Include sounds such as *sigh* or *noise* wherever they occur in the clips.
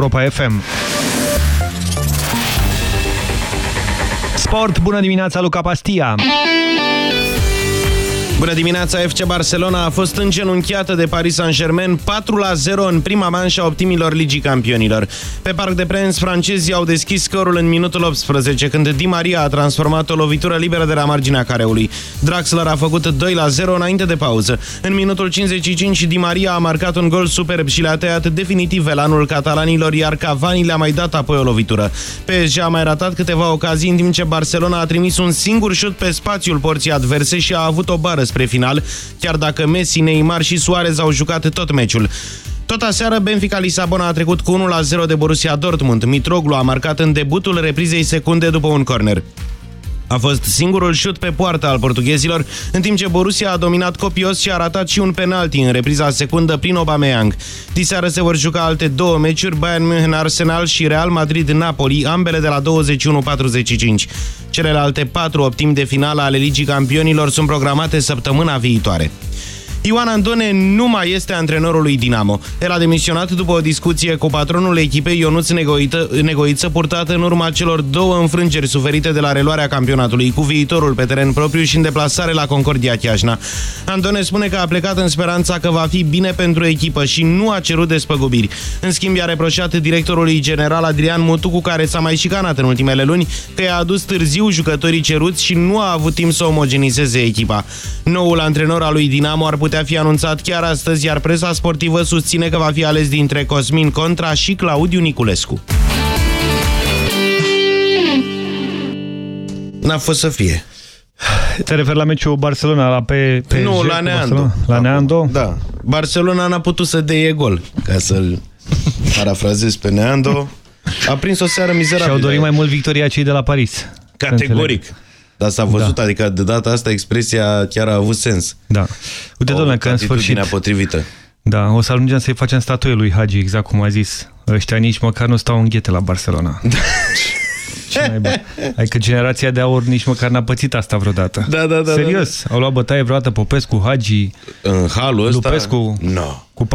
Europa FM. Sport, bună dimineața, Luca Pastia! Bună dimineața, FC Barcelona a fost îngenunchiată de Paris Saint-Germain 4-0 în prima manșă a optimilor Ligii Campionilor. Pe Parc de Prens, francezii au deschis scorul în minutul 18, când Di Maria a transformat o lovitură liberă de la marginea careului. Draxler a făcut 2-0 înainte de pauză. În minutul 55, Di Maria a marcat un gol superb și le-a tăiat definitiv elanul catalanilor, iar Cavani le-a mai dat apoi o lovitură. PSG a mai ratat câteva ocazii, în timp ce Barcelona a trimis un singur șut pe spațiul porții adverse și a avut o bară spre final, chiar dacă Messi, Neymar și Suarez au jucat tot meciul. Tot aseară, Benfica Lisabona a trecut cu 1-0 de Borussia Dortmund. Mitroglu a marcat în debutul reprizei secunde după un corner. A fost singurul șut pe poartă al portughezilor, în timp ce Borussia a dominat copios și a ratat și un penalti în repriza secundă prin Aubameyang. Diseară se vor juca alte două meciuri, Bayern München Arsenal și Real Madrid-Napoli, ambele de la 21.45. Celelalte patru optimi de finală ale Ligii Campionilor sunt programate săptămâna viitoare. Ioan Andone nu mai este antrenorul lui Dinamo. El a demisionat după o discuție cu patronul echipei Ionuț Negoiță, Negoiță purtată în urma celor două înfrângeri suferite de la reluarea campionatului cu viitorul pe teren propriu și în deplasare la Concordia Chiajna. Andone spune că a plecat în speranța că va fi bine pentru echipă și nu a cerut despăgubiri. În schimb, i-a reproșat directorului general Adrian Mutu, cu care s-a mai șicanat în ultimele luni, că i-a adus târziu jucătorii ceruți și nu a avut timp să omogenizeze echipa. Noul antrenor al lui Dinamo ar putea putea fi anunțat chiar astăzi, iar presa sportivă susține că va fi ales dintre Cosmin Contra și Claudiu Niculescu. N-a fost să fie. Te referi la meciul Barcelona, la pe, pe Nu, la Neando. La Neando? Da. Barcelona n-a putut să dea gol, ca să-l *laughs* parafrazez pe Neando. A prins o seară mizerabilă. Și au dorit mai mult victoria cei de la Paris. Categoric. Dar s-a văzut, da. adică de data asta expresia chiar a avut sens. Da. Uite, domnule, că în sfârșit... potrivită. Da, o să ajungem să-i facem statuie lui Hagi, exact cum a zis. Ăștia nici măcar nu stau în ghete la Barcelona. *laughs* Da. Adică generația de aur nici măcar n-a pățit asta vreodată. Da, da, da. Serios, da, da. au luat bătaie vreodată Popescu, Hagi, în halul ăsta, Lupescu no. cu 4-0?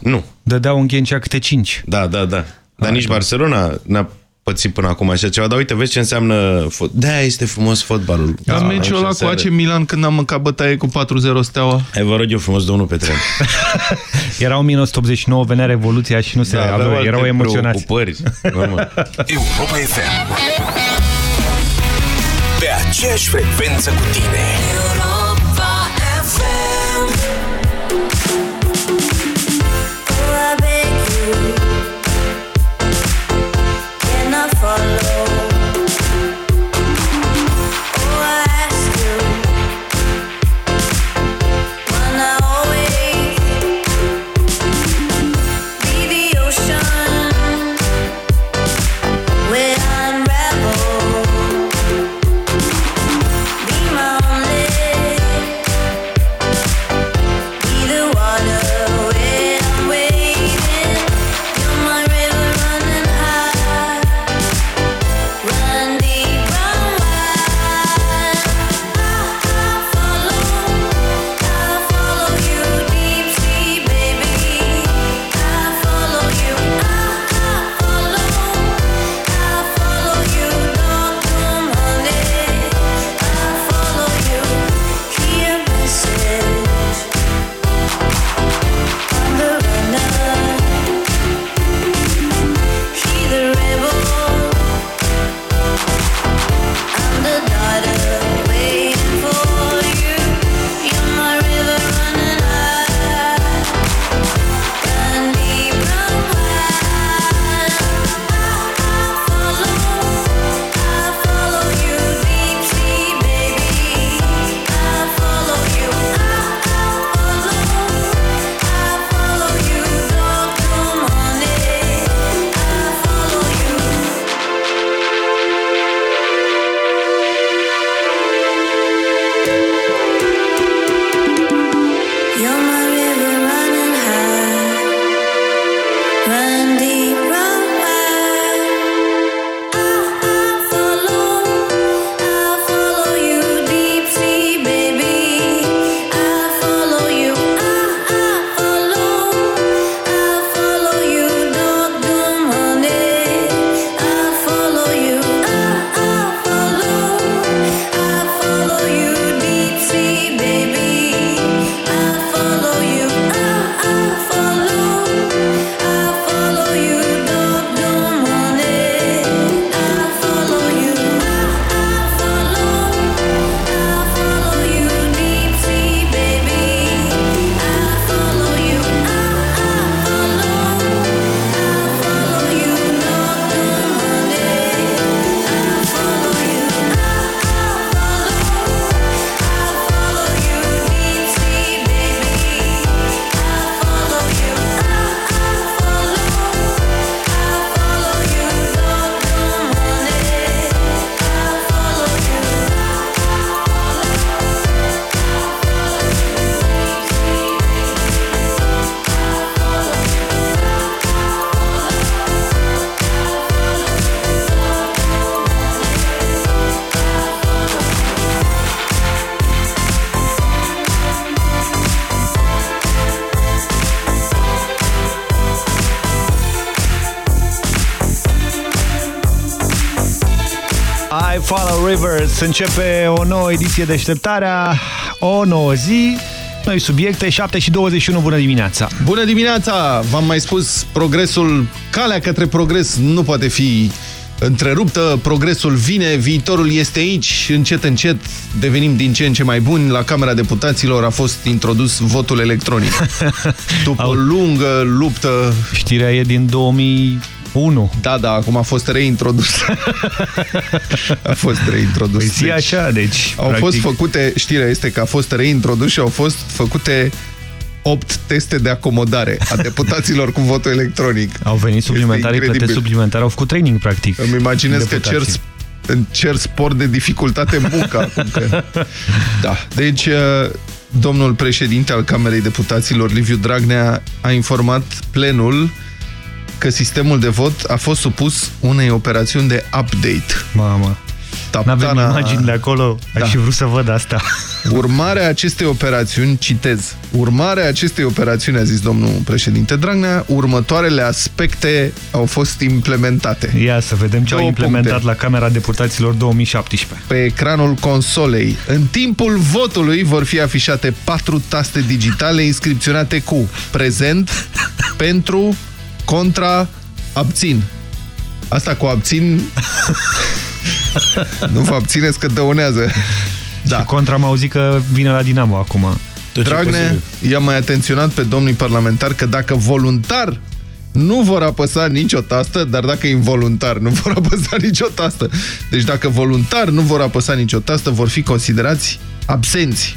Nu. Dădeau în Ghencea câte 5. Da, da, da. Dar A, nici da. Barcelona n-a pățit până acum așa ceva, dar uite, vezi ce înseamnă... Da, este frumos fotbalul. Dar da, meciul ăla cu AC Milan când am mâncat bătaie cu 4-0 steaua. Hai, vă rog eu frumos, domnul Petrean. Era 1989, venea Revoluția și nu se da, avea, erau emoționați. *laughs* Europa FM Pe aceeași frecvență cu tine Follow Rivers. Începe o nouă ediție de așteptarea, o nouă zi, noi subiecte, 7 și 21, bună dimineața! Bună dimineața! V-am mai spus, progresul, calea către progres nu poate fi întreruptă, progresul vine, viitorul este aici, încet, încet devenim din ce în ce mai buni. La Camera Deputaților a fost introdus votul electronic. *laughs* După o lungă luptă... Știrea e din 2000... 1. Da, da, acum a fost reintrodus. *laughs* a fost reintrodus. Păi deci, așa, deci... Au practic... fost făcute, știrea este că a fost reintrodus și au fost făcute 8 teste de acomodare a deputaților cu votul electronic. Au venit suplimentari, pe test suplimentar, au făcut training, practic. Îmi imaginez că cer, cer spor de dificultate în muncă. *laughs* acum că... Da, deci uh, domnul președinte al Camerei Deputaților, Liviu Dragnea, a informat plenul că sistemul de vot a fost supus unei operațiuni de update. Mamă. N-avem imagini de acolo, da. aș fi vrut să văd asta. *laughs* Urmarea acestei operațiuni, citez, urmarea acestei operațiuni, a zis domnul președinte Dragnea, următoarele aspecte au fost implementate. Ia să vedem ce Două au implementat puncte. la Camera Deputaților 2017. Pe ecranul consolei, în timpul votului vor fi afișate patru taste digitale inscripționate cu prezent, *laughs* pentru, contra, abțin. Asta cu abțin... *laughs* nu vă abțineți că dăunează. Da. Și contra am auzit că vine la Dinamo acum. Dragne, i-am mai atenționat pe domnii parlamentari că dacă voluntar nu vor apăsa nicio tastă, dar dacă involuntar nu vor apăsa *laughs* nicio tastă. Deci dacă voluntar nu vor apăsa nicio tastă, vor fi considerați absenți.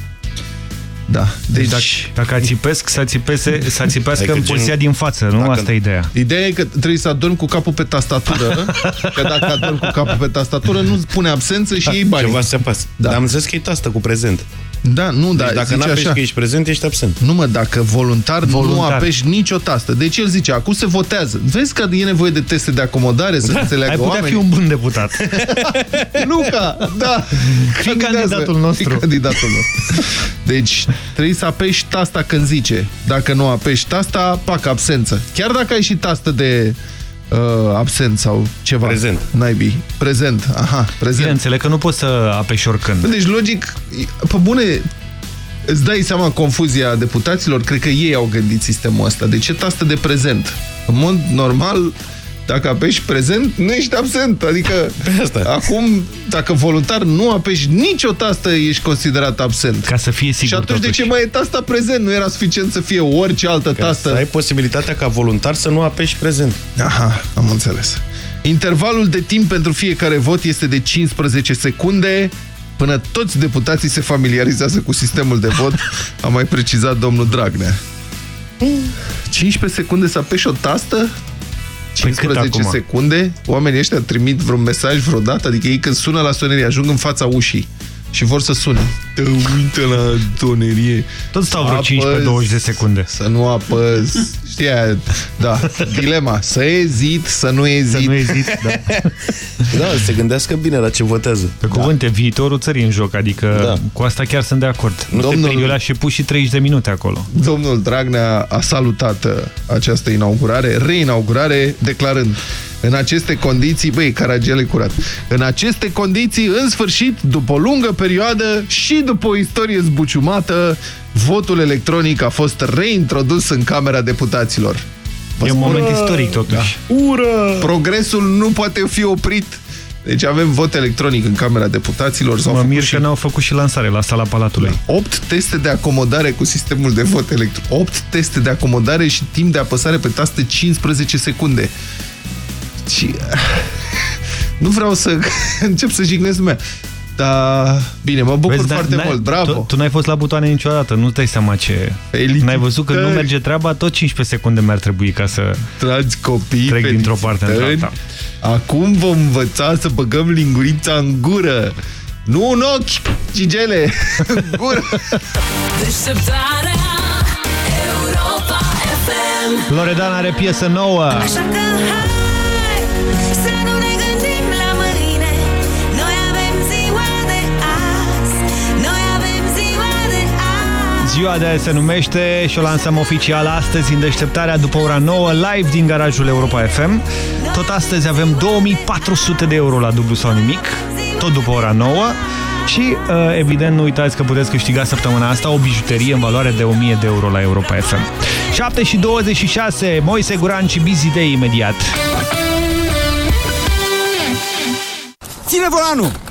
Da. Deci, deci dacă, dacă țipesc, să, țipese, să țipească adică în poziția din față, nu? Dacă, Asta e ideea. Ideea e că trebuie să adormi cu capul pe tastatură, *laughs* că dacă adormi cu capul pe tastatură, nu pune absență și da, iei bani. Ceva se apasă. Da. Dar am zis că e tastă cu prezent. Da, nu, deci da, dacă nu apeși că ești prezent, ești absent. Nu mă, dacă voluntar, voluntar. nu apeși nicio tastă. Deci el zice, acum se votează. Vezi că e nevoie de teste de acomodare, să da, înțeleagă Ai putea oamenii. fi un bun deputat. *laughs* Luca, da. Fii candidatul nostru. Fii candidatul nostru. Deci, trebuie să apeși tasta când zice. Dacă nu apeși tasta, pac, absență. Chiar dacă ai și tastă de uh, absent sau ceva. Prezent. Naibii. Prezent. Aha, prezent. Bine, înțeleg că nu poți să apeși oricând. Deci, logic, pe bune, îți dai seama confuzia deputaților? Cred că ei au gândit sistemul ăsta. De ce tastă de prezent? În mod normal, dacă apeși prezent, nu ești absent. Adică, asta. acum, dacă voluntar nu apeși nicio tastă, ești considerat absent. Ca să fie sigur Și atunci totuși. de ce mai e tasta prezent? Nu era suficient să fie orice altă ca tastă? Să ai posibilitatea ca voluntar să nu apeși prezent. Aha, am înțeles. Intervalul de timp pentru fiecare vot este de 15 secunde până toți deputații se familiarizează cu sistemul de vot, *laughs* a mai precizat domnul Dragnea. 15 secunde să apeși o tastă? 15 păi secunde? Oamenii ăștia trimit vreun mesaj vreodată? Adică ei când sună la sonerie ajung în fața ușii și vor să sune. Te uită la tonerie. Tot stau vreo 15-20 de secunde. Să nu apăs. Știa, da, dilema. Să ezit, să nu ezit. Să nu ezit, da. *laughs* da, se gândească bine la ce votează. Pe cuvânte, da. viitorul țării în joc, adică da. cu asta chiar sunt de acord. Nu Domnul, te și pus și 30 de minute acolo. Domnul Dragnea a salutat uh, această inaugurare, reinaugurare, declarând în aceste condiții, băi, Caragele curat, în aceste condiții, în sfârșit, după o lungă perioadă și după o istorie zbuciumată, votul electronic a fost reintrodus în Camera Deputaților. E un moment istoric, totuși. Da. Ură! Progresul nu poate fi oprit. Deci avem vot electronic în Camera Deputaților. Mă mir și... că n-au făcut și lansare la sala Palatului. 8 teste de acomodare cu sistemul de vot electronic. 8 teste de acomodare și timp de apăsare pe tastă 15 secunde. Și... *laughs* Nu vreau să *laughs* încep să jignesc lumea. Dar, bine, mă bucur Vezi, foarte mult, bravo. Tu, tu n-ai fost la butoane niciodată, nu-ți dai seama ce... N-ai văzut că nu merge treaba, tot 15 secunde mi-ar trebui ca să Tragi copii trec dintr-o parte în alta. Acum vom învăța să băgăm lingurița în gură. Nu în ochi, cigele, *laughs* în gură. Loredana are piesă nouă. Așa că Ziua de azi se numește și o lansăm oficial astăzi în deșteptarea după ora 9 live din garajul Europa FM. Tot astăzi avem 2400 de euro la dublu sau nimic. tot după ora 9. Și, uh, evident, nu uitați că puteți câștiga săptămâna asta o bijuterie în valoare de 1000 de euro la Europa FM. 7 și 26, Moise Guran și Busy Day imediat. Ține volanul!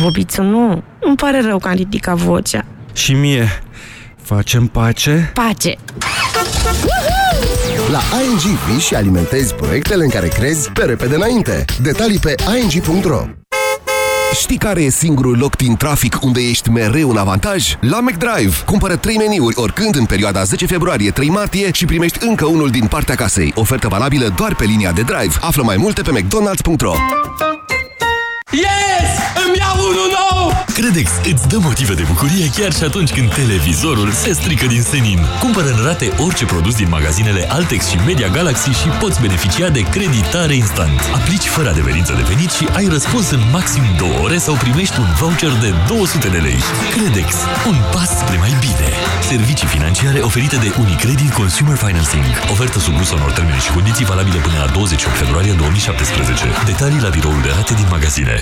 Bobiță, nu. Îmi pare rău că am ridicat vocea. Și mie. Facem pace? Pace! La ING vii și alimentezi proiectele în care crezi pe repede înainte. Detalii pe ing.ro Știi care e singurul loc din trafic unde ești mereu în avantaj? La McDrive. Cumpără 3 meniuri oricând în perioada 10 februarie-3 martie și primești încă unul din partea casei. Ofertă valabilă doar pe linia de drive. Află mai multe pe mcdonalds.ro Yes! Îmi iau unul nou! Credex îți dă motive de bucurie chiar și atunci când televizorul se strică din senin. Cumpără în rate orice produs din magazinele Altex și Media Galaxy și poți beneficia de creditare instant. Aplici fără adeverință de venit și ai răspuns în maxim 2 ore sau primești un voucher de 200 de lei. Credex. Un pas spre mai bine. Servicii financiare oferite de Unicredit Consumer Financing. Ofertă supusă unor termene și condiții valabile până la 28 februarie 2017. Detalii la biroul de rate din magazine.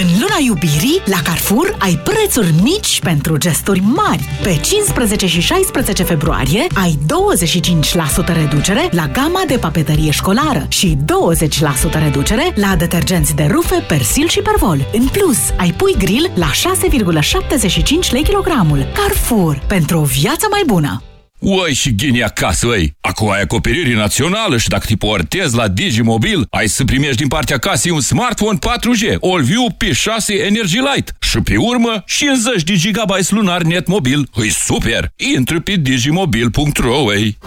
În luna iubirii, la Carrefour ai prețuri mici pentru gesturi mari. Pe 15 și 16 februarie ai 25% reducere la gama de papeterie școlară și 20% reducere la detergenți de rufe, persil și pervol. În plus, ai pui grill la 6,75 lei kilogramul. Carrefour, pentru o viață mai bună! Oi și ghini acasă, oi! Acum ai acoperire națională și dacă te portezi la Digimobil, ai să primești din partea casei un smartphone 4G, AllView P6 Energy Light și pe urmă 50 de GB lunar net mobil. Îi super! Intră pe digimobil.ro, ei!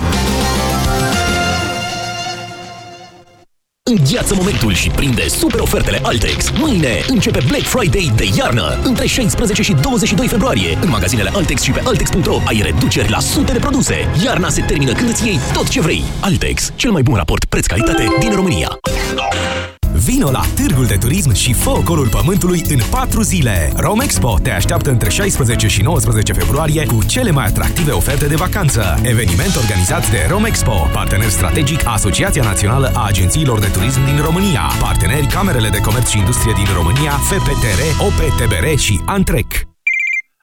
Îngheață momentul și prinde super ofertele Altex. Mâine începe Black Friday de iarnă. Între 16 și 22 februarie. În magazinele Altex și pe Altex.ro ai reduceri la sute de produse. Iarna se termină când îți iei tot ce vrei. Altex, cel mai bun raport preț-calitate din România. Vino la Târgul de Turism și fă ocolul pământului în 4 zile. Romexpo te așteaptă între 16 și 19 februarie cu cele mai atractive oferte de vacanță. Eveniment organizat de Romexpo, partener strategic Asociația Națională a Agențiilor de Turism din România, parteneri Camerele de Comerț și Industrie din România, FPTR, OPTBR și Antrec.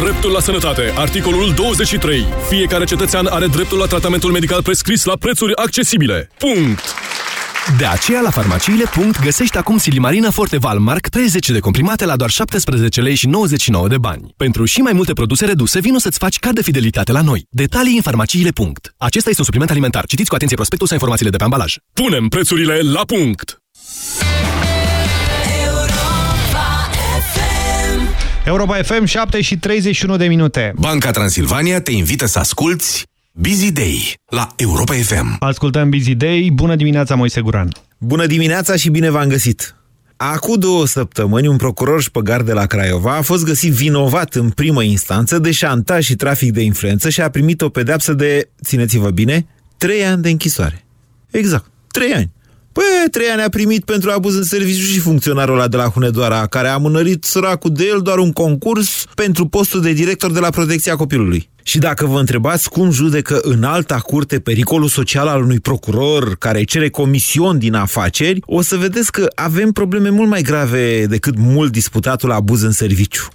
Dreptul la sănătate. Articolul 23. Fiecare cetățean are dreptul la tratamentul medical prescris la prețuri accesibile. Punct! De aceea, la farmaciile. Punct, găsești acum Silimarina Forte Valmark 30 de comprimate la doar 17 lei și 99 de bani. Pentru și mai multe produse reduse, vino să-ți faci card de fidelitate la noi. Detalii în farmaciile. Punct. Acesta este un supliment alimentar. Citiți cu atenție prospectul sau informațiile de pe ambalaj. Punem prețurile la punct! Europa FM 7 și 31 de minute. Banca Transilvania te invită să asculti Busy Day la Europa FM. Ascultăm Busy Day. Bună dimineața, Moise Guran. Bună dimineața și bine v-am găsit! Acum două săptămâni, un procuror șpăgar de la Craiova a fost găsit vinovat în primă instanță de șantaj și trafic de influență și a primit o pedeapsă de, țineți-vă bine, trei ani de închisoare. Exact, trei ani. Păi, trei ani a primit pentru abuz în serviciu și funcționarul ăla de la Hunedoara, care a mânărit săracul de el doar un concurs pentru postul de director de la protecția copilului. Și dacă vă întrebați cum judecă în alta curte pericolul social al unui procuror care cere comision din afaceri, o să vedeți că avem probleme mult mai grave decât mult disputatul abuz în serviciu.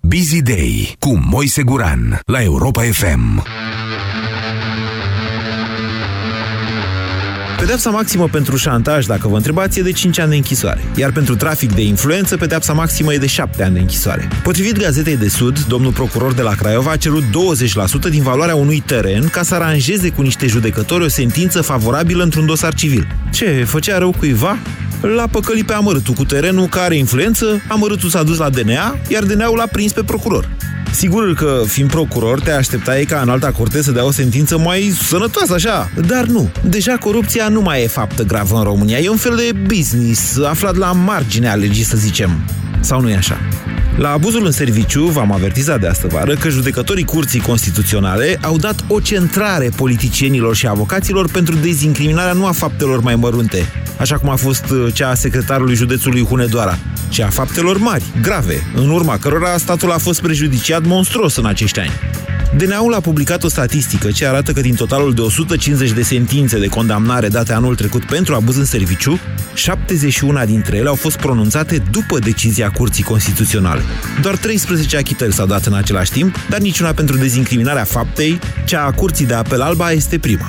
Busy Day cu Moise Guran la Europa FM. Pedepsa maximă pentru șantaj, dacă vă întrebați, e de 5 ani de închisoare. Iar pentru trafic de influență, pedepsa maximă e de 7 ani de închisoare. Potrivit Gazetei de Sud, domnul procuror de la Craiova a cerut 20% din valoarea unui teren ca să aranjeze cu niște judecători o sentință favorabilă într-un dosar civil. Ce, făcea rău cuiva? L-a păcălit pe amărâtul cu terenul care are influență, amărâtul s-a dus la DNA, iar DNA-ul l-a prins pe procuror. Sigur că, fiind procuror, te așteptai ca în alta curte să dea o sentință mai sănătoasă, așa. Dar nu. Deja corupția nu mai e faptă gravă în România. E un fel de business aflat la marginea legii, să zicem. Sau nu e așa? La abuzul în serviciu, v-am avertizat de astă vară că judecătorii Curții Constituționale au dat o centrare politicienilor și avocaților pentru dezincriminarea nu a faptelor mai mărunte, așa cum a fost uh, cea a secretarului județului Hunedoara, ci a faptelor mari, grave, în urma cărora statul a fost prejudiciat monstruos în acești ani. DNA-ul a publicat o statistică ce arată că din totalul de 150 de sentințe de condamnare date anul trecut pentru abuz în serviciu, 71 dintre ele au fost pronunțate după decizia Curții Constituționale. Doar 13 achitări s-au dat în același timp, dar niciuna pentru dezincriminarea faptei, cea a Curții de Apel Alba este prima.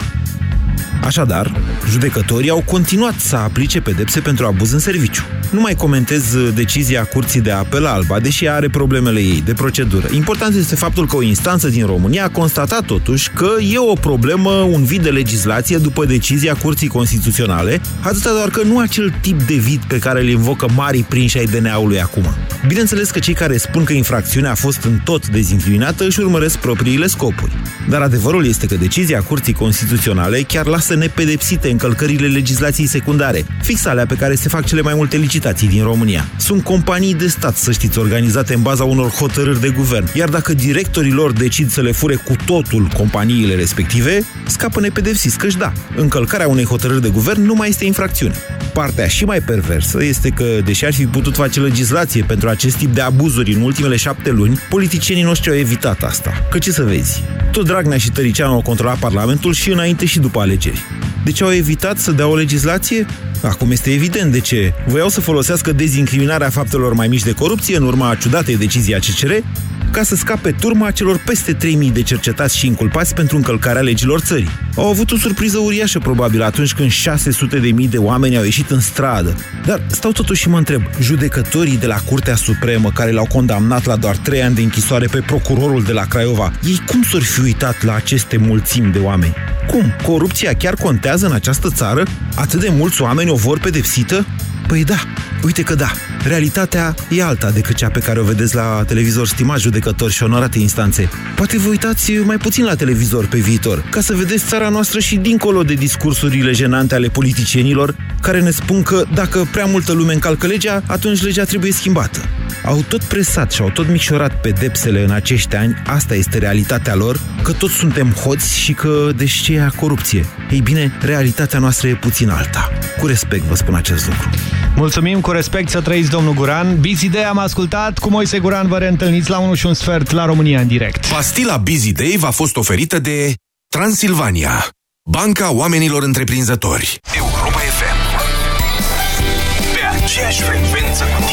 Așadar, judecătorii au continuat să aplice pedepse pentru abuz în serviciu. Nu mai comentez uh, decizia Curții de Apel Alba, deși are problemele ei de procedură. Important este faptul că o instanță din România a constatat totuși că e o problemă, un vid de legislație după decizia Curții Constituționale, atâta doar că nu acel tip de vid pe care îl invocă marii prinși ai DNA-ului acum. Bineînțeles că cei care spun că infracțiunea a fost în tot dezincriminată își urmăresc propriile scopuri. Dar adevărul este că decizia Curții Constituționale chiar lasă nepedepsite încălcările legislației secundare, fix alea pe care se fac cele mai multe licitații din România. Sunt companii de stat, să știți, organizate în baza unor hotărâri de guvern. Iar dacă directorii lor decid să le fure cu totul companiile respective, scapă nepedepsiți, căci da, încălcarea unei hotărâri de guvern nu mai este infracțiune. Partea și mai perversă este că, deși ar fi putut face legislație pentru acest tip de abuzuri în ultimele șapte luni, politicienii noștri au evitat asta. Că ce să vezi? Tot Dragnea și Tăricianu au controlat Parlamentul și înainte și după alegeri. De ce au evitat să dea o legislație? Acum este evident de ce. Voiau să folosească dezincriminarea faptelor mai mici de corupție în urma ciudatei decizii a CCR ca să scape turma celor peste 3000 de cercetați și inculpați pentru încălcarea legilor țării. Au avut o surpriză uriașă probabil atunci când 600 de mii de oameni au ieșit în stradă. Dar stau totuși și mă întreb, judecătorii de la Curtea Supremă care l-au condamnat la doar 3 ani de închisoare pe procurorul de la Craiova, ei cum s-or fi uitat la aceste mulțimi de oameni? Cum? Corupția chiar contează în această țară? Atât de mulți oameni o vor pedepsită? Păi da, uite că da. Realitatea e alta decât cea pe care o vedeți la televizor, stimați judecători și onorate instanțe. Poate vă uitați mai puțin la televizor pe viitor, ca să vedeți țara noastră și dincolo de discursurile jenante ale politicienilor, care ne spun că dacă prea multă lume încalcă legea, atunci legea trebuie schimbată. Au tot presat și au tot micșorat pedepsele în acești ani, asta este realitatea lor, că toți suntem hoți și că deși corupție. Ei bine, realitatea noastră e puțin alta. Cu respect vă spun acest lucru. Mulțumim, cu respect să trăiți, domnul Guran. Busy Day am ascultat, cu Moise Guran vă reîntâlniți la 1 și un sfert la România în direct. Pastila Busy Day v-a fost oferită de Transilvania, Banca Oamenilor Întreprinzători. Europa FM. Pe aceeași frecvență cu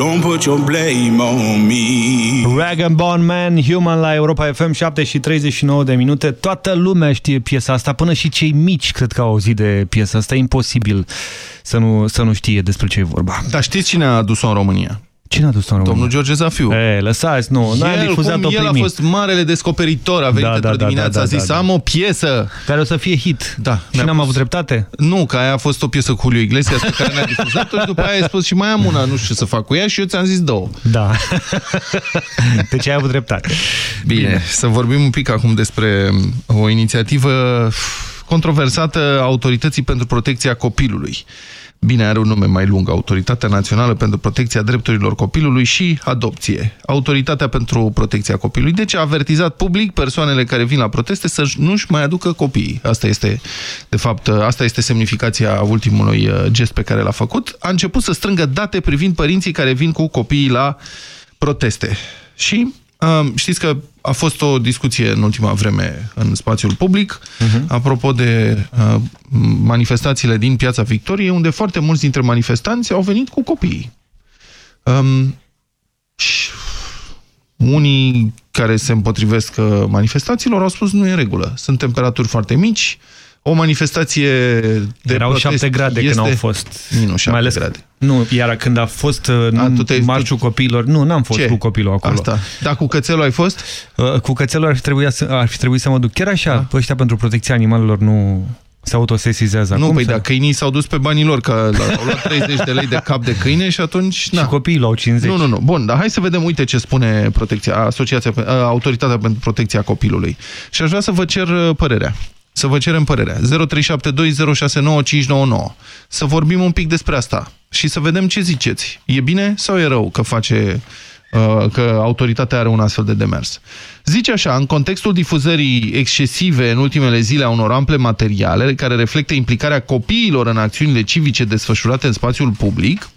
Don't put your blame on me. Rag and Bone Man, Human la Europa FM, 7 și 39 de minute. Toată lumea știe piesa asta, până și cei mici cred că au auzit de piesa asta. E imposibil să nu, să nu știe despre ce e vorba. Dar știți cine a adus-o în România? Cine a adus-o în România? Domnul George Zafiu. E, lăsați, nu, n-a El, difuzat-o cum el a primit. fost marele descoperitor, a venit Da, într-o da, da, dimineață, da, a da, zis, da, da. am o piesă. Care o să fie hit. Da. Și n-am avut dreptate? Nu, că aia a fost o piesă cu Julio Iglesias pe care ne-a difuzat-o și după aia ai spus și mai am una, nu știu ce să fac cu ea și eu ți-am zis două. Da. *laughs* deci ai avut dreptate. Bine, Bine, să vorbim un pic acum despre o inițiativă controversată a Autorității pentru Protecția Copilului. Bine, are un nume mai lung, Autoritatea Națională pentru Protecția Drepturilor Copilului și Adopție. Autoritatea pentru Protecția Copilului. Deci a avertizat public persoanele care vin la proteste să nu-și mai aducă copiii. Asta este, de fapt, asta este semnificația ultimului uh, gest pe care l-a făcut. A început să strângă date privind părinții care vin cu copiii la proteste. Și uh, știți că a fost o discuție în ultima vreme în spațiul public, uh-huh. apropo de uh, manifestațiile din Piața Victoriei, unde foarte mulți dintre manifestanți au venit cu copiii. Um, și unii care se împotrivesc uh, manifestațiilor au spus nu e în regulă. Sunt temperaturi foarte mici, o manifestație de Erau protest 7 grade este... când au fost. Minus 7 Mai ales, grade. Nu, iar când a fost uh, A, tu te-ai- marșul copiilor, nu, n-am fost Ce? cu copilul acolo. Asta. Dar cu cățelul ai fost? Uh, Cu cățelul ar fi trebuit să, ar fi trebuit să mă duc. Chiar așa, da. ăștia pentru protecția animalelor nu se autosesizează Nu, acum. păi să- da, câinii s-au dus pe banii lor, că au luat *laughs* 30 de lei de cap de câine și atunci... Na. Și copiii luau 50. Nu, nu, nu. Bun, dar hai să vedem, uite ce spune protecția, Asociația, a, Autoritatea pentru Protecția Copilului. Și aș vrea să vă cer uh, părerea. Să vă cerem părerea. 0372069599. Să vorbim un pic despre asta și să vedem ce ziceți. E bine sau e rău că face uh, că autoritatea are un astfel de demers. Zice așa, în contextul difuzării excesive în ultimele zile a unor ample materiale care reflectă implicarea copiilor în acțiunile civice desfășurate în spațiul public,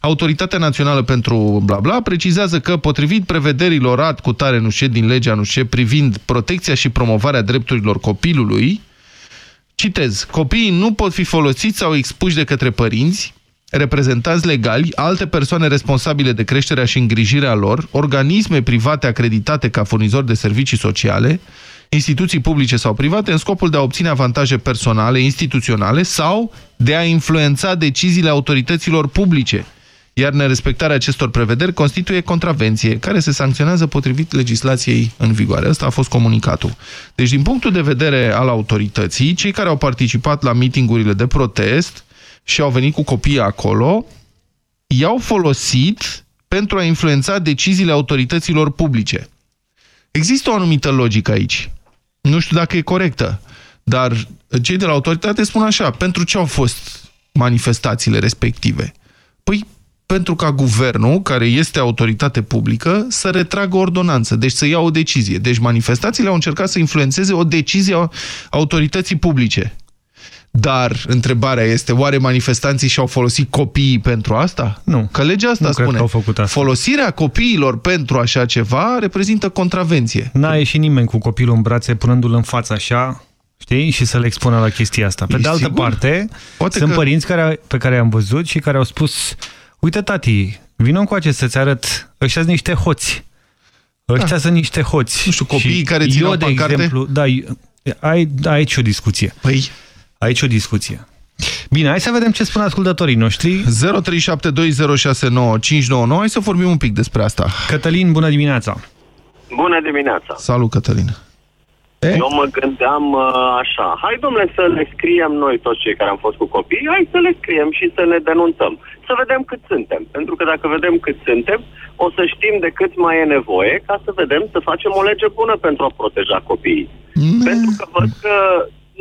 Autoritatea Națională pentru bla bla precizează că, potrivit prevederilor ad cu tare nu știu ce din legea nu știu ce privind protecția și promovarea drepturilor copilului, Citez, copiii nu pot fi folosiți sau expuși de către părinți, reprezentanți legali, alte persoane responsabile de creșterea și îngrijirea lor, organisme private acreditate ca furnizori de servicii sociale, instituții publice sau private în scopul de a obține avantaje personale, instituționale sau de a influența deciziile autorităților publice, iar nerespectarea acestor prevederi constituie contravenție, care se sancționează potrivit legislației în vigoare. Asta a fost comunicatul. Deci, din punctul de vedere al autorității, cei care au participat la mitingurile de protest și au venit cu copiii acolo, i-au folosit pentru a influența deciziile autorităților publice. Există o anumită logică aici. Nu știu dacă e corectă, dar cei de la autoritate spun așa, pentru ce au fost manifestațiile respective? Păi pentru ca guvernul, care este autoritate publică, să retragă ordonanță, deci să ia o decizie. Deci manifestațiile au încercat să influențeze o decizie a autorității publice. Dar întrebarea este, oare manifestanții și-au folosit copiii pentru asta? Nu. Că legea asta nu spune. Cred că au făcut asta. Folosirea copiilor pentru așa ceva reprezintă contravenție. N-a ieșit nimeni cu copilul în brațe, punându-l în față așa, știi? Și să le expună la chestia asta. Pe E de altă sigur? parte, Poate sunt că- părinți care, pe care i-am văzut și care au spus uite tati, vină încoace să-ți arăt, ăștia sunt niște hoți. Ăștia Da. sunt niște hoți. Nu știu, copiii Și care țineau eu, de pancarte? exemplu, da, ai, aici o discuție. Păi... Aici o discuție. Bine, hai să vedem ce spun ascultătorii noștri. 0372069599. Hai să vorbim un pic despre asta. Cătălin, bună dimineața! Bună dimineața! Salut, Cătălin. Eu mă gândeam uh, așa, hai domnule să le scriem noi toți cei care am fost cu copii, hai să le scriem și să ne denunțăm. Să vedem cât suntem. Pentru că dacă vedem cât suntem, o să știm de cât mai e nevoie ca să vedem să facem o lege bună pentru a proteja copiii. Pentru că văd că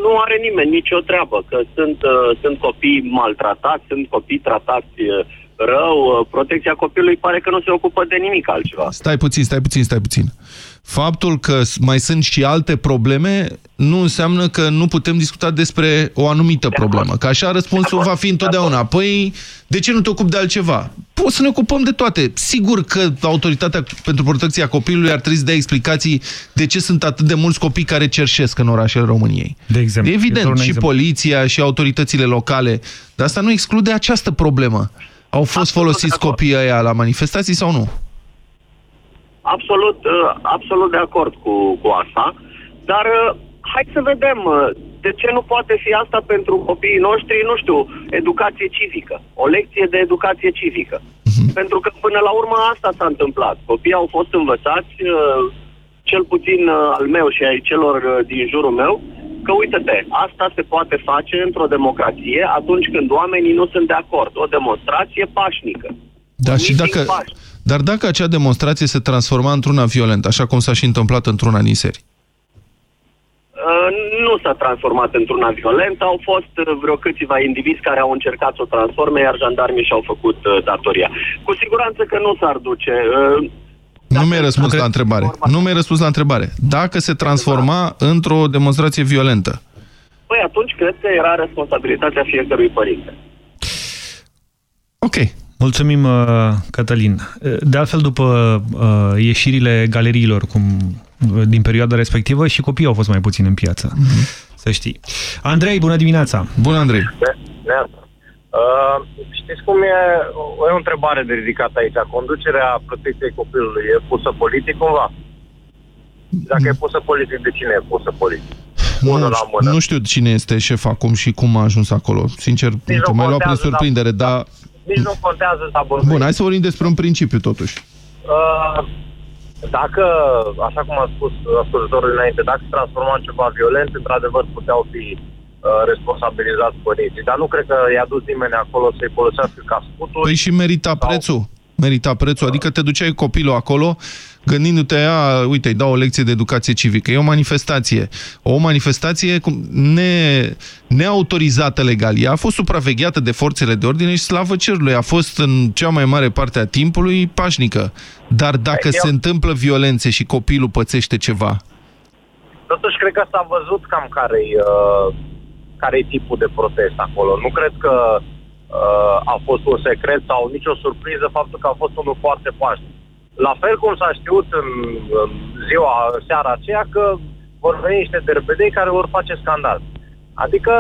nu are nimeni nicio treabă, că sunt, uh, sunt copii maltratați, sunt copii tratați uh, rău, uh, protecția copilului pare că nu se ocupă de nimic altceva. Stai puțin, stai puțin, stai puțin. Faptul că s- mai sunt și alte probleme nu înseamnă că nu putem discuta despre o anumită problemă. Că așa răspunsul va fi întotdeauna. Păi, de ce nu te ocupi de altceva? Poți să ne ocupăm de toate. Sigur că Autoritatea pentru Protecția Copilului ar trebui să dea explicații de ce sunt atât de mulți copii care cerșesc în orașele României. De exemplu. E E doar evident, un și exemplu. poliția și autoritățile locale. Dar asta nu exclude această problemă. Au fost folosiți copiii ăia la manifestații sau nu? Absolut, uh, absolut de acord cu, cu asta, dar uh, hai să vedem uh, de ce nu poate fi asta pentru copiii noștri, nu știu, educație civică, o lecție de educație civică. Pentru că până la urmă asta s-a întâmplat. Copiii au fost învățați, uh, cel puțin uh, al meu și ai celor uh, din jurul meu, că uite-te, asta se poate face într-o democrație atunci când oamenii nu sunt de acord. O demonstrație pașnică. Da, și dacă, dar dacă acea demonstrație se transforma într-una violentă, așa cum s-a și întâmplat într-una din serii, Uh, nu s-a transformat într-una violentă, au fost uh, vreo câțiva indivizi care au încercat să o transforme, iar jandarmii și-au făcut uh, datoria. Cu siguranță că nu s-ar duce. Uh, nu mi-ai răspuns la întrebare. Nu mi-ai răspuns la întrebare. Dacă se transforma într-o demonstrație violentă, păi atunci cred că era responsabilitatea fiecărui părinte. Ok. Mulțumim, uh, Cătălin. Uh, De altfel, după uh, ieșirile galeriilor cum, uh, din perioada respectivă, și copiii au fost mai puțin în piață. Să știi. Andrei, bună dimineața! Bună, Andrei! Uh, știți cum e? O, e o întrebare de ridicat aici. Conducerea protecției copilului e pusă politic cumva? Dacă e pusă politic, de cine e pusă politic? nu, la mână. nu știu cine este șef acum și cum a ajuns acolo. Sincer, Nici te nu mai luat prin contează, surprindere, dar... Nici nu contează să abordezi. Bun, hai să vorbim despre un principiu, totuși. Uh, dacă, așa cum a spus ascultătorul înainte, dacă se transforma în ceva violent, într-adevăr puteau fi uh, responsabilizați părinții. Dar nu cred că i-a dus nimeni acolo să-i folosească ca scuturi. Păi și merita prețul. Merita prețul. Adică te duceai copilul acolo gândindu-te, a, uite, îi dau o lecție de educație civică. E o manifestație. O manifestație cum- ne, neautorizată legal. Ea a fost supravegheată de forțele de ordine și slavă cerului. A fost în cea mai mare parte a timpului pașnică. Dar dacă Eu- se întâmplă violențe și copilul pățește ceva, Totuși, cred că s-a văzut cam care-i, uh, care-i tipul de protest acolo. Nu cred că uh, a fost un secret sau nicio surpriză faptul că a fost unul foarte pașnic. La fel cum s-a știut în, în ziua, seara aceea, că vor veni niște derbedei care vor face scandal. Adică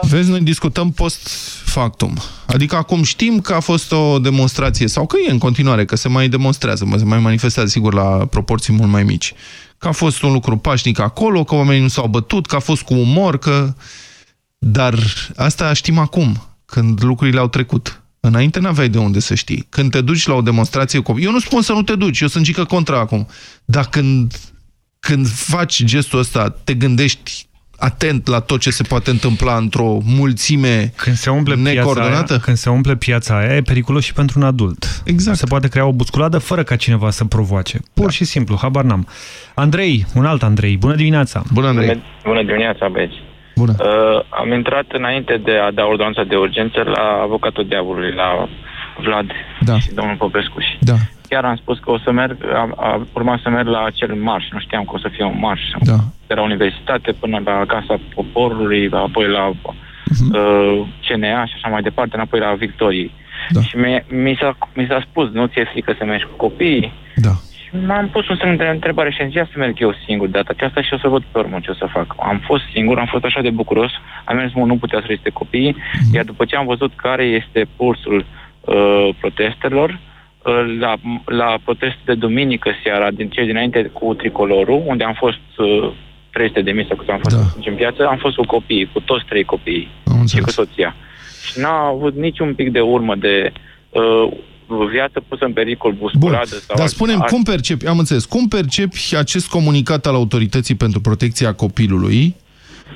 Vezi, noi discutăm post factum. Adică acum știm că a fost o demonstrație, sau că e în continuare, că se mai demonstrează, se mai manifestează, sigur, la proporții mult mai mici. Că a fost un lucru pașnic acolo, că oamenii nu s-au bătut, că a fost cu umor, că... Dar asta știm acum, când lucrurile au trecut. Înainte n-aveai de unde să știi. Când te duci la o demonstrație cu... Eu nu spun să nu te duci, eu sunt gică contra acum. Dar când, când faci gestul ăsta, te gândești atent la tot ce se poate întâmpla într-o mulțime când se umple necoordonată? Piața aia, când se umple piața aia, e periculos și pentru un adult. Exact. Se poate crea o busculadă fără ca cineva să provoace. Pur da. și simplu, habar n-am. Andrei, un alt Andrei, bună dimineața! Bună, Andrei! Bună, bună dimineața, băieți! Bună! Uh, am intrat înainte de a da ordonanța de urgență la avocatul diavolului, la Vlad da. și domnul Popescu. Da. Chiar am spus că o să merg, a, a urma să merg la acel marș, nu știam că o să fie un marș. Da. De la universitate până la Casa Poporului, apoi la Mhm. uh-huh. uh, CNA și așa mai departe, înapoi la Victoriei. Da. Și mi, mi, s-a, mi s-a spus, nu ți-e frică să mergi cu copiii? Da. Și m-am pus un semn de întrebare și am zis, ia să merg eu singur de data aceasta și o să văd pe urmă ce o să fac. Am fost singur, am fost așa de bucuros, am mers mult, nu putea să reziste copiii, Mhm. iar după ce am văzut care este pulsul uh, protestelor, uh, la, la protestul de duminică seara, din cei dinainte cu tricolorul, unde am fost uh, 300 de mii sau cât am fost da. în piață, am fost cu copiii, cu toți trei copiii și cu soția. Și n-a avut niciun pic de urmă de uh, viață pusă în pericol, busculadă sau... Dar spunem, cum percepi, am înțeles, cum percepi acest comunicat al Autorității pentru Protecția Copilului,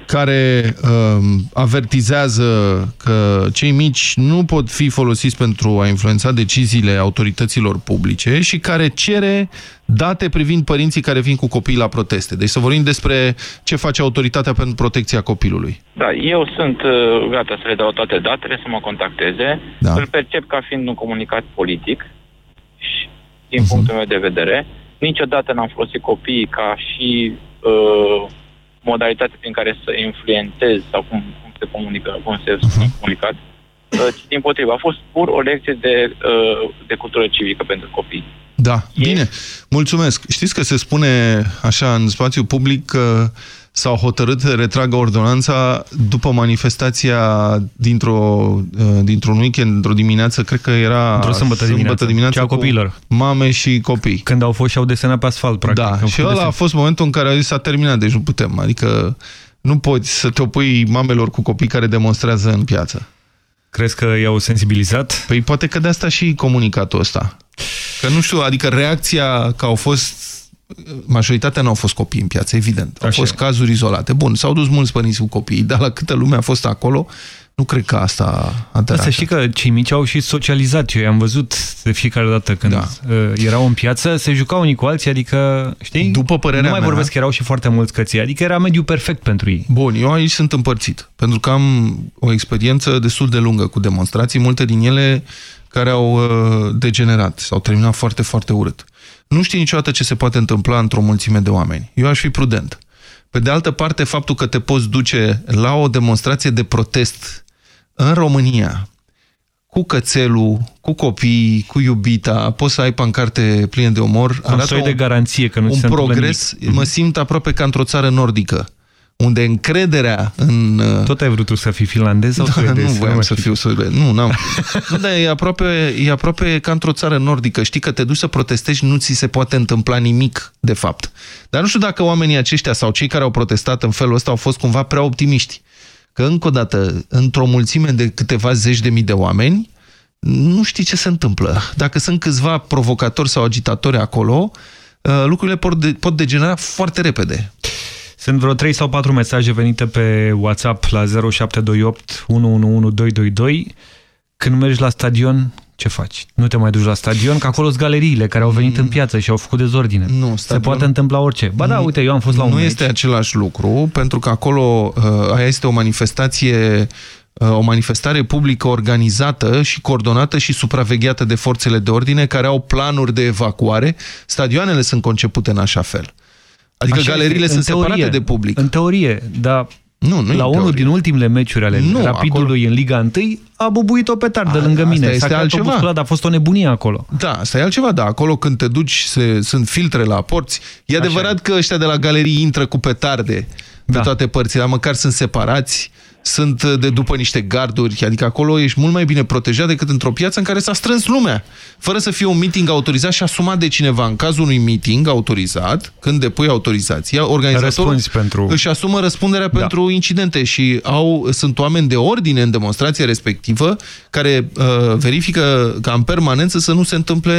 care um, avertizează că cei mici nu pot fi folosiți pentru a influența deciziile autorităților publice și care cere date privind părinții care vin cu copii la proteste. Deci să vorbim despre ce face Autoritatea pentru Protecția Copilului. Da, eu sunt uh, gata să le dau toate datele, să mă contacteze. Da. Îl percep ca fiind un comunicat politic și, din uh-huh. punctul meu de vedere. Niciodată n-am folosit copiii ca și uh, modalitate prin care să influențez sau cum, cum se comunică, cum se spune uh-huh. comunicat, uh, ci din potrivă. A fost pur o lecție de, uh, de cultură civică pentru copii. Da, bine. Mulțumesc. Știți că se spune așa în spațiu public că s-au hotărât să retragă ordonanța după manifestația dintr-o, dintr-un weekend, într-o dimineață, cred că era Într-o sâmbătă dimineață, dimineață cea a copiilor. mame și copii. Când au fost și au desenat pe asfalt, practic. Da, Au și făcut ăla desen. a fost momentul în care au zis s-a terminat, deci nu putem. Adică nu poți să te opui mamelor cu copii care demonstrează în piață. Crezi că i-au sensibilizat? Păi poate că de asta și comunicatul ăsta. Că nu știu, adică reacția că au fost majoritatea nu au fost copii în piață, evident. Au Așa. fost cazuri izolate. Bun, s-au dus mulți părinți cu copii, dar la câtă lume a fost acolo, nu cred că asta a Da, deranjat. să știi că cei mici au și socializat. Eu i-am văzut de fiecare dată când da. erau în piață, se jucau unii cu alții, adică, știi? După părerea Nu mai mea- vorbesc că erau și foarte mulți cății, adică era mediul perfect pentru ei. Bun, eu aici sunt împărțit, pentru că am o experiență destul de lungă cu demonstrații, multe din ele care au uh, degenerat, s-au terminat foarte, foarte urât. Nu știi niciodată ce se poate întâmpla într-o mulțime de oameni. Eu aș fi prudent. Pe de altă parte, faptul că te poți duce la o demonstrație de protest în România, cu cățelul, cu copiii, cu iubita, poți să ai pancarte pline de umor, Un soi de garanție că nu ți un se întâmplă progres, nimic. mă simt aproape ca într-o țară nordică, unde încrederea în... Tot ai vrut tu să fii finlandez sau da, suedez? nu voiam mai să știu. fiu suedez. Nu, n-am. nu, *laughs* dar e aproape, e aproape ca într-o țară nordică. Știi că te duci să protestezi, nu ți se poate întâmpla nimic, de fapt. Dar nu știu dacă oamenii aceștia sau cei care au protestat în felul ăsta au fost cumva prea optimiști. Că, încă o dată, într-o mulțime de câteva zeci de mii de oameni, nu știi ce se întâmplă. Dacă sunt câțiva provocatori sau agitatori acolo, uh, lucrurile pot, de, pot degenera foarte repede. Sunt vreo 3 sau 4 mesaje venite pe WhatsApp la 0728 111222. Când mergi la stadion, ce faci? Nu te mai duci la stadion, că acolo sunt galeriile care au venit în piață și au făcut dezordine. Nu, Se stadion- poate întâmpla orice. Ba da, uite, eu am fost la un Nu meci. este același lucru, pentru că acolo uh, aia este o manifestație uh, o manifestare publică organizată și coordonată și supravegheată de forțele de ordine care au planuri de evacuare. Stadioanele sunt concepute în așa fel. Adică Așa galeriile este, în sunt separate teorie. de public. În teorie, dar nu, nu la unul din ultimele meciuri ale Nu, Rapidului în Liga 1 a bubuit o petardă lângă asta mine. este S-a creat o altceva. busculadă, a fost o nebunie acolo. Da, asta e altceva, da. Acolo când te duci, se, sunt filtre la porți. E adevărat că ăștia de la galerii intră cu petarde, pe toate părțile, dar măcar sunt separați, sunt de după niște garduri, adică acolo ești mult mai bine protejat decât într-o piață în care s-a strâns lumea, fără să fie un meeting autorizat și asumat de cineva. În cazul unui meeting autorizat, când depui autorizația, organizatorul Răspunzi pentru... își asumă răspunderea da. pentru incidente și au, sunt oameni de ordine în demonstrația respectivă care uh, verifică ca în permanență să nu se întâmple,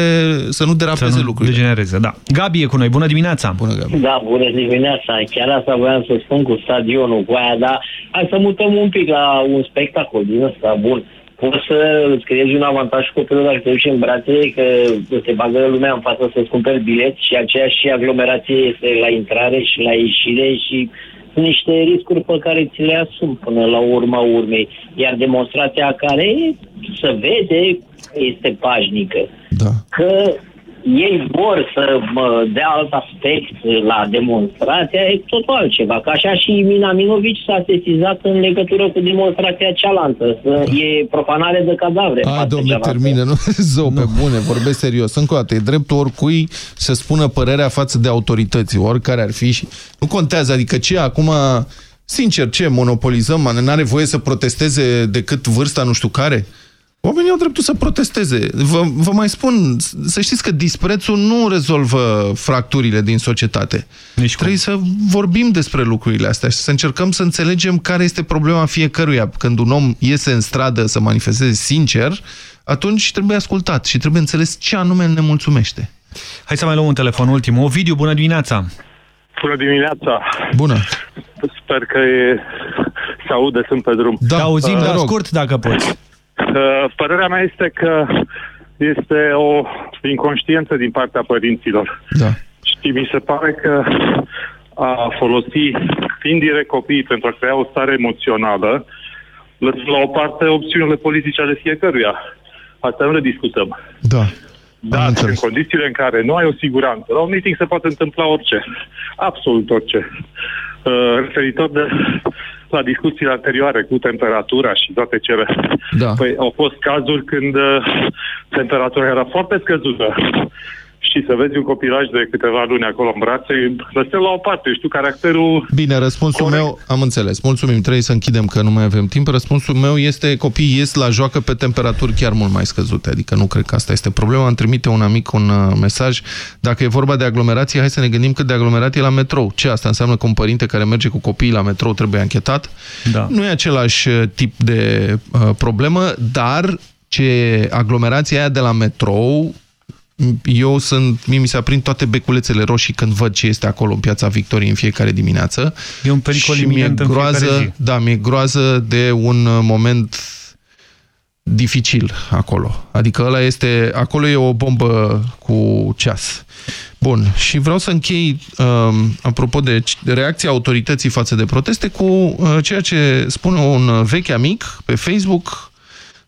să nu derapeze Să nu lucrurile. degenereze, da. Gabi e cu noi, bună dimineața! Bună, Gabi! Da, bună dimineața. Chiar asta voiam să spun cu stadionul, cu aia, dar hai să mutăm un pic la un spectacol din ăsta, bun. Poți să îți creezi un avantaj copilul dacă te duci în brațe, că te bagă lumea în față să-ți cumperi bilet și aceeași aglomerație este la intrare și la ieșire și sunt niște riscuri pe care ți le asum până la urma urmei. Iar demonstrația care se vede că este pașnică. Da. Că ei vor să mă, dea alt aspect la demonstrația, e totul altceva. Că așa și Minaminovici s-a sesizat în legătură cu demonstrația cealaltă. E profanare de cadavre. în Hai, partea domnule, cealaltă. termină, nu *laughs* zău pe bune, vorbesc serios. Încă o dată, e dreptul oricui să spună părerea față de autorități, oricare ar fi. și Nu contează, adică ce acum, sincer, ce, monopolizăm? N-are voie să protesteze decât vârsta nu știu care? Oamenii au dreptul să protesteze. Vă, vă mai spun, să știți că disprețul nu rezolvă fracturile din societate. Nici Trebuie să vorbim despre lucrurile astea și să încercăm să înțelegem care este problema fiecăruia. Când un om iese în stradă să manifesteze sincer, atunci trebuie ascultat și trebuie înțeles ce anume îl nemulțumește. Hai să mai luăm un telefon ultim. Ovidiu, bună dimineața! Bună dimineața! Bună! Sper că e... se aude, sunt pe drum. Da, auzim, Uh, dar scurt dacă poți. Uh, Părerea mea este că este o inconștiență din partea părinților. Da. Și mi se pare că a folosi indirect copiii pentru a crea o stare emoțională, lăsând la o parte opțiunile politice ale fiecăruia. Asta nu le discutăm. Da. Dar în condițiile în care nu ai o siguranță, la un meeting se poate întâmpla orice. Absolut orice. Uh, referitor de, la discuțiile anterioare cu temperatura și toate cele. Da. Păi au fost cazuri când uh, temperatura era foarte scăzută și să vezi un copilaj de câteva luni acolo în brațe, lăsăm la o parte, știu, caracterul... Bine, răspunsul meu, am înțeles. Mulțumim, trebuie să închidem că nu mai avem timp. Răspunsul meu este copiii ies la joacă pe temperaturi chiar mult mai scăzute. Adică nu cred că asta este problema. Îmi trimite un amic un uh, mesaj. Dacă e vorba de aglomerație, hai să ne gândim cât de aglomerat e la metrou. Ce asta înseamnă că un părinte care merge cu copiii la metrou trebuie anchetat? Da. Nu e același uh, tip de uh, problemă, dar ce aglomerația aia de la metrou eu sunt, mie mi se aprind toate beculețele roșii când văd ce este acolo în piața Victoriei în fiecare dimineață. E un pericol și mi-e iminent în fiecare groază, zi. Da, mi-e groază de un uh, moment dificil acolo. Adică ăla este, acolo e o bombă cu ceas. Bun, și vreau să închei, um, apropo de reacția autorității față de proteste, cu uh, ceea ce spune un uh, vechi amic pe Facebook,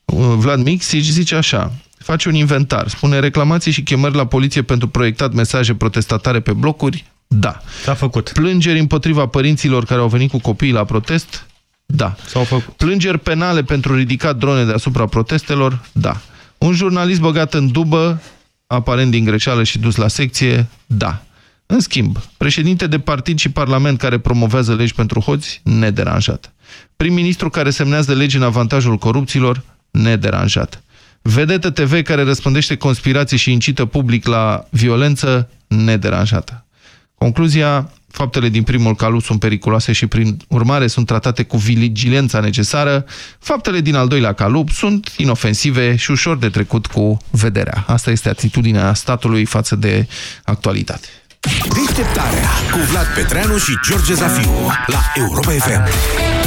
uh, Vlad Mix, și zice așa, face un inventar, spune reclamații și chemări la poliție pentru proiectat mesaje protestatare pe blocuri, da. S-a făcut. Plângeri împotriva părinților care au venit cu copiii la protest, da. S-au făcut. Plângeri penale pentru ridicat drone deasupra protestelor, da. Un jurnalist băgat în dubă, aparent din greșeală și dus la secție, da. În schimb, președinte de partid și parlament care promovează legi pentru hoți, nederanjat. Prim-ministru care semnează legi în avantajul corupților, nederanjat. Vedetă TV care răspândește conspirații și incită public la violență, nederanjată. Concluzia, faptele din primul calut sunt periculoase și prin urmare sunt tratate cu vigilența necesară, faptele din al doilea calup sunt inofensive și ușor de trecut cu vederea. Asta este atitudinea statului față de actualitate. Deșteptarea cu Vlad Petreanu și George Zafiu la Europa FM.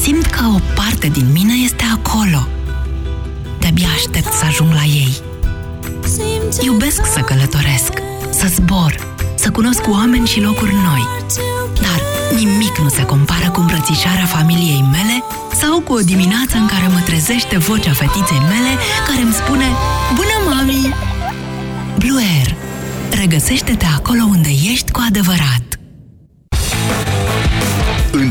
Simt că o parte din mine este acolo. De-abia aștept să ajung la ei. Iubesc să călătoresc, să zbor, să cunosc oameni și locuri noi. Dar nimic nu se compară cu îmbrățișarea familiei mele sau cu o dimineață în care mă trezește vocea fetiței mele care îmi spune Bună, mami! Blue Air. Regăsește-te acolo unde ești cu adevărat.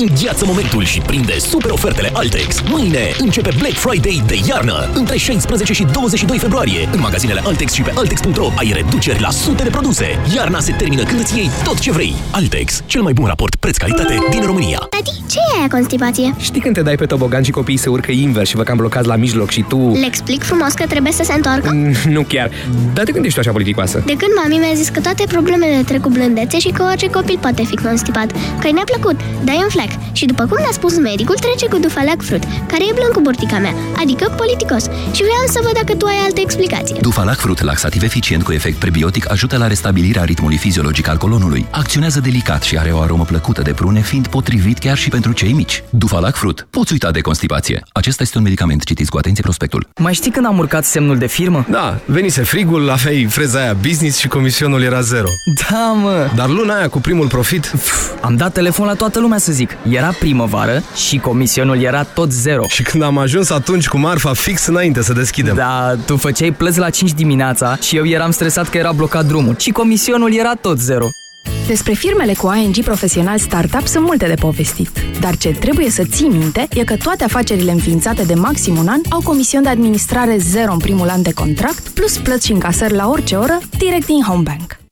Îngheață momentul și prinde super ofertele Altex. Mâine începe Black Friday de iarnă. Între 16 și 22 februarie. În magazinele Altex și pe Altex.ro ai reduceri la sute de produse. Iarna se termină când îți iei tot ce vrei. Altex, cel mai bun raport preț-calitate din România. Tati, ce e aia constipație? Știi când te dai pe tobogan și copiii se urcă invers și vă cam blocați la mijloc și tu... Le explic frumos că trebuie să se întoarcă? Mm, Nu chiar. Dar de când ești tu așa politicoasă? De când mami mi-a zis că toate problemele trec cu blândețe și că orice copil poate fi constipat, că ne-a plăcut, dai un flex. Și după cum ne-a spus medicul, trece cu Dufalac Fruit, care e blând cu burtica mea, adică politicos. Și vreau să văd dacă tu ai altă explicație. Dufalac Fruit, laxativ eficient cu efect prebiotic, ajută la restabilirea ritmului fiziologic al colonului. Acționează delicat și are o aromă plăcută de prune, fiind potrivit chiar și pentru cei mici. Dufalac Fruit. Poți uita de constipație. Acesta este un medicament. Citiți cu atenție prospectul. Mai știi când am urcat semnul de firmă? Da, venise frigul, aveai freza aia business și comisionul era zero. Da, mă! Dar luna aia cu primul profit... am dat telefon la toată lumea să zic. Era primăvară și comisionul era tot zero. Și când am ajuns atunci cu marfa fix înainte să deschidem. Da, tu făceai plăți la 5 dimineața și eu eram stresat că era blocat drumul. Și comisionul era tot zero. Despre firmele cu ING Profesional Startup sunt multe de povestit. Dar ce trebuie să ții minte e că toate afacerile înființate de maxim un an au comision de administrare zero în primul an de contract, plus plăți și încasări la orice oră, direct din Homebank.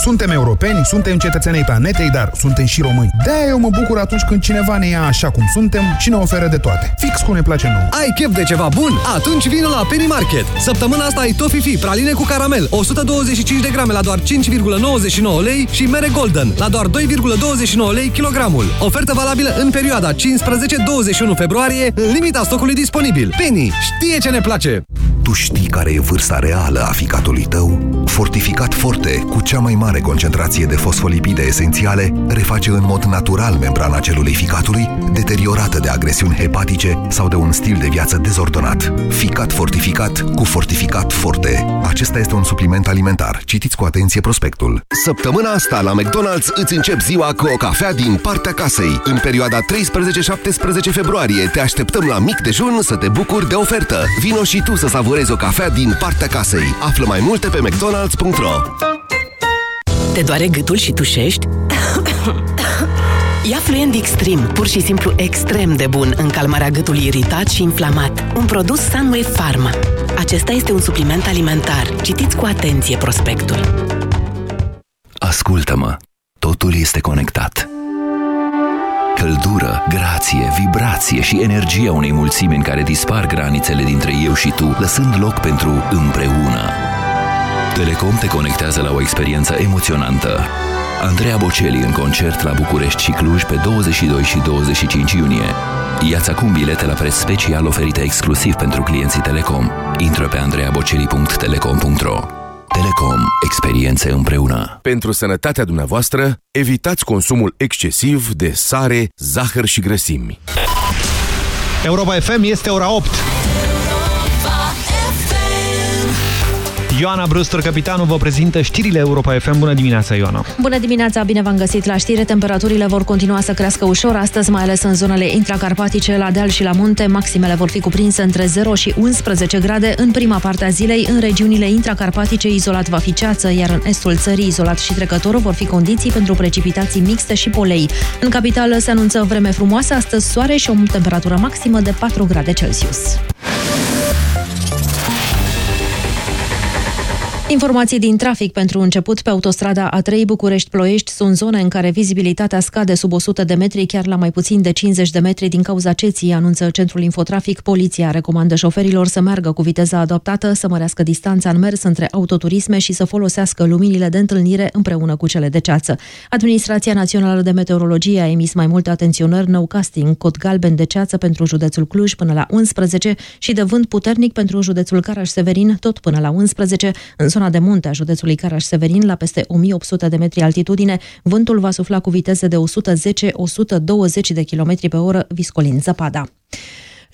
Suntem europeni, suntem cetățenii planetei, dar suntem și români. de eu mă bucur atunci când cineva ne ia așa cum suntem și ne oferă de toate. Fix cum ne place nouă. Ai chef de ceva bun? Atunci vino la Penny Market. Săptămâna asta ai Tofifi, praline cu caramel, 125 de grame la doar 5,99 lei și mere Golden la doar 2,29 lei kilogramul. Ofertă valabilă în perioada 15-21 februarie, în limita stocului disponibil. Penny știe ce ne place! Tu știi care e vârsta reală a ficatului tău? Fortificat Forte, cu cea mai mare concentrație de fosfolipide esențiale, reface în mod natural membrana celulei ficatului, deteriorată de agresiuni hepatice sau de un stil de viață dezordonat. Ficat fortificat cu Fortificat Forte. Acesta este un supliment alimentar. Citiți cu atenție prospectul. Săptămâna asta la McDonald's îți încep ziua cu o cafea din partea casei. În perioada 13-17 februarie te așteptăm la mic dejun să te bucuri de ofertă. Vino și tu să savurezi o cafea din partea casei. Află mai multe pe mcdonalds.ro Te doare gâtul și tușești? Ia Fluent Extreme, pur și simplu extrem de bun în calmarea gâtului iritat și inflamat. Un produs Sunway Pharma. Acesta este un supliment alimentar. Citiți cu atenție prospectul. Ascultă-mă, totul este conectat. Căldură, grație, vibrație și energia unei mulțimi în care dispar granițele dintre eu și tu, lăsând loc pentru împreună. Telecom te conectează la o experiență emoționantă. Andreea Bocelli în concert la București și Cluj pe 22 și 25 iunie. Iați acum bilete la preț special oferite exclusiv pentru clienții Telecom. Intră pe andreaboceli.telecom.ro Telecom. Experiențe împreună. Pentru sănătatea dumneavoastră, evitați consumul excesiv de sare, zahăr și grăsimi. Europa FM este ora 8. Ioana Brustur, capitanul, vă prezintă știrile Europa FM. Bună dimineața, Ioana! Bună dimineața, bine v-am găsit la știre. Temperaturile vor continua să crească ușor astăzi, mai ales în zonele intracarpatice, la deal și la munte. Maximele vor fi cuprinse între 0 și 11 grade în prima parte a zilei. În regiunile intracarpatice, izolat va fi ceață, iar în estul țării, izolat și trecător, vor fi condiții pentru precipitații mixte și polei. În capitală se anunță vreme frumoasă, astăzi soare și o temperatură maximă de 4 grade Celsius. Informații din trafic pentru început pe autostrada A3 București-Ploiești sunt zone în care vizibilitatea scade sub 100 de metri, chiar la mai puțin de 50 de metri din cauza ceții, anunță Centrul Infotrafic. Poliția recomandă șoferilor să meargă cu viteza adaptată, să mărească distanța în mers între autoturisme și să folosească luminile de întâlnire împreună cu cele de ceață. Administrația Națională de Meteorologie a emis mai multe atenționări nou casting, cod galben de ceață pentru județul Cluj până la 11 și de vânt puternic pentru județul Caraș-Severin tot până la 11, în zona zona de munte a județului Caraș-Severin, la peste 1800 de metri altitudine, vântul va sufla cu viteze de 110-120 de km pe oră, viscolind zăpada.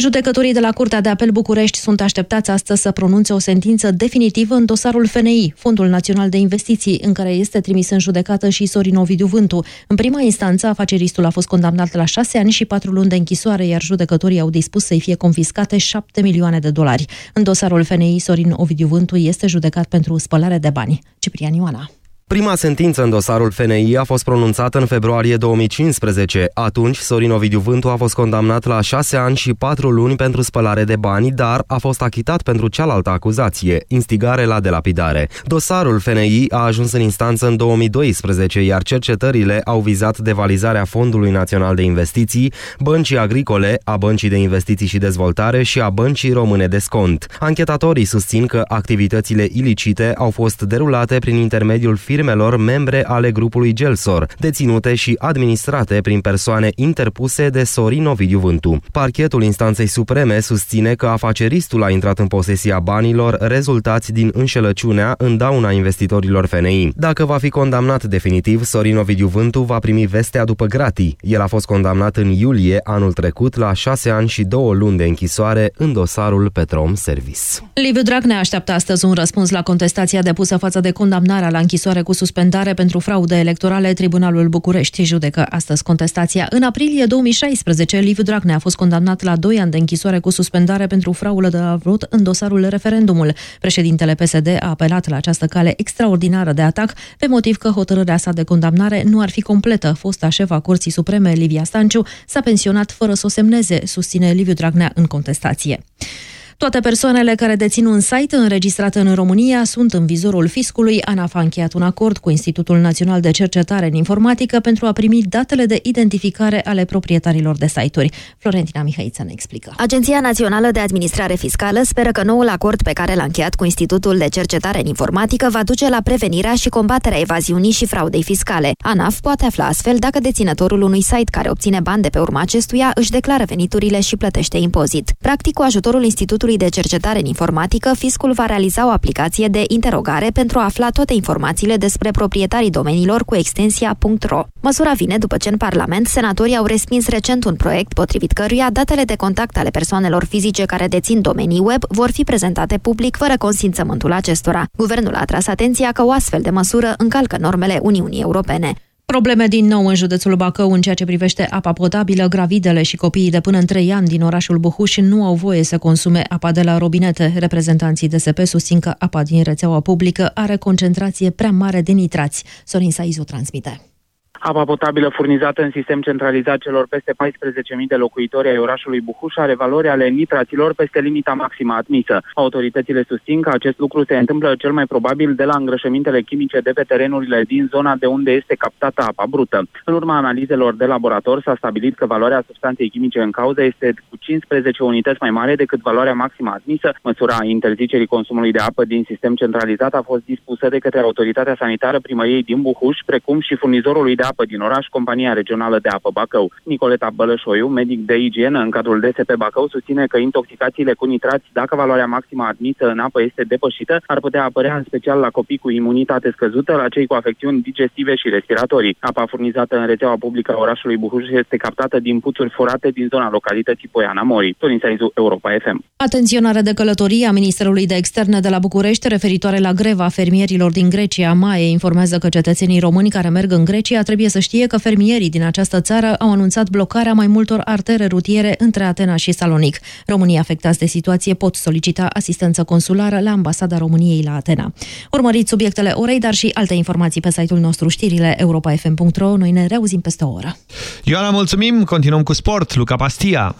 Judecătorii de la Curtea de Apel București sunt așteptați astăzi să pronunțe o sentință definitivă în dosarul FNI, Fondul Național de Investiții, în care este trimis în judecată și Sorin Ovidiu Vântu. În prima instanță, afaceristul a fost condamnat la șase ani și patru luni de închisoare, iar judecătorii au dispus să-i fie confiscate șapte milioane de dolari. În dosarul FNI, Sorin Ovidiu Vântu este judecat pentru spălare de bani. Ciprian Ioana. Prima sentință în dosarul FNI a fost pronunțată în februarie 2015. Atunci, Sorin Ovidiu Vântu a fost condamnat la șase ani și patru luni pentru spălare de bani, dar a fost achitat pentru cealaltă acuzație, instigare la delapidare. Dosarul FNI a ajuns în instanță în 2012, iar cercetările au vizat devalizarea Fondului Național de Investiții, băncii agricole, a băncii de investiții și dezvoltare și a băncii române de scont. Anchetatorii susțin că activitățile ilicite au fost derulate prin intermediul firmelor firmelor membre ale grupului Gelsor, deținute și administrate prin persoane interpuse de Sorin Ovidiu Vântu. Parchetul instanței supreme susține că afaceristul a intrat în posesia banilor rezultați din înșelăciunea în dauna investitorilor FNI. Dacă va fi condamnat definitiv, Sorin Ovidiu Vântu va primi vestea după gratii. El a fost condamnat în iulie anul trecut la șase ani și două luni de închisoare în dosarul Petrom Service. Liviu Dragnea așteaptă astăzi un răspuns la contestația depusă față de condamnarea la închisoare cu suspendare pentru fraude electorale, Tribunalul București judecă astăzi contestația. În aprilie 2016, Liviu Dragnea a fost condamnat la 2 ani de închisoare cu suspendare pentru fraudă de la vot în dosarul referendumul. Președintele PSD a apelat la această cale extraordinară de atac pe motiv că hotărârea sa de condamnare nu ar fi completă. Fosta șefa Curții Supreme, Livia Stanciu, s-a pensionat fără să o semneze, susține Liviu Dragnea în contestație. Toate persoanele care dețin un site înregistrat în România sunt în vizorul fiscului. ANAF a încheiat un acord cu Institutul Național de Cercetare în Informatică pentru a primi datele de identificare ale proprietarilor de site-uri. Florentina Mihaiță ne explică. Agenția Națională de Administrare Fiscală speră că noul acord pe care l-a încheiat cu Institutul de Cercetare în Informatică va duce la prevenirea și combaterea evaziunii și fraudei fiscale. ANAF poate afla astfel dacă deținătorul unui site care obține bani de pe urma acestuia își declară veniturile și plătește impozit. Practic, cu ajutorul Institutului Institutului de Cercetare în Informatică, fiscul va realiza o aplicație de interogare pentru a afla toate informațiile despre proprietarii domeniilor cu extensia .ro. Măsura vine după ce în Parlament senatorii au respins recent un proiect potrivit căruia datele de contact ale persoanelor fizice care dețin domenii web vor fi prezentate public fără consimțământul acestora. Guvernul a tras atenția că o astfel de măsură încalcă normele Uniunii Europene. Probleme din nou în județul Bacău în ceea ce privește apa potabilă. Gravidele și copiii de până în 3 ani din orașul Buhuș nu au voie să consume apa de la robinete. Reprezentanții DSP susțin că apa din rețeaua publică are concentrație prea mare de nitrați. Sorin Saizu transmite. Apa potabilă furnizată în sistem centralizat celor peste 14.000 de locuitori ai orașului Buhuș are valori ale nitraților peste limita maximă admisă. Autoritățile susțin că acest lucru se întâmplă cel mai probabil de la îngrășămintele chimice de pe terenurile din zona de unde este captată apa brută. În urma analizelor de laborator s-a stabilit că valoarea substanței chimice în cauză este cu 15 unități mai mare decât valoarea maximă admisă. Măsura interzicerii consumului de apă din sistem centralizat a fost dispusă de către autoritatea sanitară primăriei din Buhuș, precum și furnizorului de apă din oraș, compania regională de apă Bacău. Nicoleta Bălășoiu, medic de igienă în cadrul DSP Bacău, susține că intoxicațiile cu nitrați, dacă valoarea maximă admisă în apă este depășită, ar putea apărea în special la copii cu imunitate scăzută, la cei cu afecțiuni digestive și respiratorii. Apa furnizată în rețeaua publică a orașului Buhuș este captată din puțuri forate din zona localității Poiana Mori. Torin Saizu, Europa FM. Atenționare de călătorie a Ministerului de Externe de la București referitoare la greva fermierilor din Grecia. Maie informează că cetățenii români care merg în Grecia trebuie să știe că fermierii din această țară au anunțat blocarea mai multor artere rutiere între Atena și Salonic. Românii afectați de situație pot solicita asistență consulară la Ambasada României la Atena. Urmăriți subiectele orei, dar și alte informații pe site-ul nostru știrile europa.fm.ro. Noi ne reauzim peste o oră. Ioana, mulțumim! Continuăm cu sport. Luca Pastia.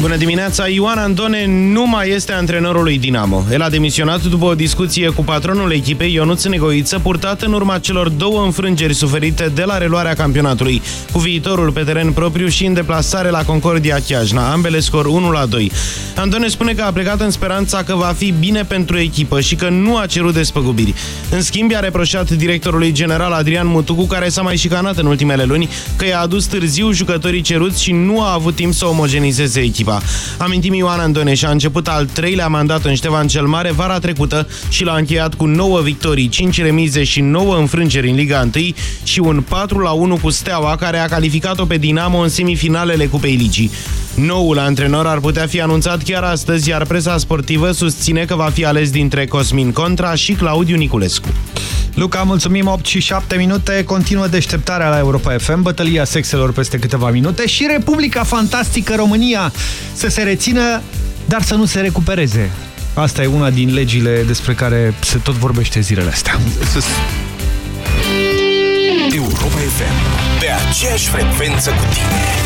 Bună dimineața! Ioan Andone nu mai este antrenorul lui Dinamo. El a demisionat după o discuție cu patronul echipei Ionuț Negoiță, purtat în urma celor două înfrângeri suferite de la reluarea campionatului, cu viitorul pe teren propriu și în deplasare la Concordia Chiajna, ambele scor 1-2. Andone spune că a plecat în speranța că va fi bine pentru echipă și că nu a cerut despăgubiri. În schimb, a reproșat directorului general Adrian Mutucu, care s-a mai șicanat în ultimele luni, că i-a adus târziu jucătorii ceruți și nu a avut timp să omogenizeze echipa echipa. Amintim Ioan Andone și a început al treilea mandat în Ștefan cel Mare vara trecută și l-a încheiat cu 9 victorii, 5 remize și 9 înfrângeri în Liga 1 și un 4 la 1 cu Steaua, care a calificat-o pe Dinamo în semifinalele Cupei Ligii. Noul antrenor ar putea fi anunțat chiar astăzi, iar presa sportivă susține că va fi ales dintre Cosmin Contra și Claudiu Niculescu. Luca, mulțumim, 8 și 7 minute, continuă deșteptarea la Europa FM, bătălia sexelor peste câteva minute și Republica Fantastică România să se rețină, dar să nu se recupereze. Asta e una din legile despre care se tot vorbește zilele astea. Europa FM, pe aceeași frecvență cu tine.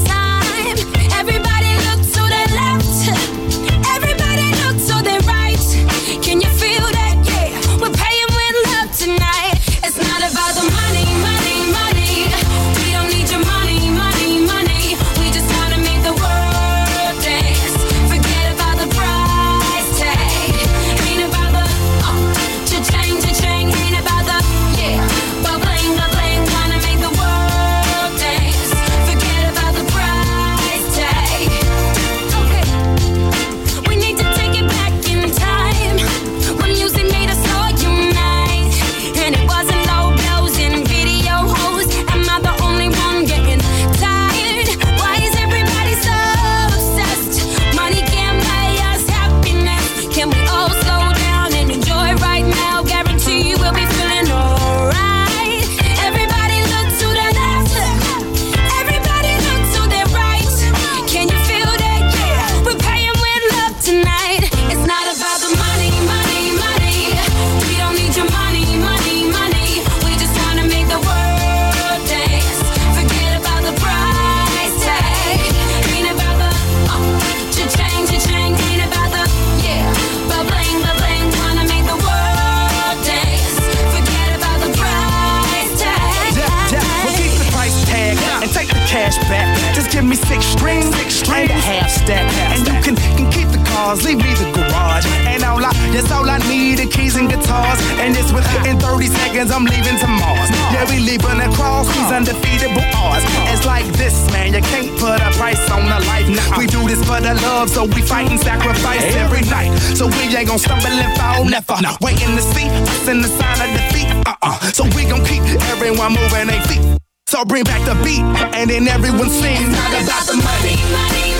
cars, leave me the garage. And all I, that's all I need, the keys and guitars. And it's within 30 seconds, I'm leaving to Mars. Yeah, we leaving across these undefeatable odds. It's like this, man, you can't put a price on a life. We do this for the love, so we fight and sacrifice every night. So we ain't gonna stumble and fall, never. Waiting to see us in the sign of defeat. Uh-uh. So we gon' keep everyone moving their feet. So bring back the beat, and then everyone sings. It's not about the money. money, money.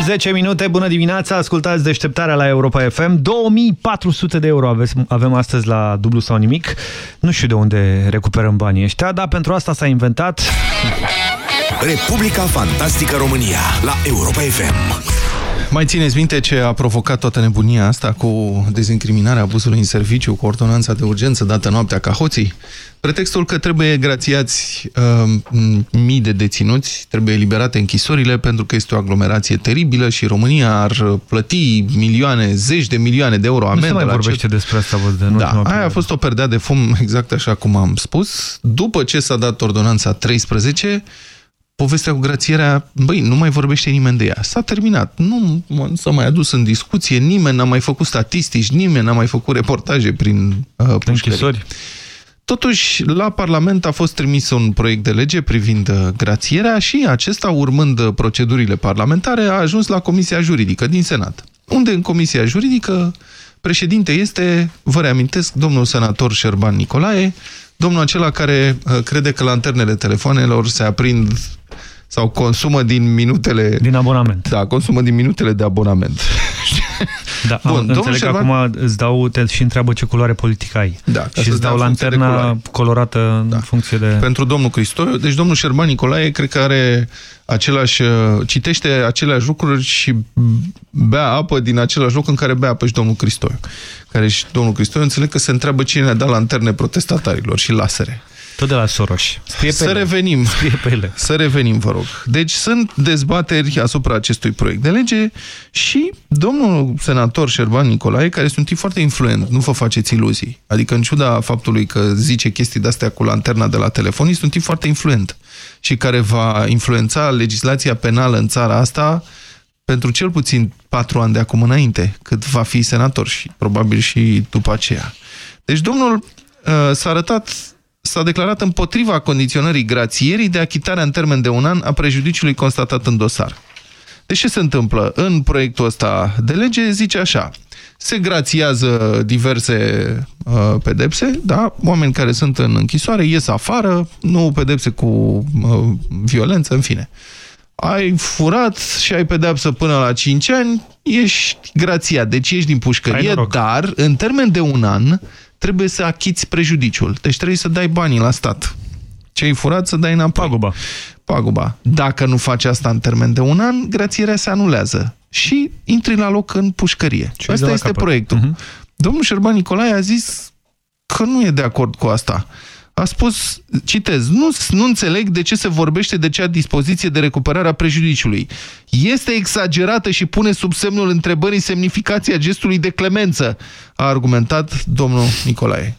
10 minute, bună dimineața, ascultați deșteptarea la Europa FM. 2400 de euro avem astăzi la dublu sau nimic. Nu știu de unde recuperăm banii ăștia, dar pentru asta s-a inventat... Republica Fantastică România la Europa FM. Mai țineți minte ce a provocat toată nebunia asta cu dezincriminarea abuzului în serviciu, cu ordonanța de urgență dată noaptea ca hoții? Pretextul că trebuie grațiați uh, mii de deținuți, trebuie eliberate închisorile pentru că este o aglomerație teribilă și România ar plăti milioane, zeci de milioane de euro amendă. Nu se mai vorbește ce... despre asta, văd, de Da, aia a fost o perdea de fum, exact așa cum am spus. După ce s-a dat ordonanța 13, povestea cu grațierea, băi, nu mai vorbește nimeni de ea. S-a terminat. Nu s-a mai adus în discuție, nimeni n-a mai făcut statistici, nimeni n-a mai făcut reportaje prin uh, Închisori. Totuși, la Parlament a fost trimis un proiect de lege privind uh, grațierea și acesta, urmând uh, procedurile parlamentare, a ajuns la Comisia Juridică din Senat, unde în Comisia Juridică președinte este, vă reamintesc, domnul senator Șerban Nicolae, domnul acela care uh, crede că lanternele telefonelor se aprind sau consumă din minutele... Din abonament. Da, consumă din minutele de abonament. Da, Bun, înțeleg că Șerban... acum îți dau, te și întreabă ce culoare politică ai. Da, și îți dau lanterna colorată da. în funcție de... Pentru domnul Cristoiu, deci domnul Șerban Nicolae cred că are același, uh, citește aceleași lucruri și bea apă din același loc în care bea apă și domnul Cristoiu. Care și domnul Cristoiu înțeleg că se întreabă cine ne-a dat lanterne protestatarilor și lasere. Tot de la Soros. Scrie pe să ele. revenim. *laughs* Scrie pe ele. Să revenim, vă rog. Deci sunt dezbateri asupra acestui proiect de lege și domnul senator Șerban Nicolae, care este un tip foarte influent, nu vă faceți iluzii. Adică în ciuda faptului că zice chestii de-astea cu lanterna de la telefon, este un tip foarte influent și care va influența legislația penală în țara asta pentru cel puțin patru ani de acum înainte, cât va fi senator și probabil și după aceea. Deci domnul uh, s-a arătat s-a declarat împotriva condiționării grațierii de achitarea în termen de un an a prejudiciului constatat în dosar. Deci ce se întâmplă? În proiectul ăsta de lege zice așa, se grațiază diverse uh, pedepse, da? oameni care sunt în închisoare ies afară, nu pedepse cu uh, violență, în fine. Ai furat și ai pedepsă până la 5 ani, ești grațiat, deci ești din pușcărie, dar în termen de un an trebuie să achiți prejudiciul. Deci trebuie să dai banii la stat. Ce ai furat să dai înapoi. Paguba. Paguba. Dacă nu faci asta în termen de un an, grațierea se anulează și intri la loc în pușcărie. Ce asta este capăt. proiectul. Uh mhm. -huh. Domnul Șerban Nicolae a zis că nu e de acord cu asta a spus, citez, nu, nu înțeleg de ce se vorbește de cea dispoziție de recuperare a prejudiciului. Este exagerată și pune sub semnul întrebării semnificația gestului de clemență, a argumentat domnul Nicolae.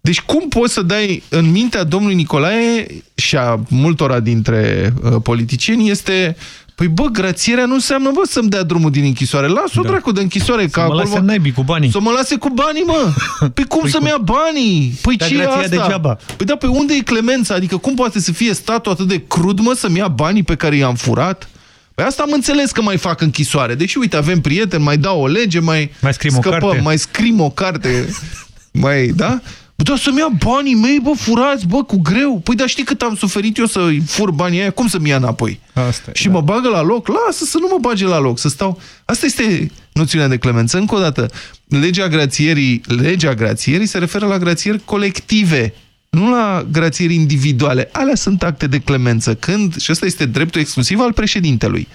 Deci cum poți să dai în mintea domnului Nicolae și a multora dintre uh, politicieni este Păi bă, grațierea nu înseamnă, bă, să-mi dea drumul din închisoare. Lasă-o da. dracu de închisoare. Să mă lase naibii cu banii. Să mă lase cu banii, mă. *laughs* Păi cum păi să-mi ia banii? Păi ce e asta? Degeaba. Păi da, pe păi unde e clemența? Adică cum poate să fie statul atât de crud, mă, să-mi ia banii pe care i-am furat? Păi asta am înțeles că mai fac închisoare. Deci, uite, avem prieteni, mai dau o lege, mai, mai scrim scăpăm, o carte. mai scrim o carte. *laughs* mai, da? Bă, să-mi ia banii mei, bă, furați, bă, cu greu. Păi, dar știi cât am suferit eu să fur banii aia? Cum să-mi ia înapoi? Asta și da. mă bagă la loc? Lasă să nu mă bage la loc, să stau... Asta este noțiunea de clemență. Încă o dată, legea grațierii, legea grațierii se referă la grațieri colective, nu la grațieri individuale. Alea sunt acte de clemență, când, și ăsta este dreptul exclusiv al președintelui.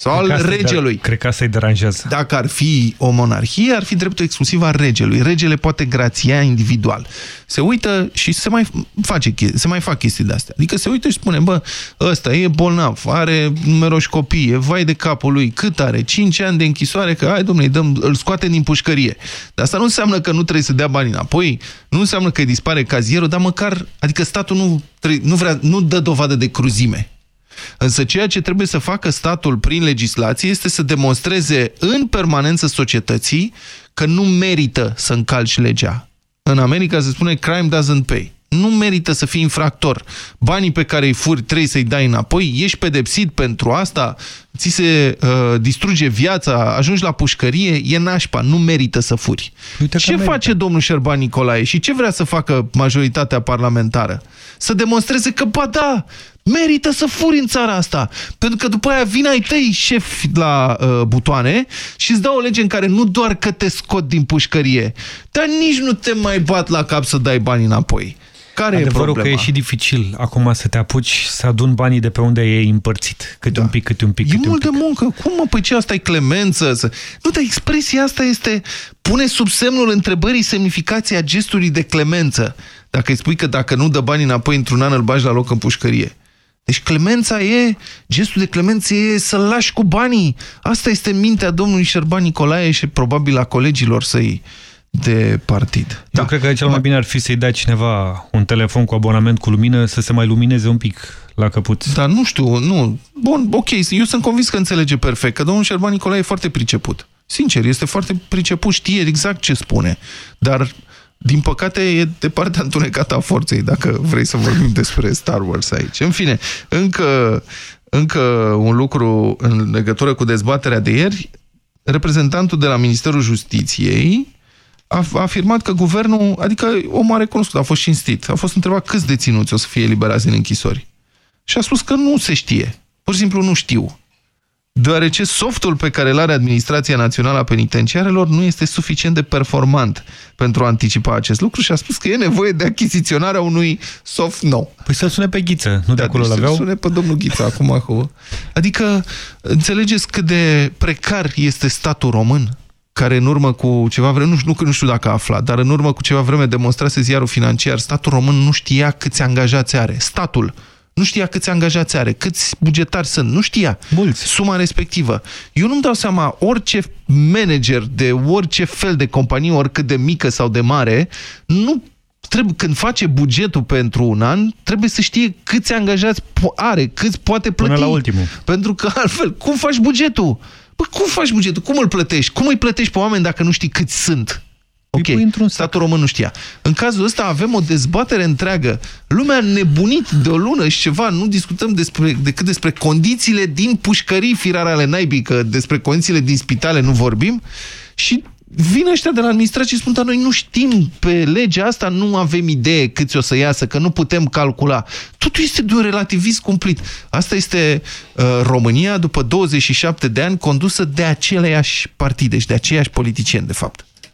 Sau cred al regelui. Cred că asta îi deranjează. Dacă ar fi o monarhie, ar fi dreptul exclusiv al regelui. Regele poate grația individual. Se uită și se mai, face, se mai fac chestii de-astea. Adică se uită și spune, bă, ăsta e bolnav, are numeroși copii, e vai de capul lui, cât are? 5 ani de închisoare, că hai domnule, dăm, îl scoate din pușcărie. Dar asta nu înseamnă că nu trebuie să dea bani înapoi, nu înseamnă că îi dispare cazierul, dar măcar, adică statul nu, nu, vrea, nu dă dovadă de cruzime. Însă ceea ce trebuie să facă statul prin legislație este să demonstreze în permanență societății că nu merită să încalci legea. În America se spune crime doesn't pay. Nu merită să fii infractor. Banii pe care îi furi trebuie să-i dai înapoi, ești pedepsit pentru asta, ți se uh, distruge viața, ajungi la pușcărie, e nașpa, nu merită să furi. Uite ce merită. face domnul Șerban Nicolae și ce vrea să facă majoritatea parlamentară? Să demonstreze că, ba da, Merită să furi în țara asta. Pentru că după aia vin ai tăi șefi la uh, butoane și îți dau o lege în care nu doar că te scot din pușcărie, dar nici nu te mai bat la cap să dai bani înapoi. Care Adevărul e problema? că e și dificil acum să te apuci să adun banii de pe unde e împărțit. Câte da. un pic, câte un pic, E câte un mult pic. de muncă. Cum mă? Păi ce asta e clemență? Să... Nu, dar expresia asta este... Pune sub semnul întrebării semnificația gestului de clemență. Dacă îi spui că dacă nu dă bani înapoi într-un an, îl bagi la loc în pușcărie. Deci clemența e, gestul de clemență e să-l lași cu banii. Asta este mintea domnului Șerban Nicolae și probabil a colegilor săi de partid. Da. Eu cred că cel mai bine ar fi să-i dea cineva un telefon cu abonament cu lumină să se mai lumineze un pic la căput. Dar nu știu, nu. Bun, ok, eu sunt convins că înțelege perfect, că domnul Șerban Nicolae e foarte priceput. Sincer, este foarte priceput, știe exact ce spune. Dar, din păcate, e de partea întunecată a forței, dacă vrei să vorbim despre Star Wars aici. În fine, încă, încă un lucru în legătură cu dezbaterea de ieri. Reprezentantul de la Ministerul Justiției a, a afirmat că guvernul, adică omul a recunoscut, a fost cinstit, a fost întrebat câți deținuți o să fie eliberați din închisori. Și a spus că nu se știe. Pur și simplu nu știu. Deoarece softul pe care îl are Administrația Națională a Penitenciarelor nu este suficient de performant pentru a anticipa acest lucru și a spus că e nevoie de achiziționarea unui soft nou. Păi să-l sune pe Ghiță, nu de acolo deci l-aveau? să sune pe domnul Ghiță acum. acum. Adică, înțelegeți cât de precar este statul român? care în urmă cu ceva vreme, nu știu, nu, nu știu dacă a aflat, dar în urmă cu ceva vreme demonstrase ziarul financiar, statul român nu știa câți angajați are. Statul nu știa câți angajați are, câți bugetari sunt, nu știa Mulți. suma respectivă. Eu nu-mi dau seama, orice manager de orice fel de companie, oricât de mică sau de mare, nu trebuie, când face bugetul pentru un an, trebuie să știe câți angajați are, câți poate plăti. Până la ultimul. Pentru că altfel, cum faci bugetul? Păi cum faci bugetul? Cum îl plătești? Cum îi plătești pe oameni dacă nu știi câți sunt? Ok, statul român nu știa. În cazul ăsta avem o dezbatere întreagă. Lumea a nebunit de o lună și ceva. Nu discutăm despre, decât despre condițiile din pușcării firare ale naibii, că despre condițiile din spitale nu vorbim. Și vin ăștia de la administrație și spun, dar noi nu știm pe legea asta, nu avem idee câți o să iasă, că nu putem calcula. Totul este de un relativism cumplit. Asta este uh, România după 27 de ani condusă de aceleași partide și de aceiași politicieni, de fapt.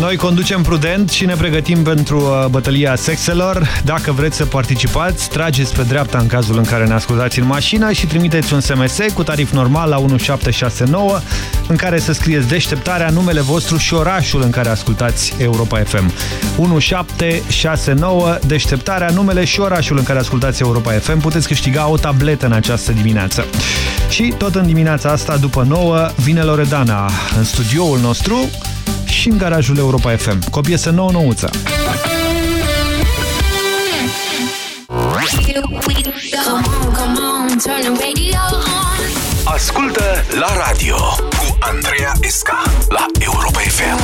Noi conducem prudent și ne pregătim pentru uh, bătălia sexelor. Dacă vreți să participați, trageți pe dreapta în cazul în care ne ascultați în mașină și trimiteți un SMS cu tarif normal la 1769 în care să scrieți deșteptarea, numele vostru și orașul în care ascultați Europa FM. 1769 deșteptarea, numele și orașul în care ascultați Europa FM. Puteți câștiga o tabletă în această dimineață. Și tot în dimineața asta, după 9, vine Loredana în studioul nostru și în garajul Europa FM, cu o piesă nouă-nouță. Ascultă la radio cu Andreea Esca la Europa FM.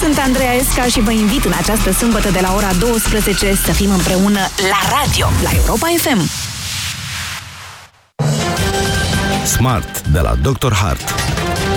Sunt Andreea Esca și vă invit în această sâmbătă de la ora 12 să fim împreună la radio, la Europa FM. Smart de la Dr. Hart.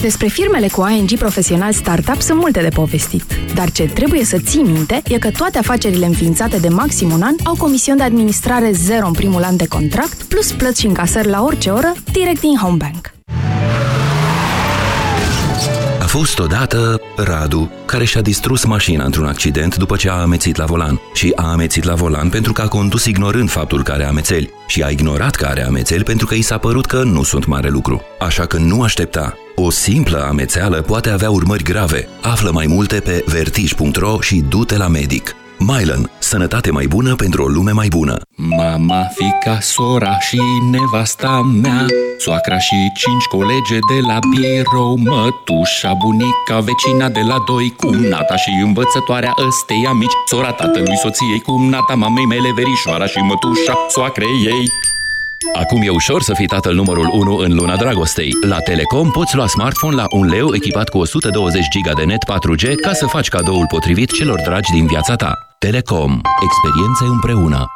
Despre firmele cu ING Profesional Startup sunt multe de povestit. Dar ce trebuie să ții minte e că toate afacerile înființate de maxim un an au comision de administrare zero în primul an de contract, plus plăți și încasări la orice oră, direct din Homebank. fost odată Radu, care și-a distrus mașina într-un accident după ce a amețit la volan. Și a amețit la volan pentru că a condus ignorând faptul că are amețeli. Și a ignorat că are amețeli pentru că i s-a părut că nu sunt mare lucru. Așa că nu aștepta. O simplă amețeală poate avea urmări grave. Află mai multe pe vertij.ro și du-te la medic. Mylan. Sănătate mai bună pentru o lume mai bună. Mama, fica, sora și nevasta mea Soacra și cinci colege de la birou Mătușa, bunica, vecina de la doi Cumnata și învățătoarea ăsteia mici Sora tatălui soției, cumnata mamei mele Verișoara și mătușa soacrei ei Acum e ușor să fii tatăl numărul 1 în luna dragostei. La Telecom poți lua smartphone la un leu echipat cu 120 GB de net 4G ca să faci cadoul potrivit celor dragi din viața ta. Telecom. Experiențe împreună.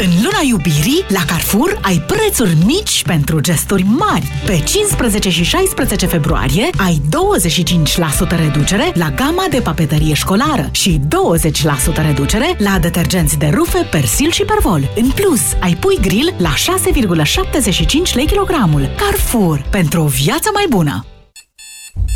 În luna iubirii, la Carrefour ai prețuri mici pentru gesturi mari. Pe 15 și 16 februarie ai 25% reducere la gama de papeterie școlară și 20% reducere la detergenți de rufe, persil și pervol. În plus, ai pui grill la 6,75 lei kilogramul. Carrefour, pentru o viață mai bună!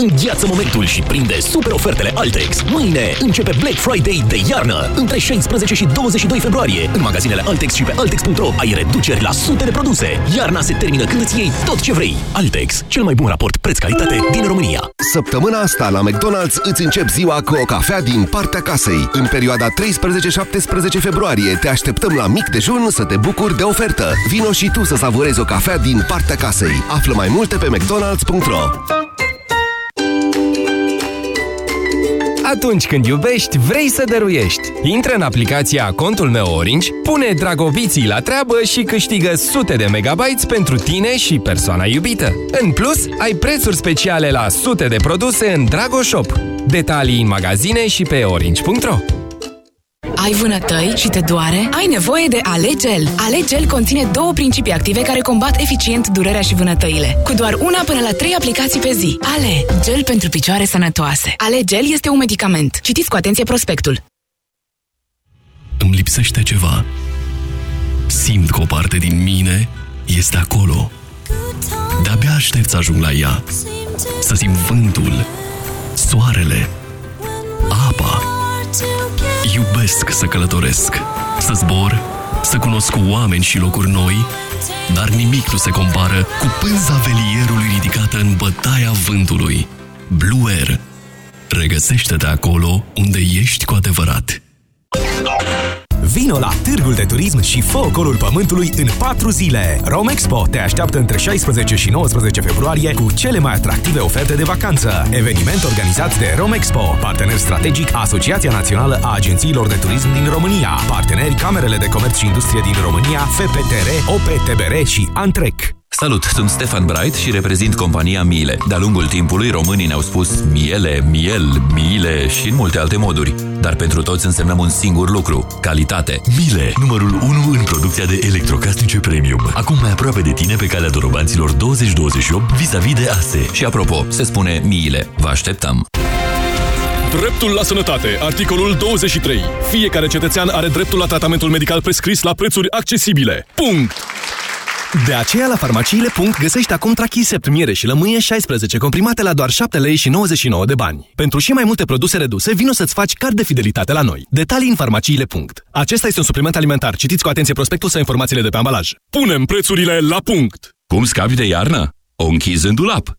Îngheață momentul și prinde super ofertele Altex. Mâine începe Black Friday de iarnă. Între 16 și 22 februarie. În magazinele Altex și pe Altex.ro ai reduceri la sute de produse. Iarna se termină când îți iei tot ce vrei. Altex, cel mai bun raport preț-calitate din România. Săptămâna asta la McDonald's îți încep ziua cu o cafea din partea casei. În perioada 13-17 februarie te așteptăm la mic dejun să te bucuri de ofertă. Vino și tu să savurezi o cafea din partea casei. Află mai multe pe mcdonalds.ro Atunci când iubești, vrei să dăruiești. Intră în aplicația Contul meu Orange, pune dragobiții la treabă și câștigă sute de megabytes pentru tine și persoana iubită. În plus, ai prețuri speciale la sute de produse în Dragoshop. Detalii în magazine și pe orange.ro Ai vânătăi și te doare? Ai nevoie de Alegel. Alegel conține două principii active care combat eficient durerea și vânătăile. Cu doar una până la trei aplicații pe zi. Ale, gel pentru picioare sănătoase. Alegel este un medicament. Citiți cu atenție prospectul. Îmi lipsește ceva. Simt că o parte din mine este acolo. De-abia aștept să ajung la ea. Să simt vântul, soarele, apa. Iubesc să călătoresc, să zbor, să cunosc oameni și locuri noi, dar nimic nu se compară cu pânza velierului ridicată în bătaia vântului. Blue Air. Regăsește-te acolo unde ești cu adevărat. Vino la Târgul de Turism și fă ocolul pământului în 4 zile. Romexpo te așteaptă între 16 și 19 februarie cu cele mai atractive oferte de vacanță. Eveniment organizat de Romexpo, partener strategic Asociația Națională a Agențiilor de Turism din România, parteneri Camerele de Comerț și Industrie din România, FPTR, OPTBR și Antrec. Salut, sunt Stefan Bright și reprezint compania Miele. De-a lungul timpului, românii ne-au spus miele, miel, miile și în multe alte moduri. Dar pentru toți însemnăm un singur lucru, calitate. Miele, numărul 1 în producția de electrocasnice premium. Acum mai aproape de tine pe calea dorobanților 2028 vis-a-vis de ASE. Și apropo, se spune miile. Vă așteptăm! Dreptul la sănătate, articolul 23. Fiecare cetățean are dreptul la tratamentul medical prescris la prețuri accesibile. Punct! De aceea la farmaciile. găsești acum Trachisept miere și lămâie 16 comprimate la doar 7 lei și 99 de bani. Pentru și mai multe produse reduse, vino să-ți faci card de fidelitate la noi. Detalii în farmaciile. Acesta este un supliment alimentar. Citiți cu atenție prospectul sau informațiile de pe ambalaj. Punem prețurile la punct! Cum scapi de iarnă? O închizi în dulap.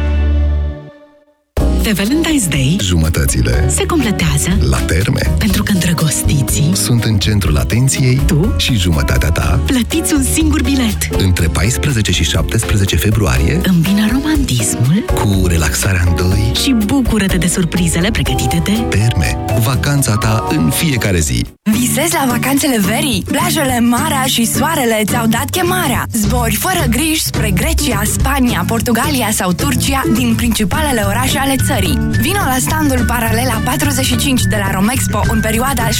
De Valentine's Day, Jumătățile se completează la terme pentru că îndrăgostiții sunt în centrul atenției tu și jumătatea ta plătiți un singur bilet. între 14 și 17 februarie Îmbină romantismul cu relaxarea în doi și bucură-te de surprizele pregătite de terme. Vacanța ta în fiecare zi. Visezi la vacanțele verii? Plajele, marea și soarele ți-au dat chemarea. Zbori fără griji spre Grecia, Spania, Portugalia sau Turcia din principalele orașe ale țării. Vino la standul Paralela 45 de la Romexpo în perioada 16-19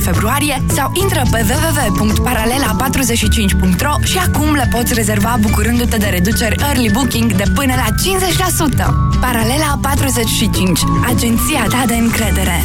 februarie sau intră pe www.paralela45.ro și acum le poți rezerva bucurându-te de reduceri early booking de până la 50%. Paralela 45, agenția ta de încredere.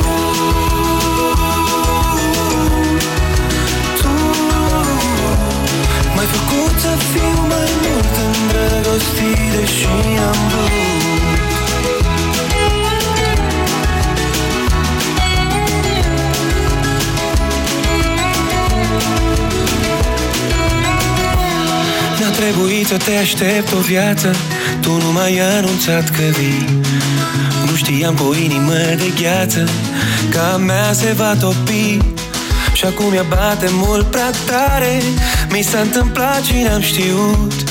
îndrăgostit Deși am vrut. Mi-a trebuit să te aștept o viață Tu nu m-ai anunțat că vii. Nu știam cu o inimă de gheață Că a mea se va topi. Și acum ea bate mult prea tare Mi s-a întâmplat și n-am știut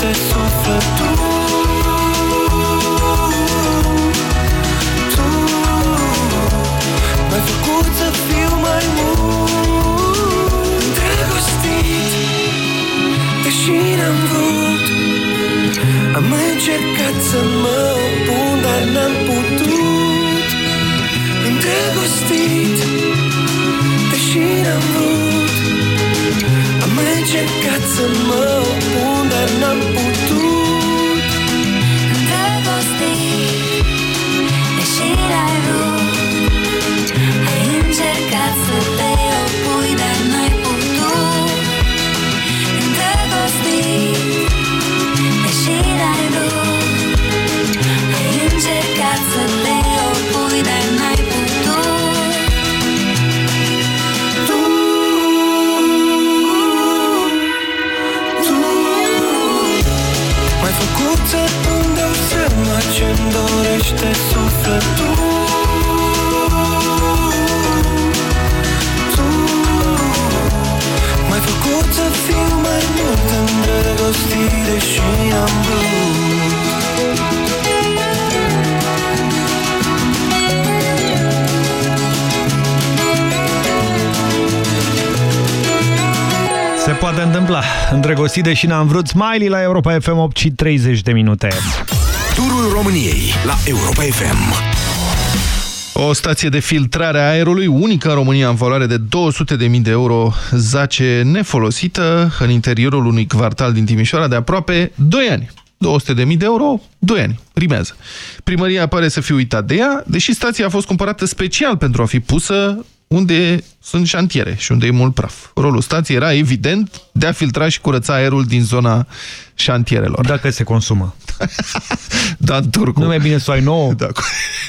dorește sufletul. Tu M-ai făcut să fiu mai mult Îndrăgostit Deși n-am vrut. Am încercat să mă opun Dar n-am putut. Îndrăgostit Deși n-am vrut. Am încercat să mă opun Dar Se poate întâmpla. Îndrăgostit de și n-am vrut Smiley la Europa FM 8 și 30 de minute. Turul României la Europa FM. O stație de filtrare a aerului, unică în România în valoare de 200.000 de euro, zace nefolosită în interiorul unui quartal din Timișoara de aproape 2 ani. 200.000 de euro, 2 ani, rimează. Primăria pare să fi uitat de ea, deși stația a fost cumpărată special pentru a fi pusă unde sunt șantiere și unde e mult praf. Rolul stației era evident de a filtra și curăța aerul din zona șantierelor. Dacă se consumă. *laughs* Dan Turcu. Nu mai bine să ai nouă. Da.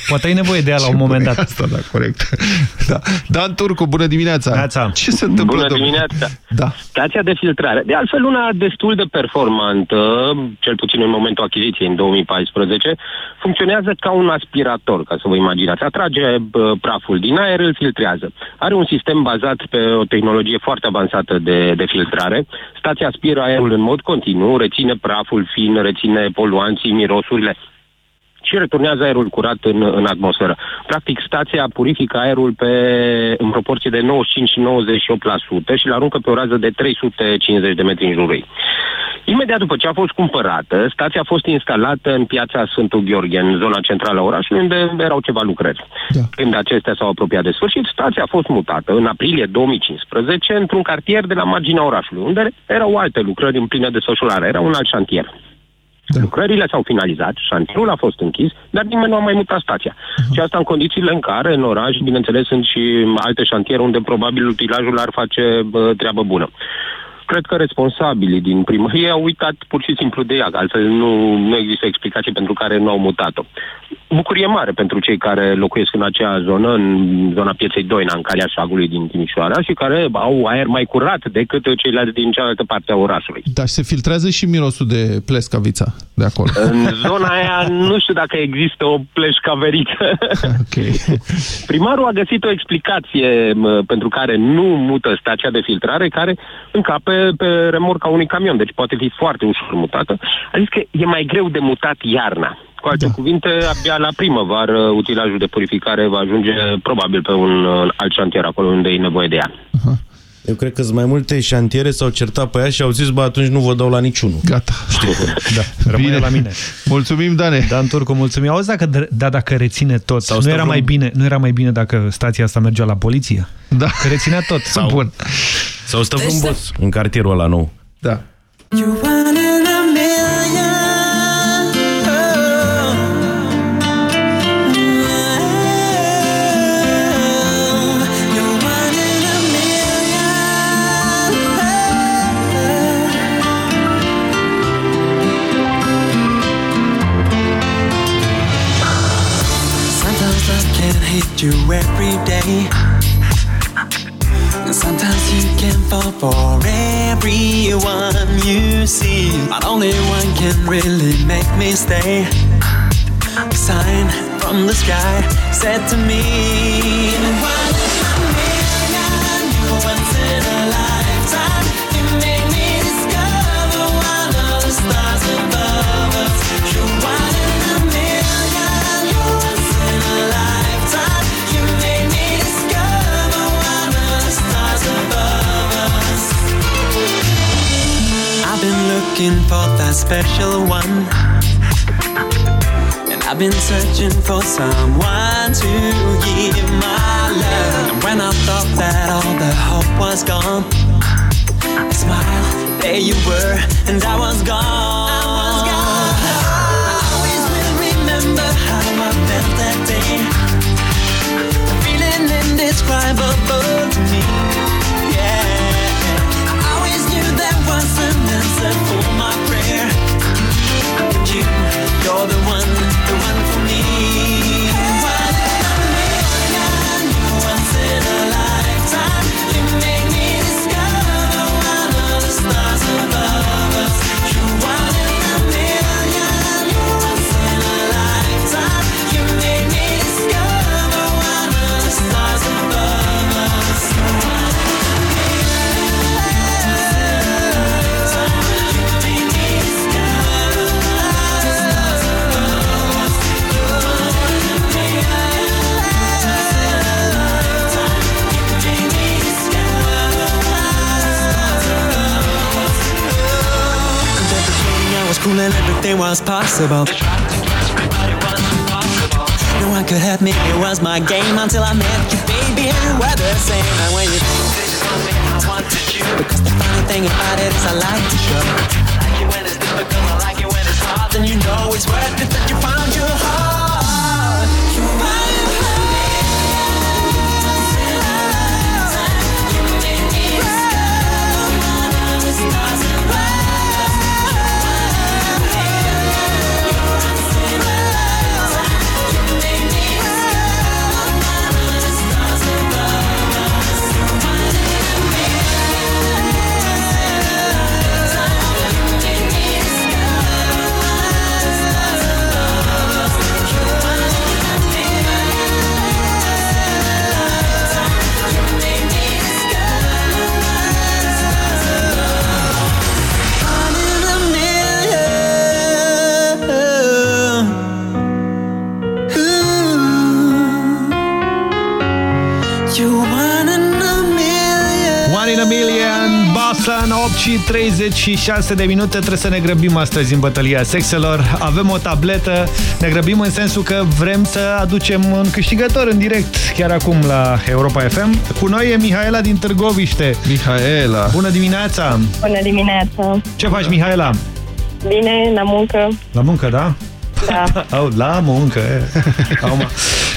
Poate ai nevoie de ea la *laughs* un moment dat. Asta, da, corect. Da. Dan Turcu, bună dimineața. Neața. Ce se întâmplă? Bună domnule? dimineața. Da. Stația de filtrare. De altfel, una destul de performantă, cel puțin în momentul achiziției în 2014, funcționează ca un aspirator, ca să vă imaginați. Atrage bă, praful din aer, îl filtrează. Are un sistem bazat pe o tehnologie foarte avansată de, de filtrare. Stația aspiră aerul în mod continuu, reține praful fin, reține poluanții, mirosurile și returnează aerul curat în, în atmosferă. Practic, stația purifică aerul pe, în proporție de 95 și 98% și îl aruncă pe o rază de 350 de metri în jurul ei. Imediat după ce a fost cumpărată, stația a fost instalată în piața Sfântul Gheorghe, în zona centrală a orașului, unde erau ceva lucrări. Da. Când acestea s-au apropiat de sfârșit, stația a fost mutată în aprilie 2015 într-un cartier de la marginea orașului, unde erau alte lucrări în plină desfășurare. Era un alt șantier. Da. Lucrările s-au finalizat, șantierul a fost închis, dar nimeni nu a mai mutat stația. Uh-huh. Și asta în condițiile în care, în oraș, bineînțeles, sunt și alte șantiere unde probabil utilajul ar face bă, treabă bună. Cred că responsabilii din primărie au uitat pur și simplu de ea, că altfel nu, nu există explicație pentru care nu au mutat-o. Bucurie mare pentru cei care locuiesc în acea zonă, în zona pieței Doina, în calea șagului din Timișoara și care au aer mai curat decât ceilalți din cealaltă parte a orașului. Dar se filtrează și mirosul de plescavița de acolo. În zona aia nu știu dacă există o pleșcaveriță. *laughs* Okay. Primarul a găsit o explicație mă, pentru care nu mută stația de filtrare, care încape pe remorca unui camion, deci poate fi foarte ușor mutată. A zis că e mai greu de mutat iarna. Cu alte da. cuvinte, abia la primăvară utilajul de purificare va ajunge probabil pe un uh, alt șantier acolo unde e nevoie de ea. Eu cred că sunt mai multe șantiere s-au certat pe ea și au zis, bă, atunci nu vă dau la niciunul. Gata. Știu. *laughs* Da, rămâne Bine. la mine. Mulțumim, Dane. Dan Turcu, mulțumim. Auzi dacă, da, dacă reține tot, Sau nu stă era, vreun- mai bine, nu era mai bine dacă stația asta mergea la poliție? Da. Că reținea tot. Sau- Bun. Sau stă vreun boss în cartierul ăla nou. Da. Sometimes you every day. And sometimes you can fall for everyone you see. But only one can really make me stay. A sign from the sky said to me. Looking for that special one. And I've been searching for someone to give my love. And when I thought that all the hope was gone, I smiled, there you were, and I was gone. I always will remember how I felt that day. A feeling indescribable to me. Cool and everything was possible. No one could help me, it was my game until I met you, baby, and were the same. And when you because the funny thing about it is I like to show. I like it when it's difficult, I like it when it's hard, and you know it's worth it that you found și 36 de minute. Trebuie să ne grăbim astăzi în bătălia sexelor. Avem o tabletă. Ne grăbim în sensul că vrem să aducem un câștigător în direct chiar acum la Europa FM. Cu noi e Mihaela din Târgoviște. Mihaela. Bună dimineața! Bună dimineața! Ce faci, Mihaela? Bine, la muncă. La muncă, da? Da. *laughs* Au, la muncă. e. *laughs* Acum.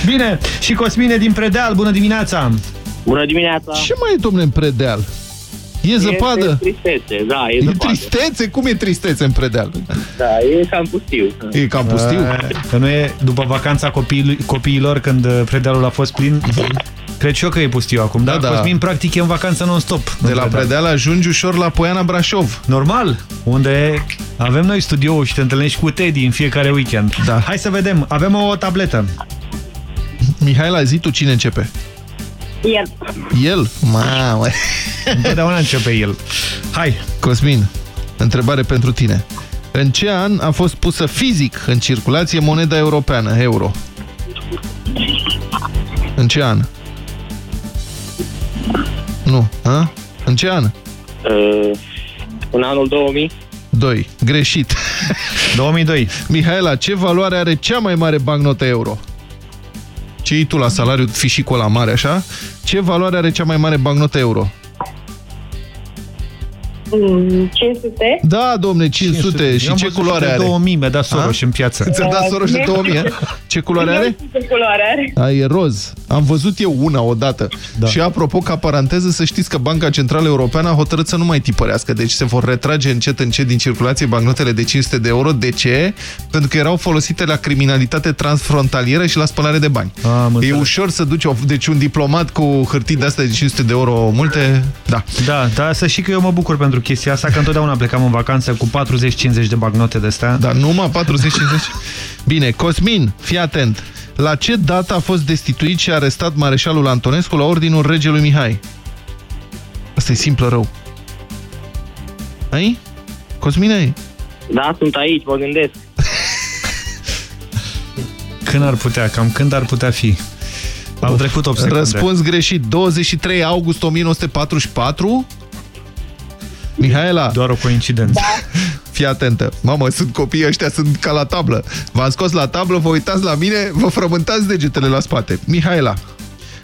Bine, și Cosmine din Predeal, bună dimineața! Bună dimineața! Ce mai e, domnule, în predeal? E zăpadă? E tristețe, da, e E zăpadă. tristețe? Cum e tristețe în predeal? Da, e cam pustiu. E cam pustiu? A, Că nu e după vacanța copiii, copiilor când uh, Predealul a fost plin? Cred și eu că e pustiu acum, da? Da, da. da. Cosmin practic e în vacanță non-stop. De la Predeal ajungi ușor la Poiana Brașov. Normal, unde avem noi studioul și te întâlnești cu Teddy în fiecare weekend. Da. Hai să vedem, avem o tabletă. Mihaela, zi tu cine începe? El. El? Mamă! Întotdeauna începe el. Hai! Cosmin, întrebare pentru tine. În ce an a fost pusă fizic în circulație moneda europeană, euro? În ce an? Nu, a? În ce an? Uh, în anul 2000? 2. Greșit. *laughs* 2002. Mihaela, ce valoare are cea mai mare bancnotă euro? Ce iei tu la salariu, fișicul la mare, așa? Ce valoare are cea mai mare bancnotă euro? Mm, 500? Da, domne, 500. 500. Și Eu am ce văzut culoare de are? 2000, mi-a dat Soros A? în piață. Ți-a dat Soros de 2000, a? Ce culoare are? Nu știu ce culoare are. A, e roz. Am văzut eu una odată. Da. Și apropo, ca paranteză, să știți că Banca Centrală Europeană a hotărât să nu mai tipărească. Deci se vor retrage încet încet din circulație bancnotele de 500 de euro. De ce? Pentru că erau folosite la criminalitate transfrontalieră și la spălare de bani. Am e înțeles. ușor să duci o, deci un diplomat cu hârtii de astea de 500 de euro multe, da. Da, da, să știi că eu mă bucur pentru chestia asta, că întotdeauna plecam în vacanță cu 40-50 de bagnote de astea. Dar numai 40-50? Bine, Cosmin, fii atent. La ce dată a fost destituit și arestat mareșalul Antonescu la ordinul regelui Mihai? Asta e simplă rău. Ai? Cosmine? Da, sunt aici, mă gândesc. *laughs* Când ar putea, cam când ar putea fi? Au trecut 8 secunde. Răspuns greșit. 23 august 1944? Mihaela. Doar o coincidență. Da. Fii atentă. Mamă, sunt copiii ăștia, sunt ca la tablă. V-am scos la tablă, vă uitați la mine, vă frământați degetele la spate. Mihaela,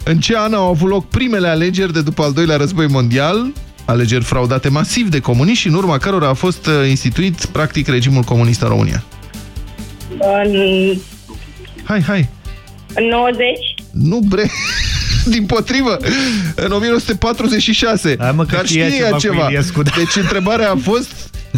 în ce an au avut loc primele alegeri de după al doilea război mondial? Alegeri fraudate masiv de comuniști și în urma cărora a fost uh, instituit, practic, regimul comunist în România. În, Hai, hai. în 90? Nu bre... *laughs* Din potrivă, în 1946. Hai mă, că Dar știe știe ceva ea cu ceva. Iliescu, da. Deci întrebarea a fost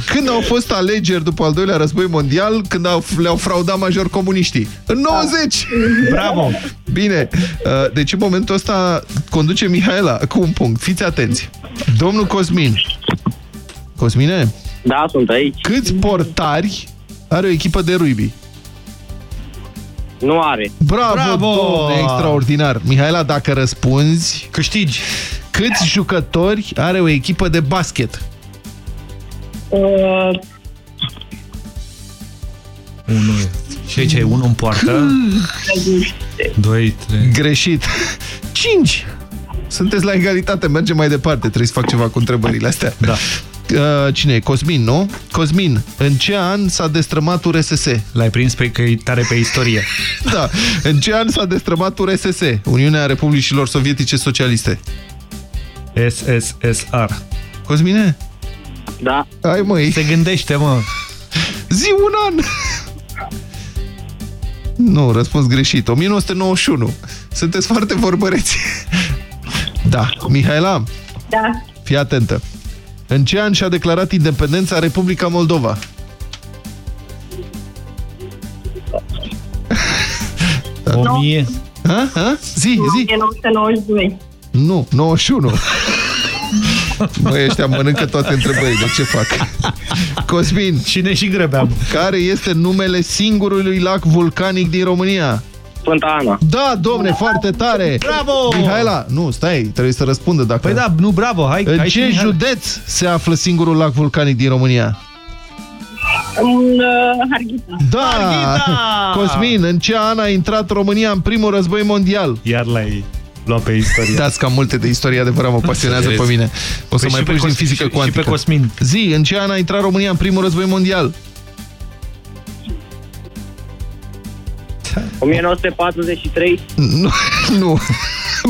când au fost alegeri după al doilea război mondial, când au, le-au fraudat major comuniștii? În 90! Bravo! Bine, uh, deci în momentul ăsta conduce Mihaela cu un punct. Fiți atenți. Domnul Cosmin. Cosmine? Da, sunt aici. Câți portari are o echipă de rugby? Nu are. Bravo, Bravo! domne, extraordinar. Mihaela, dacă răspunzi, câștigi. Câți jucători are o echipă de basket? Uh, Unu. Și aici e unul în poartă. Doi, trei. Greșit. 5. Sunteți la egalitate, mergem mai departe. Trebuie să fac ceva cu întrebările astea. Da. Uh, cine e? Cosmin, nu? Cosmin, în ce an s-a destrămat URSS? L-ai prins pe că e tare pe istorie. *laughs* da. În ce an s-a destrămat URSS? Uniunea Republicilor Sovietice Socialiste. SSSR. Cosmine? Da. Hai măi. Se gândește, mă. Zi un an! Nu, răspuns greșit. 1991. Sunteți foarte vorbăreți. Da. Mihaela, Da. fii atentă. În ce an și-a declarat independența Republica Moldova? *laughs* O mie. Ha? Ha? Zi, zi. 1992. Nu, 91. Măi, *laughs* ăștia mănâncă toate întrebările. Ce fac? *laughs* Cosmin. Cine și grăbeam. Care este numele singurului lac vulcanic din România? Sfânta Ana. Da, domne, foarte tare! Bravo! Mihaela, nu, stai, trebuie să răspundă dacă... Păi da, nu, bravo, hai. În hai ce și Mihaela. județ se află singurul lac vulcanic din România? În uh, Harghita. Da! Harghita! Cosmin, în ce an a intrat România în primul război mondial? Iar l-ai luat pe istorie. Dați cam multe de istorie, adevărat, mă pasionează pe mine. O să Păi mai și pe pui din Cos- fizică și- și cuantică. pe Cosmin. Zi, în ce an a intrat România în primul război mondial? 1943. Nu, *laughs* nu.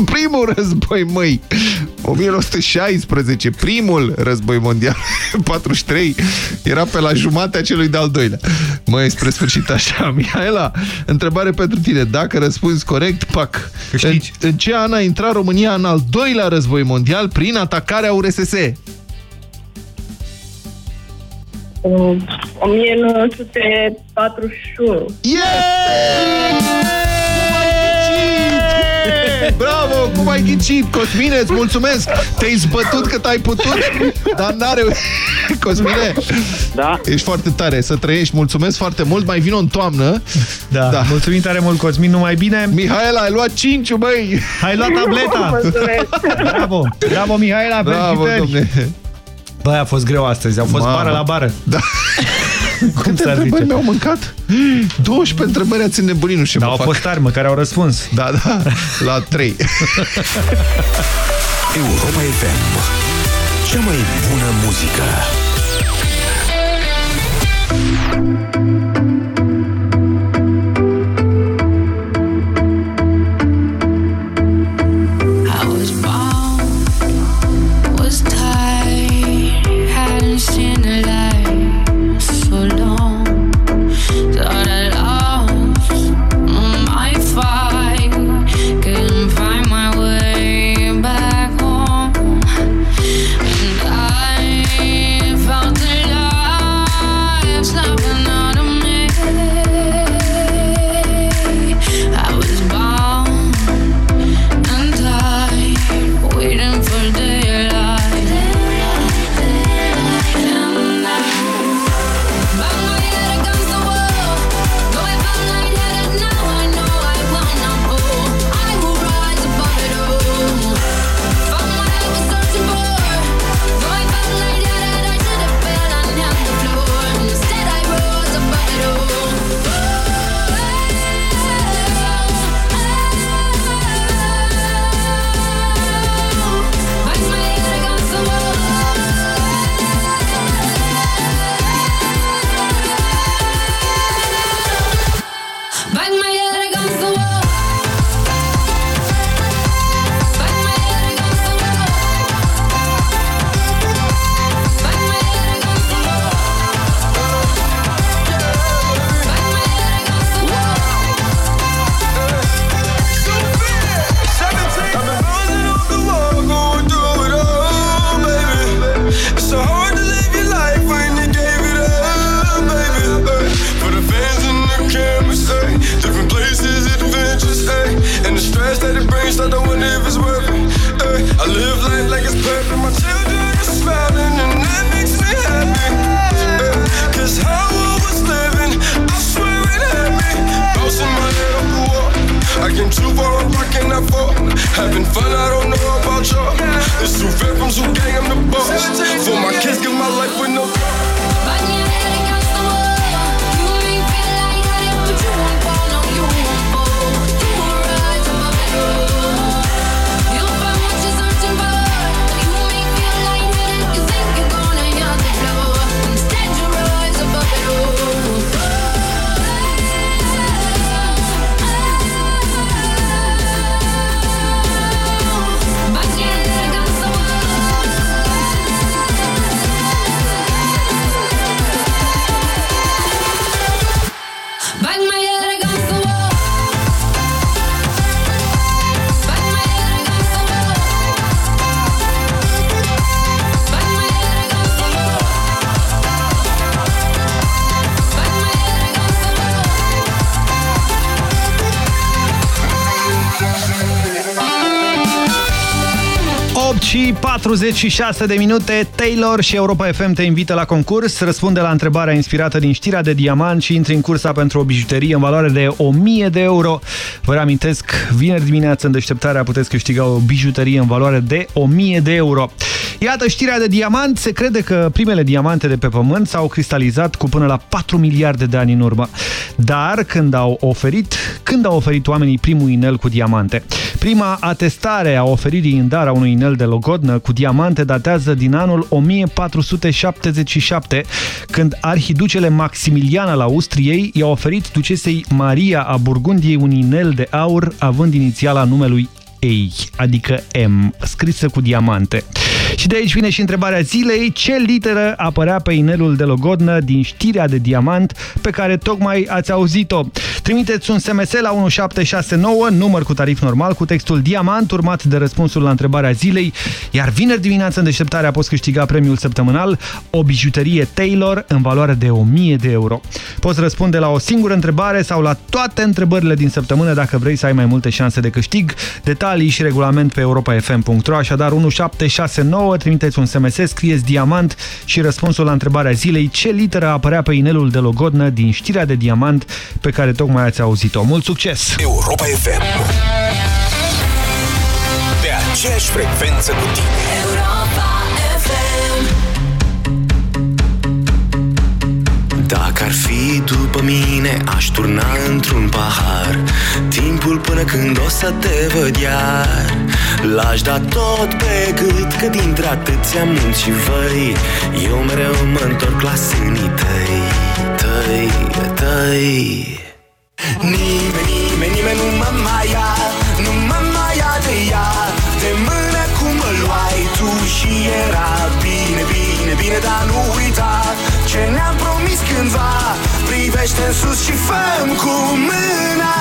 Primul război, măi. 1916, primul război mondial. *laughs* 43 era pe la jumatea celui de-al doilea. Măi, spre sfârșit așa. *laughs* Mihaela, întrebare pentru tine. Dacă răspunzi corect, pac. În, în ce an a intrat România în al doilea război mondial prin atacarea URSS? Um, 1941. Bravo, cum ai ghicit, Cosmine, îți mulțumesc. Te-ai zbătut cât ai putut Dar n-are... Cosmine Da. Ești foarte tare, să trăiești, mulțumesc foarte mult. Mai vin în toamnă. Da, da. mulțumim tare mult, Cosmin, numai bine. Mihaela, ai luat 5 băi. Ai luat tableta. Bravo, bravo, Mihaela, Bravo, felicitări. domne Băi, a fost greu astăzi, au fost Mamă. bară la bară. Da. *laughs* Cum Câte s-ar întrebări zice? mi-au mâncat? 12 întrebări ați înnebunit, nu știu Da, mă au fac. fost tari, măcar au răspuns. Da, da, la 3 *laughs* Europa FM. Cea mai bună muzică. 46 de minute, Taylor și Europa FM te invită la concurs. Răspunde la întrebarea inspirată din știrea de diamant și intri în cursa pentru o bijuterie în valoare de 1000 de euro. Vă reamintesc, vineri dimineață în deșteptarea puteți câștiga o bijuterie în valoare de 1000 de euro. Iată știrea de diamant. Se crede că primele diamante de pe pământ s-au cristalizat cu până la 4 miliarde de ani în urmă. Dar când au oferit, când au oferit oamenii primul inel cu diamante? Prima atestare a oferirii în dar a unui inel de logodnă cu diamante datează din anul 1477, când arhiducele Maximilian al Austriei i-a oferit ducesei Maria a Burgundiei un inel de aur având inițiala numelui ei, adică M, scrisă cu diamante. Și de aici vine și întrebarea zilei, ce literă apărea pe inelul de logodnă din știrea de diamant pe care tocmai ați auzit-o? Trimiteți un SMS la 1769, număr cu tarif normal, cu textul diamant, urmat de răspunsul la întrebarea zilei, iar vineri dimineața în deșteptarea poți câștiga premiul săptămânal, o bijuterie Taylor în valoare de 1000 de euro. Poți răspunde la o singură întrebare sau la toate întrebările din săptămână dacă vrei să ai mai multe șanse de câștig. Detalii și regulament pe europafm.ro, așadar 1769 9, trimiteți un SMS, scrieți diamant și răspunsul la întrebarea zilei ce literă apărea pe inelul de logodnă din știrea de diamant pe care tocmai ați auzit-o. Mult succes! Europa FM Pe aceeași frecvență cu tine după mine, aș turna într-un pahar. Timpul până când o să te văd iar. L-aș da tot pe gât, că dintre atâția munți și văi Eu mereu mă întorc la sânii tăi, tăi, tăi. Nimeni, nimeni, nimeni nu mă mai ia Nu mă mai ia de ea. De mână cum mă luai tu și era bine, bine, bine Dar nu uita ce ne-am promis cândva Privește în sus și fă cu mâna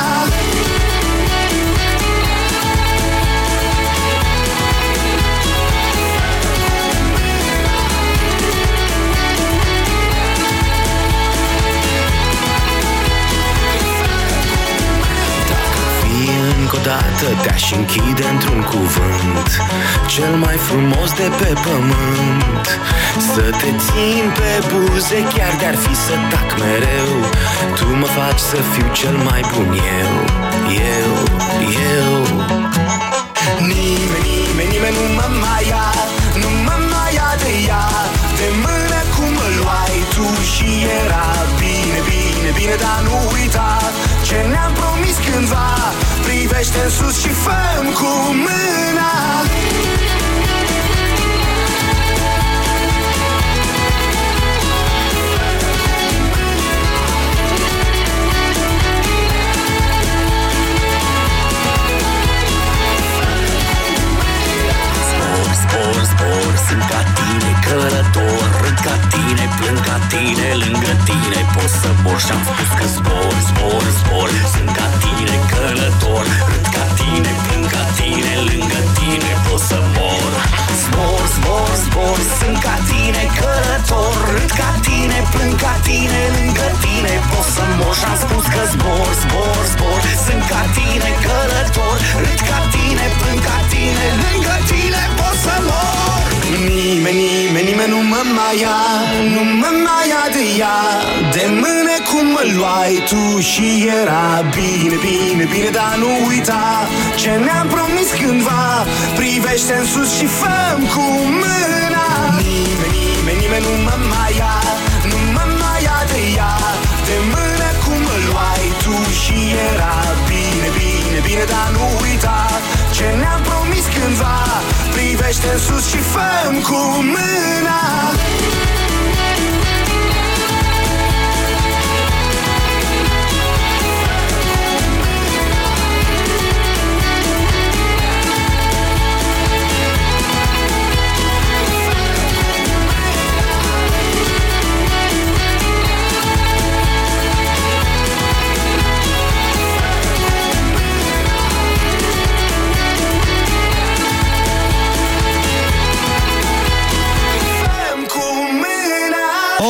încă o dată te-aș închide într-un cuvânt Cel mai frumos de pe pământ. Să te țin pe buze chiar de-ar fi să tac mereu. Tu mă faci să fiu cel mai bun eu Eu, eu. Nimeni, nimeni, nimeni nu mă mai ia Nu mă mai ia de ea. De mână cum mă luai tu și era bine, bine, bine Dar nu uita ce ne-am promis cândva. Privește în sus și fă cu mâna. Zbor, zbor, zbor, sunt ca tine călător Râd ca tine, plâng ca tine, lângă tine Pot să mor și-am spus că zbor, zbor, zbor Sunt ca tine călător Râd ca tine, plâng ca tine, lângă tine Pot să mor Zbor, zbor, zbor, sunt ca tine călător Râd ca tine, plâng ca tine, lângă tine Pot să mor și-am spus că zbor, zbor, zbor Sunt ca tine călător Râd ca tine, plâng ca tine, lângă tine Pot să mor Nimeni, nimeni, nimeni nu mă mai ia Nu mă mai ia de ea. De mâne cum mă luai tu și era bine, bine, bine Dar nu uita ce ne-am promis cândva. Privește în sus și fă cu mâna. Nimeni, nimeni, nimeni nu mă mai ia Nu mă mai ia de ea. De mână cum mă luai tu și era bine, bine, bine Dar nu uita ce ne-am promis cândva Privește în sus și fă cu mâna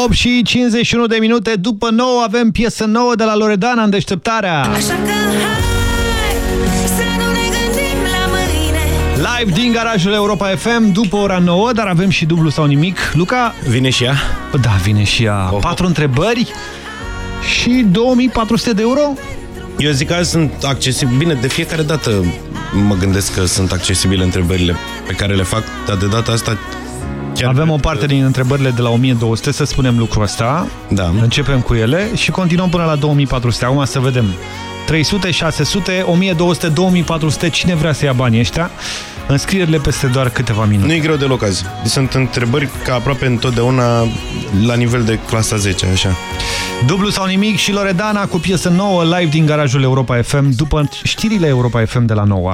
8 și 51 de minute după 9 avem piesă nouă de la Loredana în deșteptarea. Așa că hai să nu ne gândim la mâine live din garajul Europa FM după ora 9, dar avem și dublu sau nimic. Luca... Vine și ea? Da, vine și ea. Oh. Patru întrebări și 2400 de euro? Eu zic că sunt accesibile. Bine, de fiecare dată mă gândesc că sunt accesibile întrebările pe care le fac, dar de data asta Chiar Avem o parte din întrebările de la 1200, să spunem lucrul ăsta. Da. Începem cu ele și continuăm până la 2400. Acum să vedem. 300, 600, 1200, 2400. Cine vrea să ia banii ăștia? Înscrierile peste doar câteva minute. Nu e greu deloc azi. Sunt întrebări ca aproape întotdeauna la nivel de clasa 10, așa. Dublu sau nimic și Loredana cu piesă nouă live din garajul Europa FM după știrile Europa FM de la 9.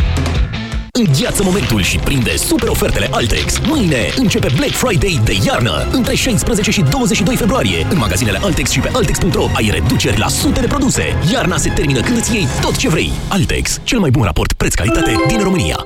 Îngheață momentul și prinde super ofertele Altex. Mâine începe Black Friday de iarnă. Între 16 și 22 februarie. În magazinele Altex și pe Altex.ro ai reduceri la sute de produse. Iarna se termină când îți iei tot ce vrei. Altex, cel mai bun raport preț-calitate din România.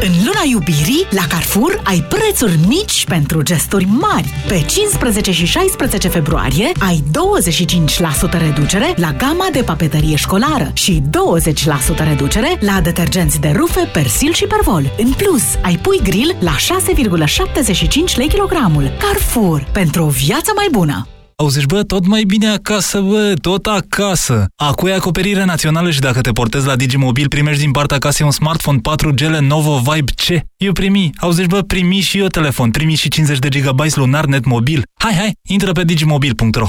În luna iubirii, la Carrefour ai prețuri mici pentru gesturi mari. Pe 15 și 16 februarie ai 25% reducere la gama de papeterie școlară și 20% reducere la detergenți de rufe, persil și pervol. În plus, ai pui grill la 6,75 lei kilogramul. Carrefour, pentru o viață mai bună! Auziși, bă, tot mai bine acasă, bă, tot acasă. Acu e acoperire națională și dacă te portezi la Digimobil, primești din partea casei un smartphone 4G Lenovo Vibe C. Eu primi. Auziși, bă, primi și eu telefon, primi și 50 de GB lunar net mobil. Hai, hai, intră pe digimobil.ro.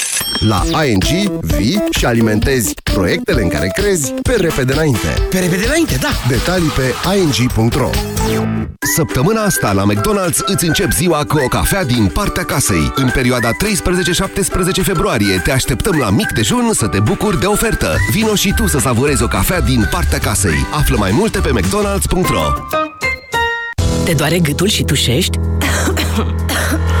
La ING vii și alimentezi proiectele în care crezi pe repede înainte. Pe repede înainte, da! Detalii pe ing.ro Săptămâna asta la McDonald's îți încep ziua cu o cafea din partea casei. În perioada 13-17 februarie te așteptăm la mic dejun să te bucuri de ofertă. Vino și tu să savurezi o cafea din partea casei. Află mai multe pe mcdonalds.ro Te doare gâtul și tușești? *coughs*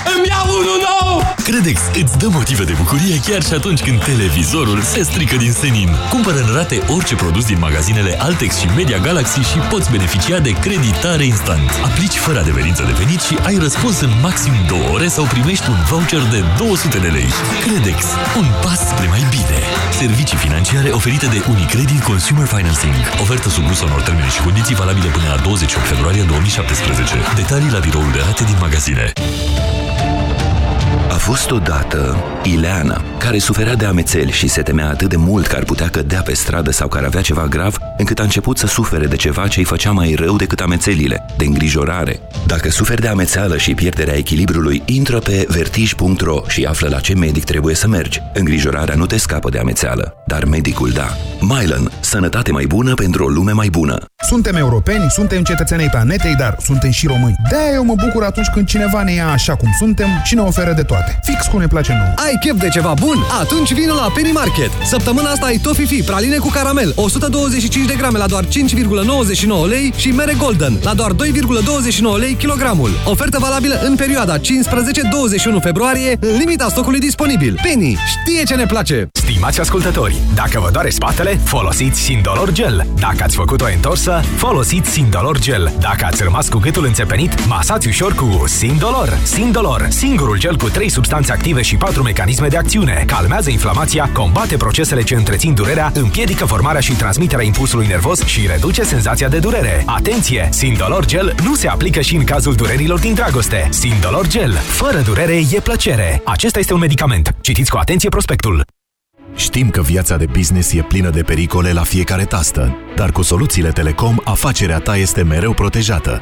Îmi iau unul nou! Credex îți dă motive de bucurie chiar și atunci când televizorul se strică din senin. Cumpără în rate orice produs din magazinele Altex și Media Galaxy și poți beneficia de creditare instant. Aplici fără adeverință de venit și ai răspuns în maxim 2 ore sau primești un voucher de 200 de lei. Credex. Un pas spre mai bine. Servicii financiare oferite de Unicredit Consumer Financing. Ofertă supusă unor termene și condiții valabile până la 28 februarie 2017. Detalii la biroul de rate din magazine. Fost odată Ileana, care suferea de amețeli și se temea atât de mult că ar putea cădea pe stradă sau că ar avea ceva grav, încât a început să sufere de ceva ce îi făcea mai rău decât amețelile, de îngrijorare. Dacă suferi de amețeală și pierderea echilibrului, intră pe vertij.ro și află la ce medic trebuie să mergi. Îngrijorarea nu te scapă de amețeală, dar medicul da. Mylan. Sănătate mai bună pentru o lume mai bună. Suntem europeni, suntem cetățenii planetei, dar suntem și români. de eu mă bucur atunci când cineva ne ia așa cum suntem și ne oferă de toate. Fix cum ne place nouă. Ai chef de ceva bun? Atunci vino la Penny Market. Săptămâna asta ai Tofifi, praline cu caramel, 125 de grame la doar 5,99 lei și mere Golden la doar 2,29 lei kilogramul. Ofertă valabilă în perioada 15-21 februarie, în limita stocului disponibil. Penny știe ce ne place! Stimați ascultători, dacă vă doare spatele, folosiți Sindolor Gel. Dacă ați făcut o întorsă, folosiți Sindolor Gel. Dacă ați rămas cu gâtul înțepenit, masați ușor cu Sindolor. Sindolor, singurul gel cu 3 substanțe active și 4 mecanisme de acțiune. Calmează inflamația, combate procesele ce întrețin durerea, împiedică formarea și transmiterea impulsului nervos și reduce senzația de durere. Atenție! Sindolor Gel nu se aplică și în cazul durerilor din dragoste. Sindolor Gel. Fără durere e plăcere. Acesta este un medicament. Citiți cu atenție prospectul. Știm că viața de business e plină de pericole la fiecare tastă, dar cu soluțiile Telecom, afacerea ta este mereu protejată.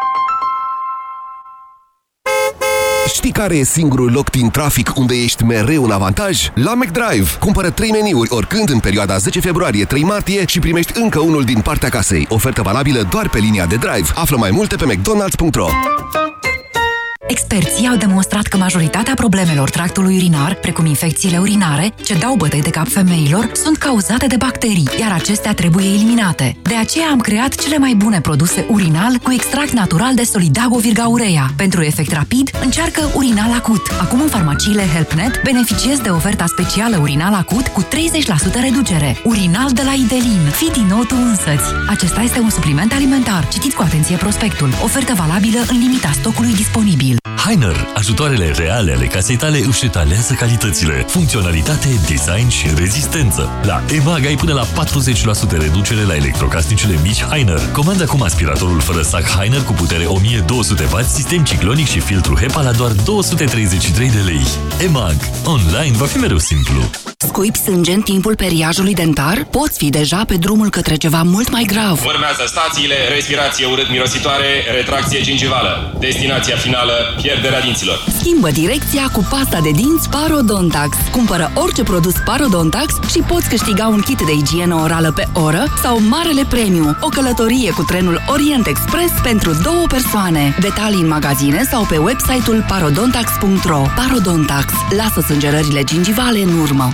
Știi care e singurul loc din trafic unde ești mereu în avantaj? La McDrive! Cumpără 3 meniuri oricând în perioada 10 februarie-3 martie și primești încă unul din partea casei. Ofertă valabilă doar pe linia de drive. Află mai multe pe mcdonalds.ro Experții au demonstrat că majoritatea problemelor tractului urinar, precum infecțiile urinare, ce dau bătăi de cap femeilor, sunt cauzate de bacterii, iar acestea trebuie eliminate. De aceea am creat cele mai bune produse urinal cu extract natural de Solidago Virgaurea. Pentru efect rapid, încearcă urinal acut. Acum în farmaciile HelpNet beneficiezi de oferta specială urinal acut cu 30% reducere. Urinal de la Idelin. Fii din nou tu însăți. Acesta este un supliment alimentar. Citiți cu atenție prospectul. Ofertă valabilă în limita stocului disponibil. Heiner, ajutoarele reale ale casei tale își etalează calitățile, funcționalitate, design și rezistență. La EMAG ai până la 40% reducere la electrocasnicele mici Heiner. Comanda acum aspiratorul fără sac Heiner cu putere 1200W, sistem ciclonic și filtru HEPA la doar 233 de lei. EMAG. Online va fi mereu simplu. Scuip sânge în timpul periajului dentar? Poți fi deja pe drumul către ceva mult mai grav. Urmează stațiile, respirație urât-mirositoare, retracție gingivală. Destinația finală, pierderea dinților. Schimbă direcția cu pasta de dinți Parodontax. Cumpără orice produs Parodontax și poți câștiga un kit de igienă orală pe oră sau Marele Premiu, o călătorie cu trenul Orient Express pentru două persoane. Detalii în magazine sau pe website-ul parodontax.ro Parodontax. Lasă sângerările gingivale în urmă.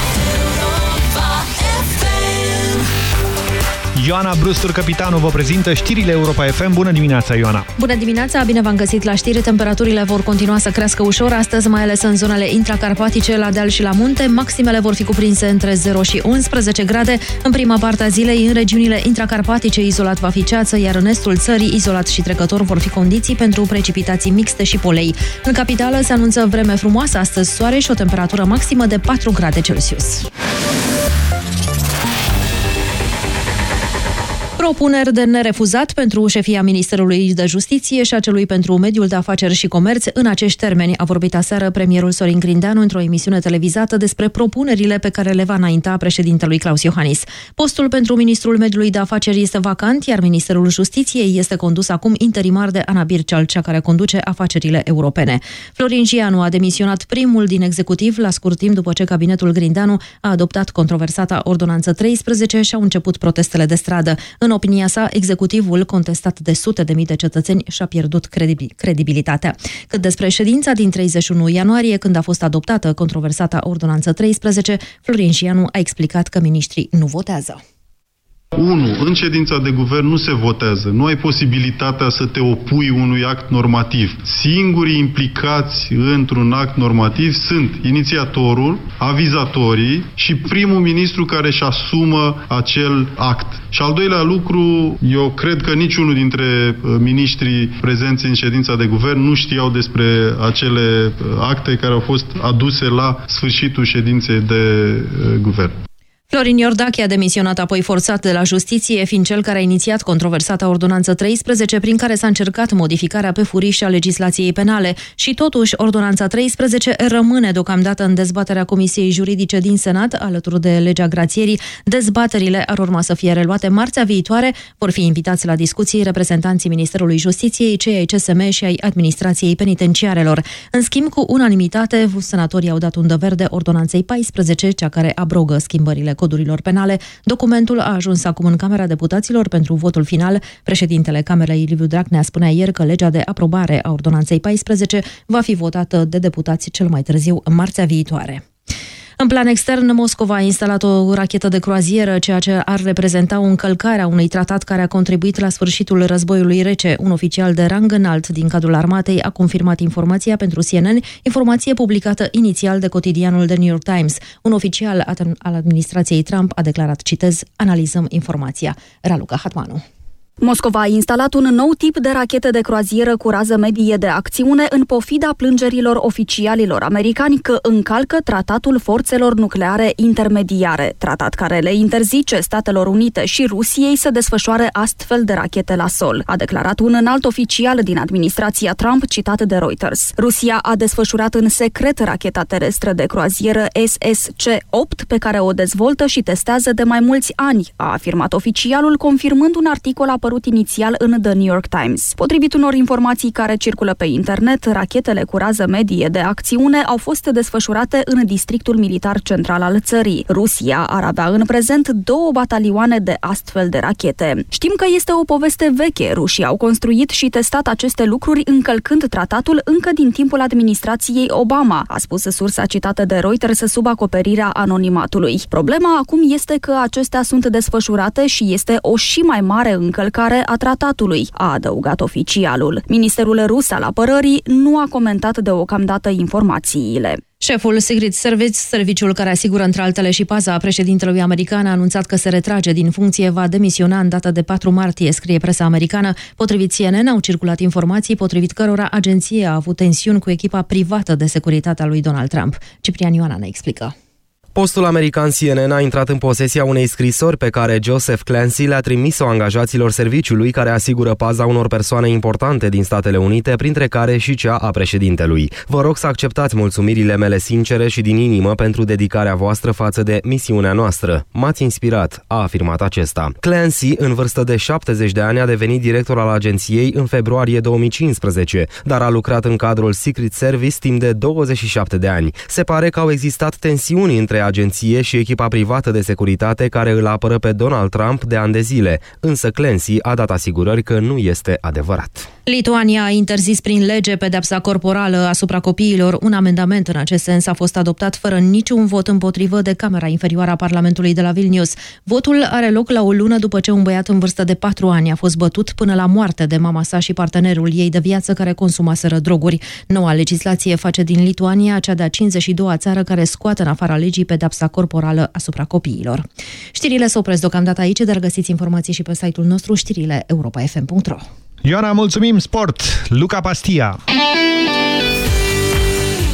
Ioana Brustur, capitanul, vă prezintă știrile Europa FM. Bună dimineața, Ioana! Bună dimineața, bine v-am găsit la știri. Temperaturile vor continua să crească ușor astăzi, mai ales în zonele intracarpatice, la deal și la munte. Maximele vor fi cuprinse între 0 și 11 grade. În prima parte a zilei, în regiunile intracarpatice, izolat va fi ceață, iar în estul țării, izolat și trecător, vor fi condiții pentru precipitații mixte și polei. În capitală se anunță vreme frumoasă astăzi, soare și o temperatură maximă de 4 grade Celsius. Propuneri de nerefuzat pentru șefia Ministerului de Justiție și a celui pentru Mediul de Afaceri și Comerț în acești termeni a vorbit aseară premierul Sorin Grindeanu într-o emisiune televizată despre propunerile pe care le va înainta președintelui Claus Iohannis. Postul pentru Ministrul Mediului de Afaceri este vacant, iar Ministerul Justiției este condus acum interimar de Ana Birceal, cea care conduce afacerile europene. Florin Gianu a demisionat primul din executiv la scurt timp după ce cabinetul Grindeanu a adoptat controversata Ordonanță 13 și au început protestele de stradă. În în opinia sa, executivul, contestat de sute de mii de cetățeni, și-a pierdut credibilitatea. Cât despre ședința din 31 ianuarie, când a fost adoptată controversata Ordonanță 13, Florin Gianu a explicat că ministrii nu votează. 1. În ședința de guvern nu se votează. Nu ai posibilitatea să te opui unui act normativ. Singurii implicați într-un act normativ sunt inițiatorul, avizatorii și primul ministru care își asumă acel act. Și al doilea lucru, eu cred că niciunul dintre uh, miniștrii prezenți în ședința de guvern nu știau despre acele uh, acte care au fost aduse la sfârșitul ședinței de uh, guvern. Florin Iordache a demisionat apoi forțat de la justiție, fiind cel care a inițiat controversata Ordonanță 13, prin care s-a încercat modificarea pe furiș a legislației penale. Și totuși, Ordonanța 13 rămâne deocamdată în dezbaterea Comisiei Juridice din Senat, alături de legea grațierii. Dezbaterile ar urma să fie reluate marțea viitoare. Vor fi invitați la discuții reprezentanții Ministerului Justiției, cei ai CSM și ai Administrației Penitenciarelor. În schimb, cu unanimitate, senatorii au dat undă verde Ordonanței 14, cea care abrogă schimbările codurilor penale. Documentul a ajuns acum în Camera Deputaților pentru votul final. Președintele Camerei Liviu Dragnea spunea ieri că legea de aprobare a ordonanței 14 va fi votată de deputați cel mai târziu în marțea viitoare. În plan extern, Moscova a instalat o rachetă de croazieră, ceea ce ar reprezenta o încălcare a unui tratat care a contribuit la sfârșitul războiului rece. Un oficial de rang înalt din cadrul armatei a confirmat informația pentru CNN, informație publicată inițial de cotidianul The New York Times. Un oficial al administrației Trump a declarat, citez, analizăm informația. Raluca Hatmanu. Moscova a instalat un nou tip de rachete de croazieră cu rază medie de acțiune în pofida plângerilor oficialilor americani că încalcă tratatul forțelor nucleare intermediare, tratat care le interzice Statelor Unite și Rusiei să desfășoare astfel de rachete la sol, a declarat un înalt oficial din administrația Trump citat de Reuters. Rusia a desfășurat în secret racheta terestră de croazieră SSC-8 pe care o dezvoltă și testează de mai mulți ani, a afirmat oficialul confirmând un articol apărut apărut inițial în The New York Times. Potrivit unor informații care circulă pe internet, rachetele cu rază medie de acțiune au fost desfășurate în districtul militar central al țării. Rusia ar avea în prezent două batalioane de astfel de rachete. Știm că este o poveste veche. Rușii au construit și testat aceste lucruri încălcând tratatul încă din timpul administrației Obama, a spus sursa citată de Reuters sub acoperirea anonimatului. Problema acum este că acestea sunt desfășurate și este o și mai mare încălcare încălcare a tratatului, a adăugat oficialul. Ministerul rus al apărării nu a comentat deocamdată informațiile. Șeful Secret Service, serviciul care asigură între altele și paza președintelui american, a anunțat că se retrage din funcție, va demisiona în data de 4 martie, scrie presa americană. Potrivit CNN, au circulat informații potrivit cărora agenția a avut tensiuni cu echipa privată de securitate a lui Donald Trump. Ciprian Ioana ne explică. Postul american CNN a intrat în posesia unei scrisori pe care Joseph Clancy le-a trimis-o angajaților serviciului care asigură paza unor persoane importante din Statele Unite, printre care și cea a președintelui. Vă rog să acceptați mulțumirile mele sincere și din inimă pentru dedicarea voastră față de misiunea noastră. M-ați inspirat, a afirmat acesta. Clancy, în vârstă de 70 de ani, a devenit director al agenției în februarie 2015, dar a lucrat în cadrul Secret Service timp de 27 de ani. Se pare că au existat tensiuni între agenție și echipa privată de securitate care îl apără pe Donald Trump de ani de zile, însă Clancy a dat asigurări că nu este adevărat. Lituania a interzis prin lege pedepsa corporală asupra copiilor. Un amendament în acest sens a fost adoptat fără niciun vot împotrivă de Camera Inferioară a Parlamentului de la Vilnius. Votul are loc la o lună după ce un băiat în vârstă de patru ani a fost bătut până la moarte de mama sa și partenerul ei de viață care consumaseră droguri. Noua legislație face din Lituania cea de-a 52-a țară care scoate în afara legii pedepsa corporală asupra copiilor. Știrile se opresc deocamdată aici, dar găsiți informații și pe site-ul nostru știrile europa.fm.ro Ioana, mulțumim! Sport! Luca Pastia!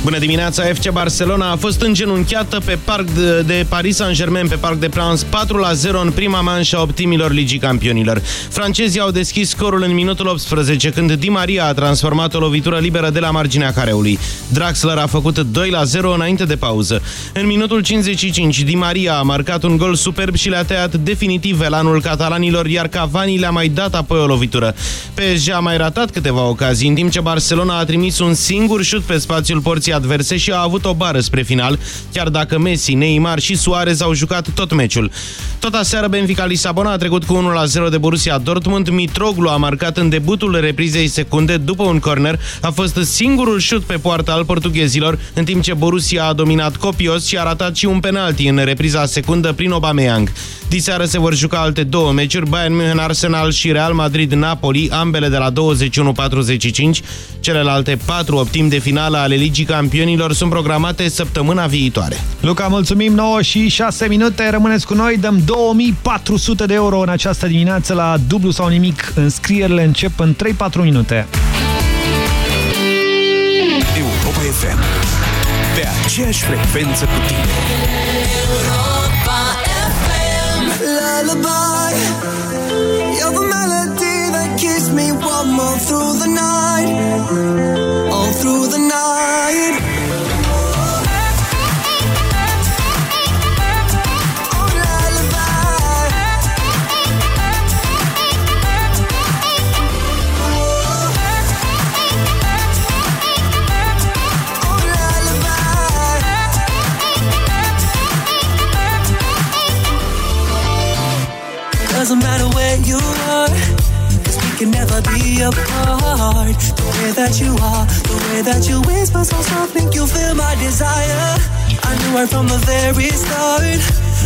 Bună dimineața! FC Barcelona a fost îngenunchiată pe parc de, de Paris Saint-Germain, pe Parc de Prance, 4 la 0 în prima manșă a optimilor Ligii Campionilor. Francezii au deschis scorul în minutul 18, când Di Maria a transformat o lovitură liberă de la marginea careului. Draxler a făcut 2 la 0 înainte de pauză. În minutul 55, Di Maria a marcat un gol superb și le-a tăiat definitiv elanul catalanilor, iar Cavani le-a mai dat apoi o lovitură. PSG a mai ratat câteva ocazii, în timp ce Barcelona a trimis un singur șut pe spațiul porții adverse și a avut o bară spre final, chiar dacă Messi, Neymar și Suarez au jucat tot meciul. Tot aseară Benfica Lisabona a trecut cu 1-0 de Borussia Dortmund, Mitroglou a marcat în debutul reprizei secunde după un corner, a fost singurul șut pe poartă al portughezilor, în timp ce Borussia a dominat copios și a ratat și un penalti în repriza secundă prin Aubameyang. Diseară se vor juca alte două meciuri, Bayern München Arsenal și Real Madrid-Napoli, ambele de la 21.45. Celelalte patru optimi de finală ale Ligii Campionilor sunt programate săptămâna viitoare. Luca, mulțumim, 9 și 6 minute, rămâneți cu noi, dăm 2400 de euro în această dimineață la dublu sau nimic. Înscrierile încep în 3-4 minute. Europa FM. Pe aceeași frecvență cu tine. Europa FM. Lullaby. You're the melody that keeps me warm all through the night. All through the night. Oh, lullaby. Oh, lullaby. Doesn't matter where you are, cause we can never be apart. The way that you are, the way that you whisper so softly, you feel my desire. I knew right from the very start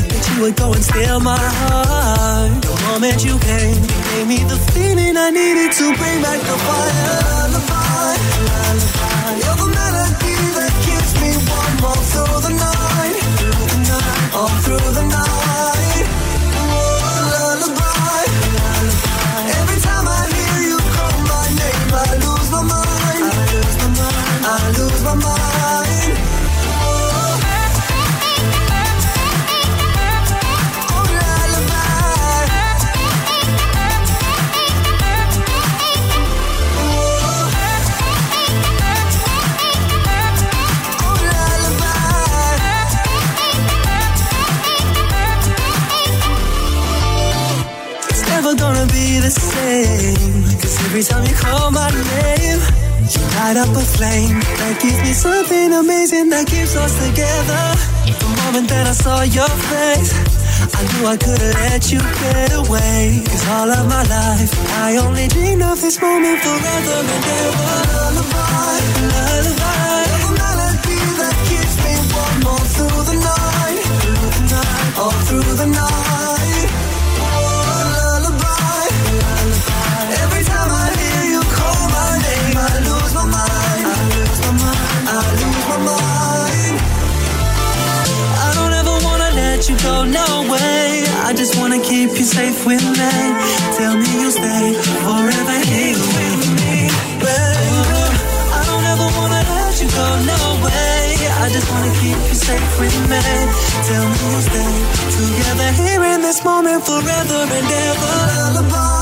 that you would go and steal my heart. The moment you came, you gave me the feeling I needed to bring back the fire. You're the melody that keeps me warm all through the night, all through the night. Same. Cause every time you call my name, you light up a flame that gives me something amazing that keeps us together. The moment that I saw your face, I knew I couldn't let you get away. Cause all of my life, I only dreamed of this moment forever and ever. No way. I just wanna keep you safe with me. Tell me you'll stay forever here with me, baby. I don't ever wanna let you go, no way. I just wanna keep you safe with me. Tell me you'll stay together here in this moment forever and ever.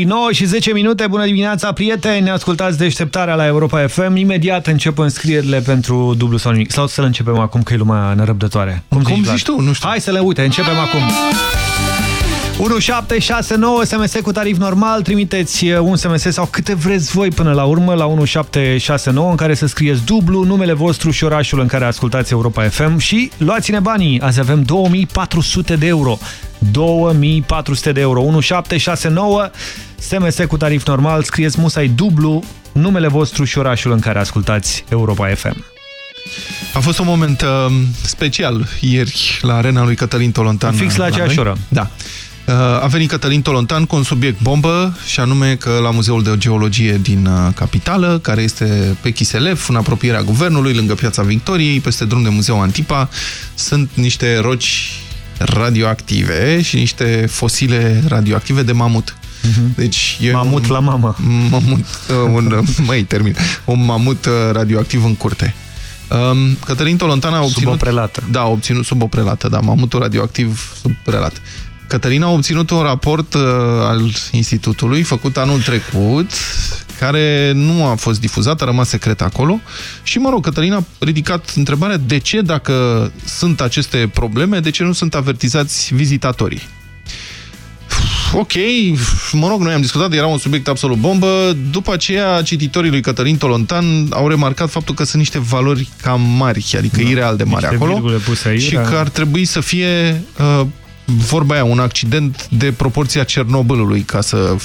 Fady, 9 și 10 minute, bună dimineața, prieteni, ne ascultați deșteptarea la Europa FM. Imediat încep înscrierile pentru dublu sau nimic. Sau să le începem acum, că e lumea nerăbdătoare. Cum zici, zici Vlad? tu? Nu știu. Hai să le uite, începem acum. 1769 SMS cu tarif normal, trimiteți uh, un SMS sau câte vreți voi până la urmă la 1769 în care să scrieți dublu numele vostru și orașul în care ascultați Europa FM și luați-ne banii. Azi avem 2400 de euro. 2400 de euro. 1769 SMS cu tarif normal, scrieți musai dublu numele vostru și orașul în care ascultați Europa FM. A fost un moment uh, special ieri la arena lui Cătălin Tolontan. Fix la aceeași noi. oră. Da. Uh, a venit Cătălin Tolontan cu un subiect bombă și anume că la Muzeul de Geologie din uh, Capitală, care este pe Chiselef, în apropierea guvernului, lângă Piața Victoriei, peste drum de Muzeu Antipa, sunt niște roci radioactive și niște fosile radioactive de mamut. Deci e Mamut un, la mamă. Mamut, *laughs* uh, un, uh, măi, termin. Un mamut uh, radioactiv în curte. Um, Cătălin Tolontan a obținut... Sub o prelată. Da, a obținut sub o prelată, da, mamutul radioactiv sub prelată. Cătălin a obținut un raport uh, al institutului făcut anul trecut, care nu a fost difuzat, a rămas secret acolo și, mă rog, Cătălin a ridicat întrebarea de ce, dacă sunt aceste probleme, de ce nu sunt avertizați vizitatorii. Ok, mă rog, noi am discutat, era un subiect absolut bombă. După aceea, cititorii lui Cătălin Tolontan au remarcat faptul că sunt niște valori cam mari, adică da, ireal de mari niște acolo. virgule puse aici, și da. că ar trebui să fie, uh, vorba aia, un accident de proporția Cernobâlului, ca să,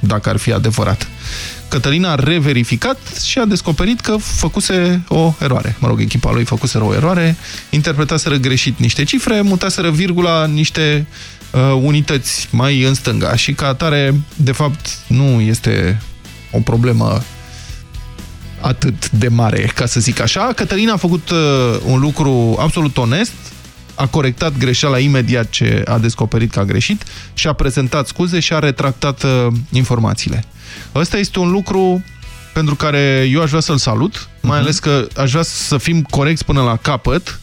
dacă ar fi adevărat. Cătălin a reverificat și a descoperit că făcuse o eroare. Mă rog, echipa lui făcuse o eroare, interpretaseră greșit niște cifre, mutaseră virgula în niște uh, unități mai în stânga și ca atare, de fapt, nu este o problemă atât de mare, ca să zic așa. Cătălina a făcut uh, un lucru absolut onest, a corectat greșeala imediat ce a descoperit că a greșit și a prezentat scuze și a retractat uh, informațiile. Ăsta este un lucru pentru care eu aș vrea să-l salut, mai ales că aș vrea să fim corecți până la capăt.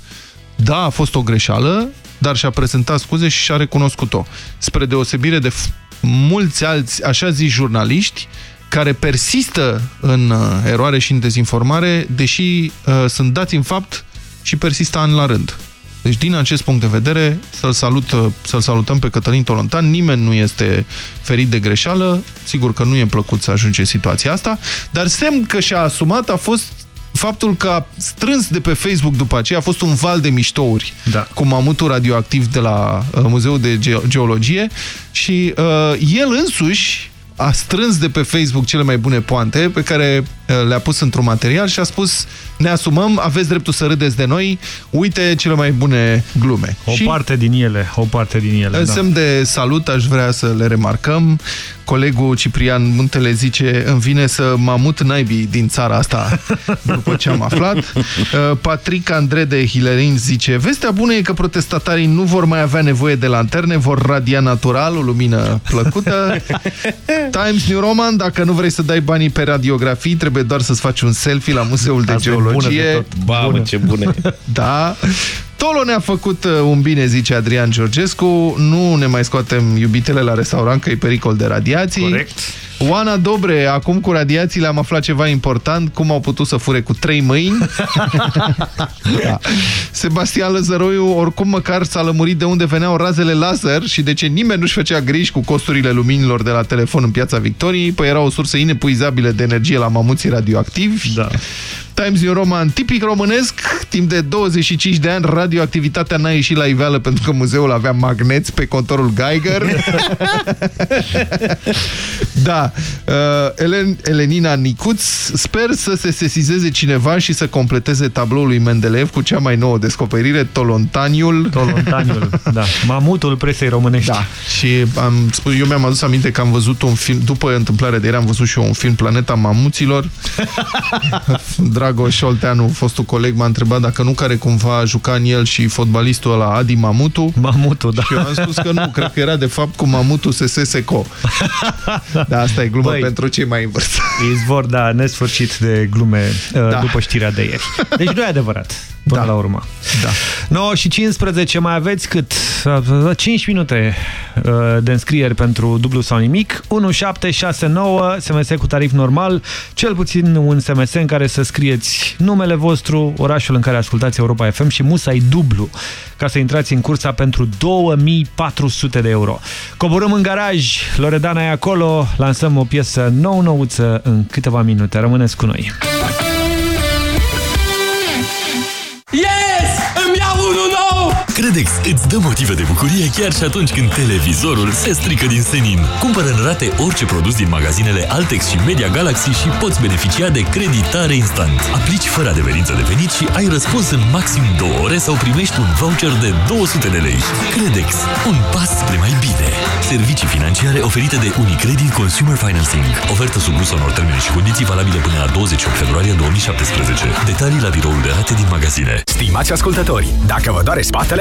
Da, a fost o greșeală, dar și-a prezentat scuze și și-a recunoscut-o. Spre deosebire de f- mulți alți, așa zis, jurnaliști, care persistă în uh, eroare și în dezinformare, deși uh, sunt dați în fapt și persistă ani la rând. Deci, din acest punct de vedere, să-l salut, să salutăm pe Cătălin Tolontan. Nimeni nu este ferit de greșeală. Sigur că nu e plăcut să ajunge în situația asta, dar semn că și-a asumat a fost faptul că a strâns de pe Facebook după aceea, a fost un val de miștouri da. cu mamutul radioactiv de la uh, Muzeul de Ge Geologie și uh, el însuși a strâns de pe Facebook cele mai bune poante pe care uh, le-a pus într-un material și a spus ne asumăm, aveți dreptul să râdeți de noi, uite cele mai bune glume. O și parte din ele, o parte din ele, în da. semn de salut aș vrea să le remarcăm. Colegul Ciprian Muntele zice îmi vine să mamut naibii din țara asta *laughs* după ce am aflat. Uh, Patrick André de Hilerin zice vestea bună e că protestatarii nu vor mai avea nevoie de lanterne, vor radia natural, o lumină plăcută. *laughs* Times New Roman, dacă nu vrei să dai banii pe radiografii, trebuie doar să-ți faci un selfie la Muzeul de Asta e bună de Geologie. tot. Mamă, ce bune. *laughs* da. Tolo ne-a făcut uh, un bine, zice Adrian Georgescu. Nu ne mai scoatem iubitele la restaurant, că e pericol de radiații. Corect. Oana Dobre, acum cu radiațiile am aflat ceva important, cum au putut să fure cu trei mâini. *laughs* da. Sebastian Lăzăroiu, oricum măcar s-a lămurit de unde veneau razele laser și de ce nimeni nu-și făcea griji cu costurile luminilor de la telefon în Piața Victoriei, păi era o sursă inepuizabilă de energie la mamuții radioactivi. Da. Times New Roman, tipic românesc, timp de 25 de ani, radioactivitatea n-a ieșit la iveală pentru că muzeul avea magneți pe contorul Geiger. *laughs* da. Uh, Elen, Elenina Nicuț, sper să se sesizeze cineva și să completeze tabloul lui Mendeleev cu cea mai nouă descoperire, Tolontaniul. Tolontaniul, *laughs* da. Mamutul presei românești. Da. Și am spus, eu mi-am adus aminte că am văzut un film, după întâmplarea de ieri, am văzut și eu un film, Planeta Mamuților. *laughs* Dragoș Olteanu, fostul coleg, m-a întrebat dacă nu care cumva juca în el și fotbalistul ăla Adi Mamutu. Mamutu, da. Și eu am spus că nu, cred că era de fapt cu Mamutu SSSCO. *laughs* da, asta e glumă Băi, pentru cei mai în vârstă. Izvor, da, nesfârșit de glume Da. da. după știrea de ieri. Deci nu e adevărat, până Da. la urmă. Da. 9 și 15, mai aveți cât? 5 minute uh, de înscrieri pentru dublu sau nimic. 1769, SMS cu tarif normal, cel puțin puțin un SMS în care să scrieți numele vostru, orașul în care ascultați Europa FM și musai dublu ca să intrați în cursa pentru 2400 de euro. Coborâm în garaj, Loredana e acolo, lansăm o piesă nou-nouță în câteva minute. Rămâneți cu noi! Yes! Credex îți dă motive de bucurie chiar și atunci când televizorul se strică din senin. Cumpără în rate orice produs din magazinele Altex și Media Galaxy și poți beneficia de creditare instant. Aplici fără adeverință de venit și ai răspuns în maxim 2 ore sau primești un voucher de 200 de lei. Credex. Un pas spre mai bine. Servicii financiare oferite de Unicredit Consumer Financing. Ofertă supusă unor termene și condiții valabile până la 28 februarie 2017. Detalii la biroul de rate din magazine. Stimați ascultători, dacă vă doare spatele,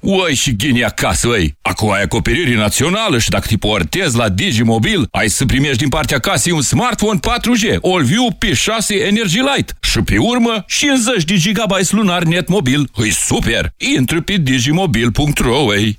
Uai și ghini acasă, îi! Acum ai acoperire națională și dacă te portezi la Digimobil, ai să primești din partea casei un smartphone 4G, AllView P6 Energy Light și pe urmă 50 de GB lunar net mobil. Îi super! Intră pe digimobil.ro, ei!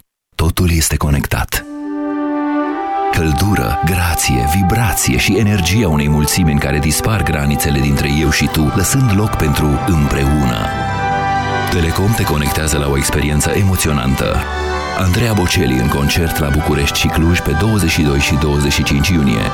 totul este conectat. Căldură, grație, vibrație și energia unei mulțimi în care dispar granițele dintre eu și tu, lăsând loc pentru împreună. Telecom te conectează la o experiență emoționantă. Andreea Bocelli în concert la București și Cluj pe 22 și 25 iunie.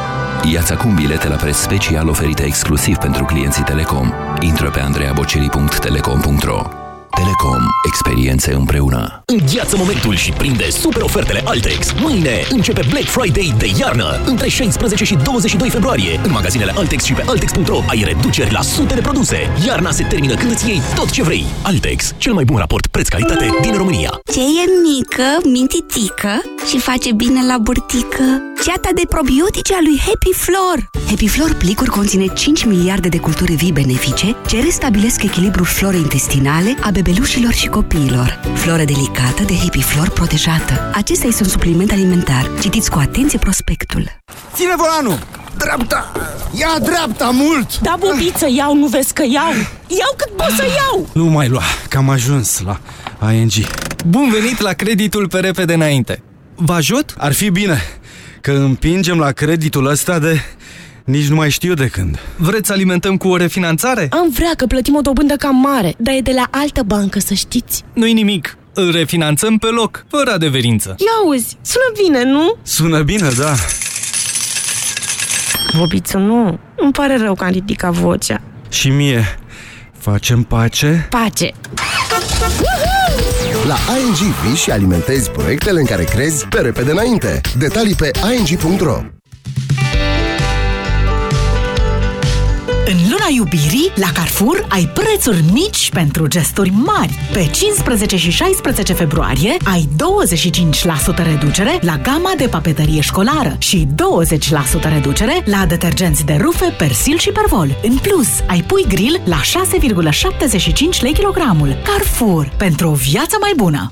Iați acum bilete la preț special oferite exclusiv pentru clienții Telecom. Intră pe andreabocelli.telecom.ro Telecom. Experiențe împreună. Îngheață momentul și prinde super ofertele Altex. Mâine începe Black Friday de iarnă. Între 16 și 22 februarie. În magazinele Altex și pe Altex.ro ai reduceri la sute de produse. Iarna se termină când îți iei tot ce vrei. Altex. Cel mai bun raport preț-calitate din România. Ce e mică, mintitică și face bine la burtică? Ceata de probiotice a lui Happy Flor. Happy Flor plicuri conține 5 miliarde de culturi vii benefice ce restabilesc echilibrul florei intestinale a bebelușilor și copiilor. Floră delicată de Happy Flor protejată. Acesta este un supliment alimentar. Citiți cu atenție prospectul. Ține volanul! Dreapta! Ia dreapta mult! Da, bubiță, iau, nu vezi că iau? Iau cât pot să iau! Nu mai lua, că am ajuns la ING. Bun venit la creditul pe repede înainte. Vă ajut? Ar fi bine, că împingem la creditul ăsta de... Nici nu mai știu de când. Vreți să alimentăm cu o refinanțare? Am vrea că plătim o dobândă cam mare, dar e de la altă bancă, să știți. Nu-i nimic. Îl refinanțăm pe loc, fără adeverință. Ia auzi, sună bine, nu? Sună bine, da. Bobițu, nu. Îmi pare rău că am ridicat vocea. Și mie. Facem pace? Pace! La ING vii și alimentezi proiectele în care crezi pe repede înainte. Detalii pe ing.ro În luna iubirii, la Carrefour ai prețuri mici pentru gesturi mari. Pe 15 și 16 februarie ai 25% reducere la gama de papeterie școlară și 20% reducere la detergenți de rufe, persil și pervol. În plus, ai pui grill la 6,75 lei kilogramul. Carrefour, pentru o viață mai bună!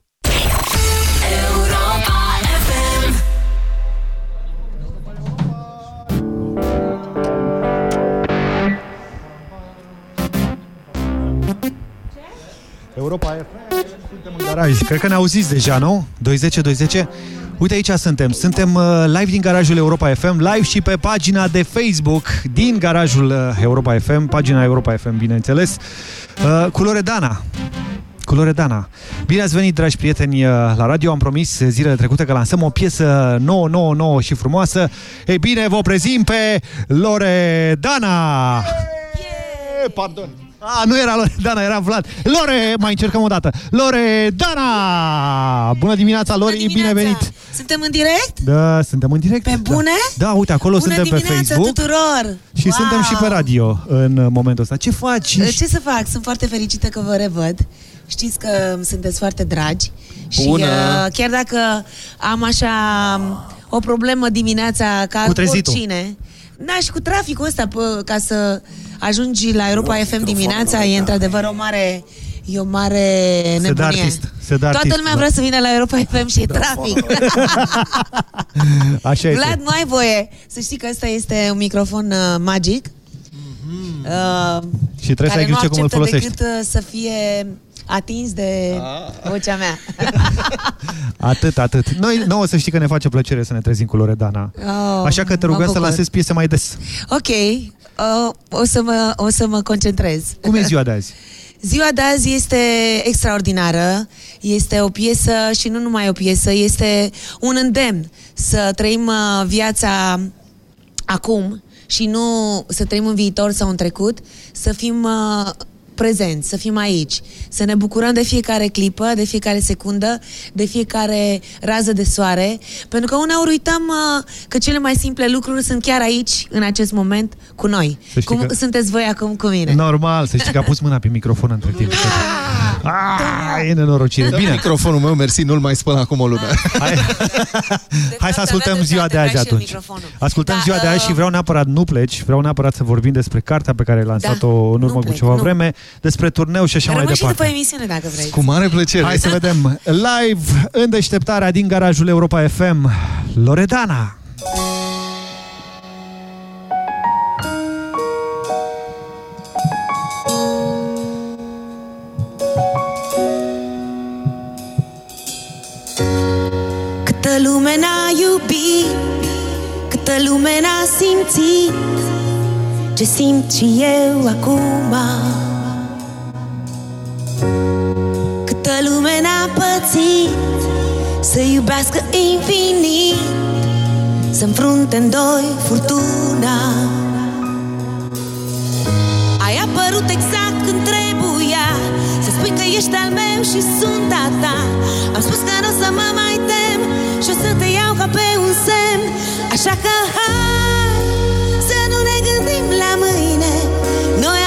Europa FM, suntem în garaj. Cred că ne auziți deja, nu? 210, 210. Uite aici suntem. Suntem uh, live din garajul Europa FM, live și pe pagina de Facebook din garajul uh, Europa FM, pagina Europa FM, bineînțeles, uh, cu Loredana. Cu Loredana. Bine ați venit, dragi prieteni, uh, la radio. Am promis zilele trecute că lansăm o piesă nouă, nouă, nouă și frumoasă. Ei bine, vă prezint pe Loredana! Yeah! Pardon! A, nu era Loredana, *laughs* era Vlad. Lore, mai încercăm o dată. Loredana! Bună dimineața, Lori, Bună dimineața. bine venit! Suntem în direct? Da, suntem în direct. Pe bune? Da, da uite, acolo Bună suntem pe dimineața Facebook. tuturor! Și wow. suntem și pe radio în momentul ăsta. Ce faci? Ce să fac? Sunt foarte fericită că vă revăd. Știți că sunteți foarte dragi. Bună. Și uh, chiar dacă am așa o problemă dimineața ca Cu trezitul. oricine, da, și cu traficul ăsta, pă, ca să ajungi la Europa FM dimineața, e într-adevăr o mare, e o mare Se nebunie. dă artist. Se dă Toată artist, lumea da. vrea să vină la Europa FM și e trafic. *laughs* Așa este. Vlad, nu ai voie. Să știi că ăsta este un microfon uh, magic. Uh, Și trebuie să ai care nu grijă cum îl acceptă folosești. decât uh, să fie atins de vocea mea. *laughs* Atât, atât. Noi, nouă să știi că ne face plăcere să ne trezim cu Loredana. Oh, Așa că te mă rugăm să bucur. lansezi piese mai des. Ok, uh, o, să mă, o să mă concentrez. Cum e ziua de azi? *laughs* Ziua de azi este extraordinară, este o piesă și nu numai o piesă, este un îndemn să trăim uh, viața acum și nu să trăim în viitor sau în trecut, să fim uh, prezenți, să fim aici, să ne bucurăm de fiecare clipă, de fiecare secundă, de fiecare rază de soare, pentru că uneori uităm uh, că cele mai simple lucruri sunt chiar aici, în acest moment, cu noi. Să știi Cum că- sunteți voi acum cu mine. Normal, să știi că a pus mâna pe microfon între timp. Ah, e nenorocire. Dă Bine, Microfonul meu, mersi, nu-l mai spăl acum o lună. hai, *laughs* hai să ascultăm ziua de azi atunci. Ascultăm Da, ziua de azi și vreau neapărat, nu pleci, vreau neapărat să vorbim despre cartea pe care ai lansat-o Da, în urmă nu cu plec, ceva nu. vreme, despre turneu și așa mai Rămân și departe. după emisiune, dacă vrei. Cu mare plăcere. Hai să vedem live în deșteptarea din garajul Europa FM. Loredana! Câtă lume n-a iubit Câtă lume n-a simțit Ce simt și eu acum Câtă lume n-a pățit Să iubească infinit Să înfrunte în doi furtuna. Ai apărut exact când trebuia Să spui că ești al meu și sunt a ta. Am spus că nu o să mă mai tem Și o să te iau ca pe un semn. Așa că hai Să nu ne gândim la mâine. Noi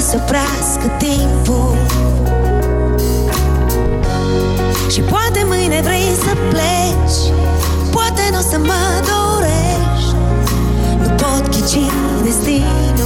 să oprească timpul. Și poate mâine vrei să pleci Poate nu o să mă dorești. Nu pot ghici destinul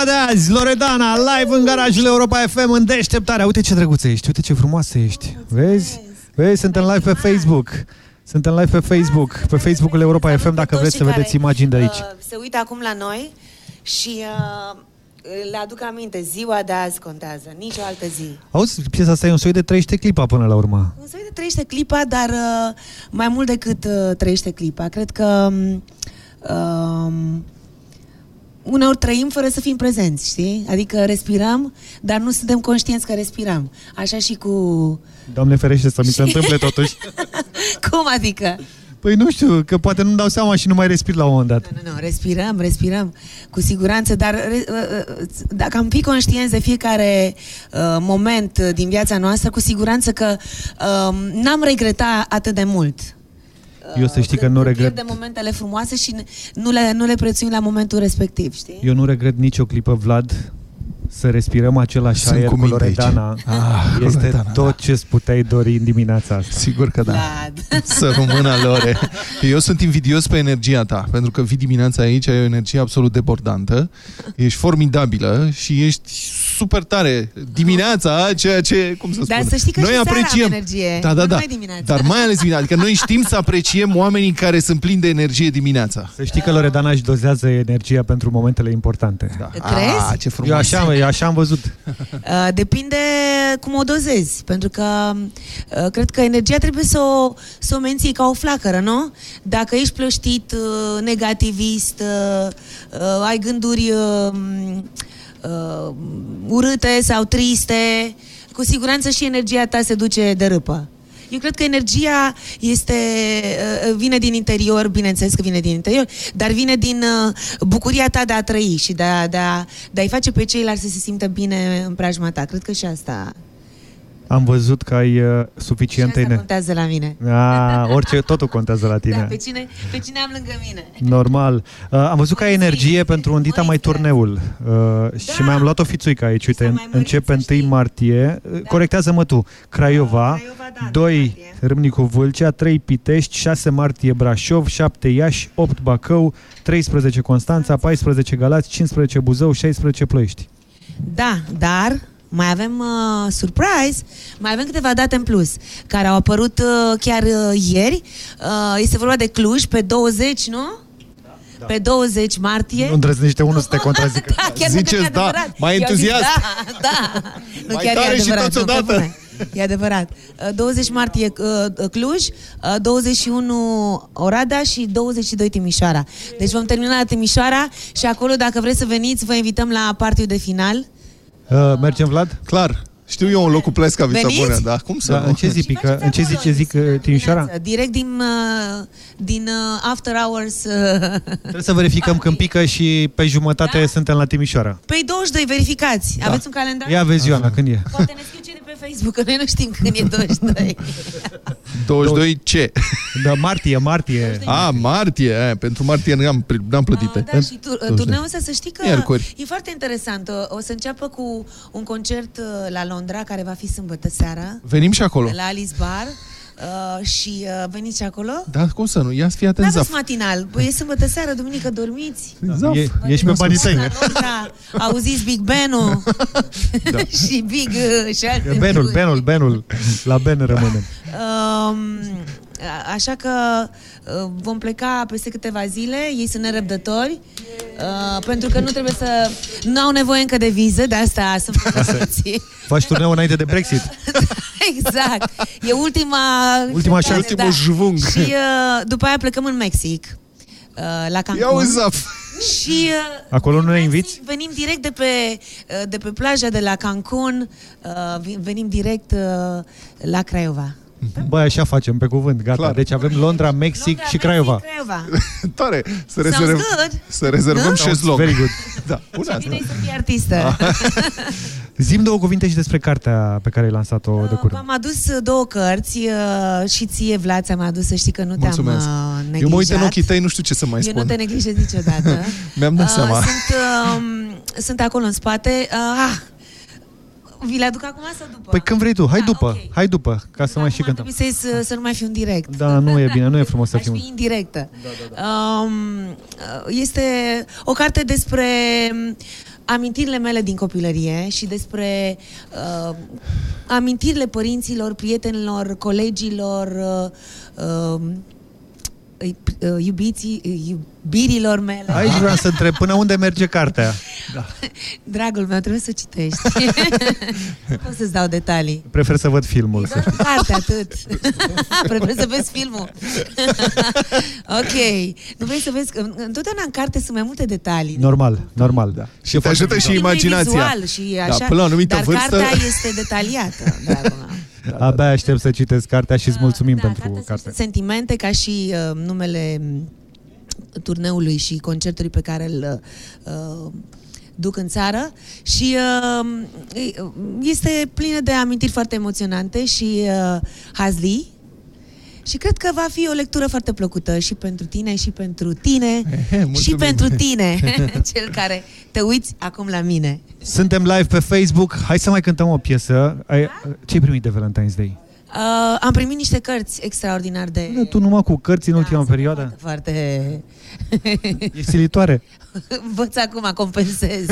Ziua de azi, Loredana, live în garajul Europa FM în deșteptarea. Uite ce drăguță ești, uite ce frumoasă ești. Vezi? Vezi, suntem live pe Facebook. Suntem live pe Facebook, pe Facebook-ul Europa FM, dacă toți vreți să cei vedeți care, imagini de aici. uh, Se uită acum la noi și uh, le aduc aminte, ziua de azi contează, nicio altă zi. Auzi, piesa asta e un soi de trăiește clipa până la urmă. Un soi de trăiește clipa, dar uh, mai mult decât uh, trăiește clipa. Cred că um, um, uneori trăim fără să fim prezenți, știi? Adică respirăm, dar nu suntem conștienți că respirăm. Așa și cu... Doamne ferește să mi se întâmple totuși. *laughs* Cum adică? Păi nu știu, că poate nu-mi dau seama și nu mai respir la un moment dat. Nu, nu, respirăm, respirăm, cu siguranță, dar re- uh, uh, dacă am fi conștienți de fiecare uh, moment uh, din viața noastră, cu siguranță că uh, n-am regretat atât de mult. Eu să știi că nu regret, Pierdem momentele frumoase și ne- nu le, nu le prețuim la momentul respectiv, știi? eu nu regret nicio clipă, Vlad, să respirăm același Sunt aer cu cu minte aici. Loredana. Ah, cu este Loredana, tot ce îți puteai dori în dimineața asta. Sigur că da. *laughs* Să rămână Lore. Eu sunt invidios pe energia ta, pentru că vii dimineața aici, ai o energie absolut debordantă, ești formidabilă și ești super tare. Dimineața, ceea ce, cum să spun, Dar să știi că noi și seara am apreciem. energie, da, da, nu da. numai dimineața. Dar mai ales dimineața. Adică noi știm să apreciem oamenii care sunt plini de energie dimineața. Să știi că Loredana își dozează energia pentru momentele importante. Da. Crezi? Ah, ce frumos. Eu așa, eu așa am văzut. *laughs* Uh, depinde cum o dozezi, pentru că uh, cred că energia trebuie să o, să o menții ca o flacără, nu? Dacă ești plăștit, uh, negativist, uh, uh, ai gânduri uh, uh, urâte sau triste, cu siguranță și energia ta se duce de râpă. Eu cred că energia este, uh, vine din interior, bineînțeles că vine din interior, dar vine din uh, bucuria ta de a trăi și de a, de a, de a-i face pe ceilalți să se simtă bine în preajma ta. Cred că și asta, Am văzut că ai uh, și suficientă asta energie. contează la mine. Ah, orice, totul contează la tine. Da, pe cine, pe cine am lângă mine. Normal. Uh, am văzut că ai energie pentru un dita mai turneul uh, și mi-am luat o fițuică aici. Uite, începe 1 martie. Uh, Corectează-mă tu. Craiova, 2 Râmnicu Vâlcea, 3 Pitești, 6 martie Brașov, 7 Iași, 8 Bacău, 13 Constanța, 14 Galați, 15 Buzău, 16 Ploiești. Da, dar mai avem uh, surprise, mai avem câteva date în plus care au apărut uh, chiar uh, ieri. Uh, este vorba de Cluj pe 20, nu? Da. Pe 20 martie. Nu îndrăznește unul să te *laughs* contrazică. Da, chiar Ziceți dacă e da, adevărat. mai Eu zic entuziast. Da, da. *laughs* Nu, Mai chiar tare e și adevărat, toți nu, pe odată. bune. E adevărat. Uh, 20 martie uh, Cluj, uh, 21 Oradea și 22 Timișoara. Deci vom termina la Timișoara și acolo, dacă vreți să veniți, vă invităm la partiul de final. Uh, mergem, Vlad? Clar. Știu eu un loc cu plescavița Veniți? bună, dar cum să Da, nu? în ce zi pică? În ce zi ce zic uh, Timișoara? Direct din, uh, din uh, After Hours. uh, Trebuie să verificăm când pică și pe jumătate Da? suntem la Timișoara. Păi 22, verificați. Aveți un calendar? Ia vezi, Ioana, când e? Poate ne scrie cine pe Facebook, că noi nu știm când e 22. 22 ce? *laughs* Da, martie, martie. A, martie, aia, pentru martie n-am, n-am plătit. Da, și tu, turneul ăsta, să știi că Miercuri. e foarte interesant. O- O să înceapă cu un concert uh, la Londra, care va fi sâmbătă seara. Venim și acolo. La Alice Bar. Uh, și uh, veniți și acolo? Da, cum să nu? Ia fii atent, N-aveți Zaf. matinal. Păi e sâmbătă seara, duminică dormiți. Zaf. E, ești pe banii tăi. La Londra, auziți Big Ben-ul *laughs* Da. și Big uh, și alte Benul, lucruri. Benul, Benul. La Ben rămânem. Um, a- așa că uh, vom pleca peste câteva zile, ei sunt nerăbdători, uh, pentru că nu trebuie să... Nu au nevoie încă de viză, de asta sunt *laughs* pregătiți. Faci turneu înainte de Brexit. *laughs* exact. E ultima... Ultima șansă. Ultimul jvung. Și uh, după aia plecăm în Mexic, uh, la Cancun. Ia uzi, Zaf. Și uh, Acolo nu ne inviți? venim direct de pe, uh, de pe plaja de la Cancun, uh, vi- venim direct uh, la Craiova. Băi, așa facem, pe cuvânt, gata. Clar. Deci avem Londra, Mexic și Craiova. Craiova. *laughs* Tare, să, Sounds rezerv, good. să rezervăm Nu? șezlong. Very good. *laughs* Da, bună asta. Bine să fii artistă. *laughs* Zim două cuvinte și despre cartea pe care ai lansat-o de curând. V-am adus uh, două cărți uh, și ție, Vlad, ți-am adus să știi că nu te-am Mulțumesc. uh, neglijat. Eu mă uit în ochii tăi, nu știu ce să mai Eu spun. nu te neglijez niciodată. Mi-am dat Uh, seama. Sunt, uh, sunt acolo în spate. Uh, ah, vi le aduc acum sau după? Păi când vrei tu, hai după, hai după, ca să mai și cântăm. Trebuie să, să, să nu mai fiu în direct. Da, nu e bine, nu e frumos să Aș fim. fi indirectă. Um, uh, este o carte despre um, amintirile mele din copilărie și despre uh, amintirile părinților, prietenilor, colegilor, uh, uh, uh, iubiții, uh, iubirilor mele. Aici vreau să întreb, până unde merge cartea? Dragul meu, trebuie să citești. *laughs* nu pot să-ți dau detalii. Prefer să văd filmul. Să știi. Carte, atât. Prefer să vezi filmul. *laughs* ok. Nu vrei să vezi... că Întotdeauna în carte sunt mai multe detalii. Normal, normal, da. Și te ajută și E mai imaginația. Vizual și Da, așa, până la o anumită dar vârstă- cartea este detaliată, dragul meu. Abia aștept să citesc cartea și îți mulțumim Da, pentru carte. Sentimente ca și uh, numele m, turneului și concertului pe care îl uh, duc în țară și uh, este plină de amintiri foarte emoționante și uh, hazli și cred că va fi o lectură foarte plăcută și pentru tine și pentru tine *laughs* și mulțumim. pentru tine, *laughs* cel care te uiți acum la mine. Suntem live pe Facebook. Hai să mai cântăm o piesă. Ai, ce-ai primit de Valentine's Day? Uh, am primit niște cărți extraordinar de... Tu numai cu cărți în ultima perioadă? Foarte... *laughs* Ești silitoare. Învăț acum, compensez.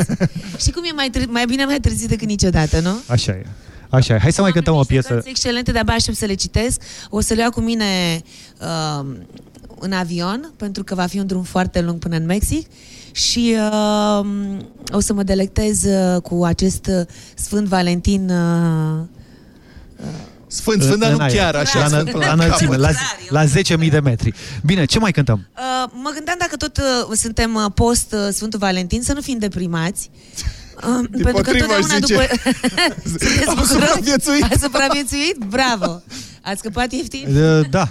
și cum e mai, târ- mai bine mai târziu decât niciodată, nu? Așa e. Așa e. Hai să mai cântăm o piesă. Cărți excelente, de-abia aștept să le citesc. O să le iau cu mine uh, în avion, pentru că va fi un drum foarte lung până în Mexic. Și uh, o să mă delectez uh, cu acest uh, Sfânt Valentin uh, Sfânt, sfânt, dar În nu aer. chiar așa. La, înă- sfânt până la la înălțime, capăt. la, la 10.000 de metri. Bine, ce mai cântăm? Uh, mă gândeam dacă tot uh, suntem uh, post uh, Sfântul Valentin să nu fim deprimați. Uh, pentru că potrivă, aș totdeauna zice. după... *laughs* Sunteți Am bucuroși? supraviețuit. Ați supraviețuit? Bravo! Ați scăpat ieftin? Uh, Da.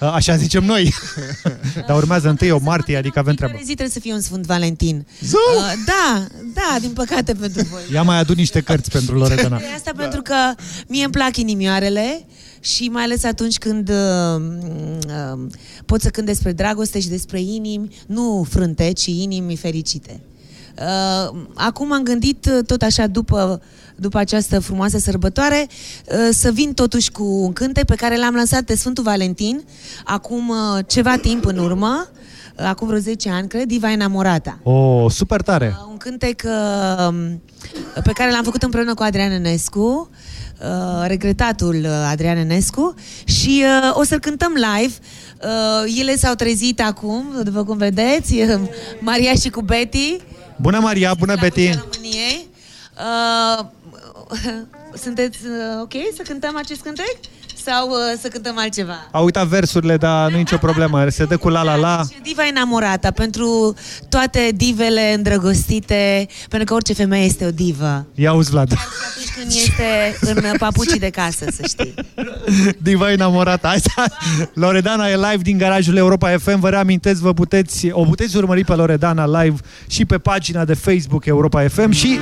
Uh, Așa zicem noi. *laughs* Dar urmează întâi o martie, adică avem treabă. Fiecare zi trebuie să fie un Sfânt Valentin. Zău! Uh, da, da, din păcate pentru voi. Ia mai adun niște cărți pentru Loredana. De asta pentru că mie îmi plac inimioarele și mai ales atunci când uh, uh, pot să cânt despre dragoste și despre inimi, nu frânte, ci inimi fericite. Uh, acum am gândit uh, tot așa după, după această frumoasă sărbătoare uh, să vin totuși cu un cântec pe care l-am lansat de Sfântul Valentin acum uh, ceva timp în urmă, uh, acum vreo 10 ani, cred, Diva Enamorata. Oh, super tare. Un cântec uh, pe care l-am făcut împreună cu Adrian Enescu, uh, regretatul uh, Adrian Enescu și uh, o să-l cântăm live. Uh, ele s-au trezit acum, după cum vedeți, uh, *laughs* Maria și cu Betty. Bună, Maria, bună, Betty. României. Uh, *laughs* sunteți uh, ok să cântăm acest cântec? Sau uh, să cântăm altceva? A uitat versurile, dar nu e nicio problemă. Se dă cu la la la. Diva enamorată pentru toate divele îndrăgostite, pentru că orice femeie este o divă. Ia uzi, Vlad. Atunci când este în papucii de casă, să știi. Diva enamorată. Hai să... Loredana e live din garajul Europa FM. Vă reamintesc, vă puteți, o puteți urmări pe Loredana live și pe pagina de Facebook Europa FM și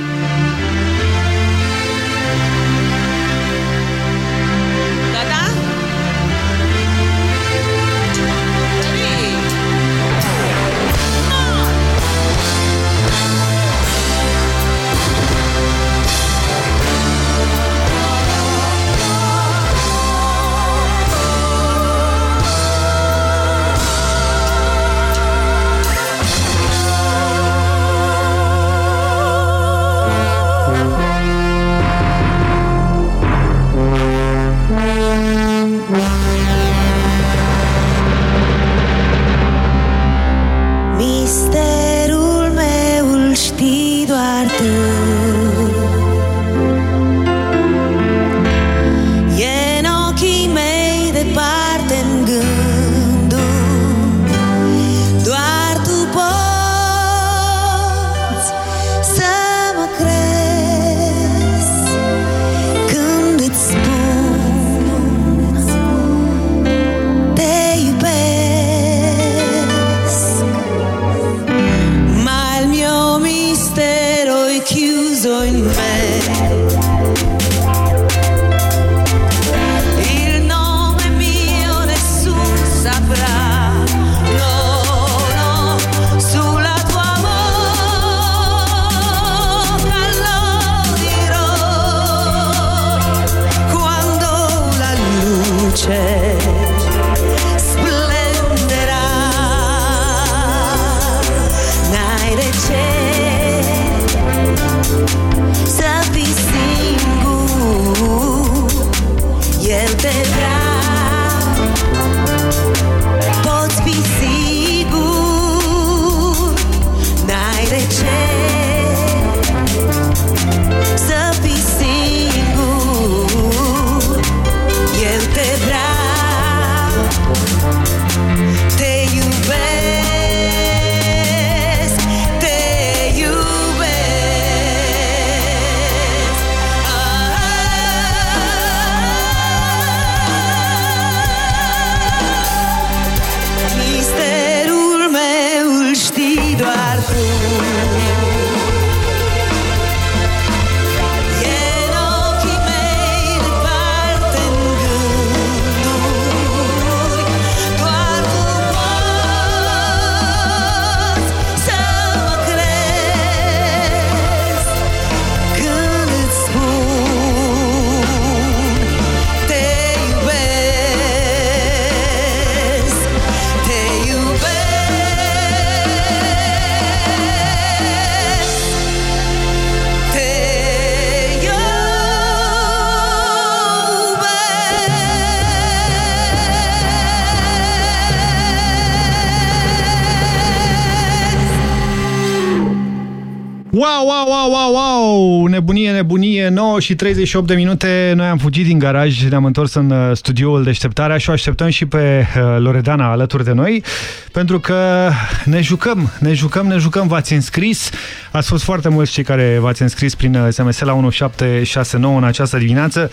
nebunie, 9 și 38 de minute. Noi am fugit din garaj, ne-am întors în uh, studioul Deșteptarea și o așteptăm și pe uh, Loredana alături de noi, pentru că ne jucăm, ne jucăm, ne jucăm. V-ați înscris, ați fost foarte mulți cei care v-ați înscris prin uh, SMS la 1769 în această dimineață.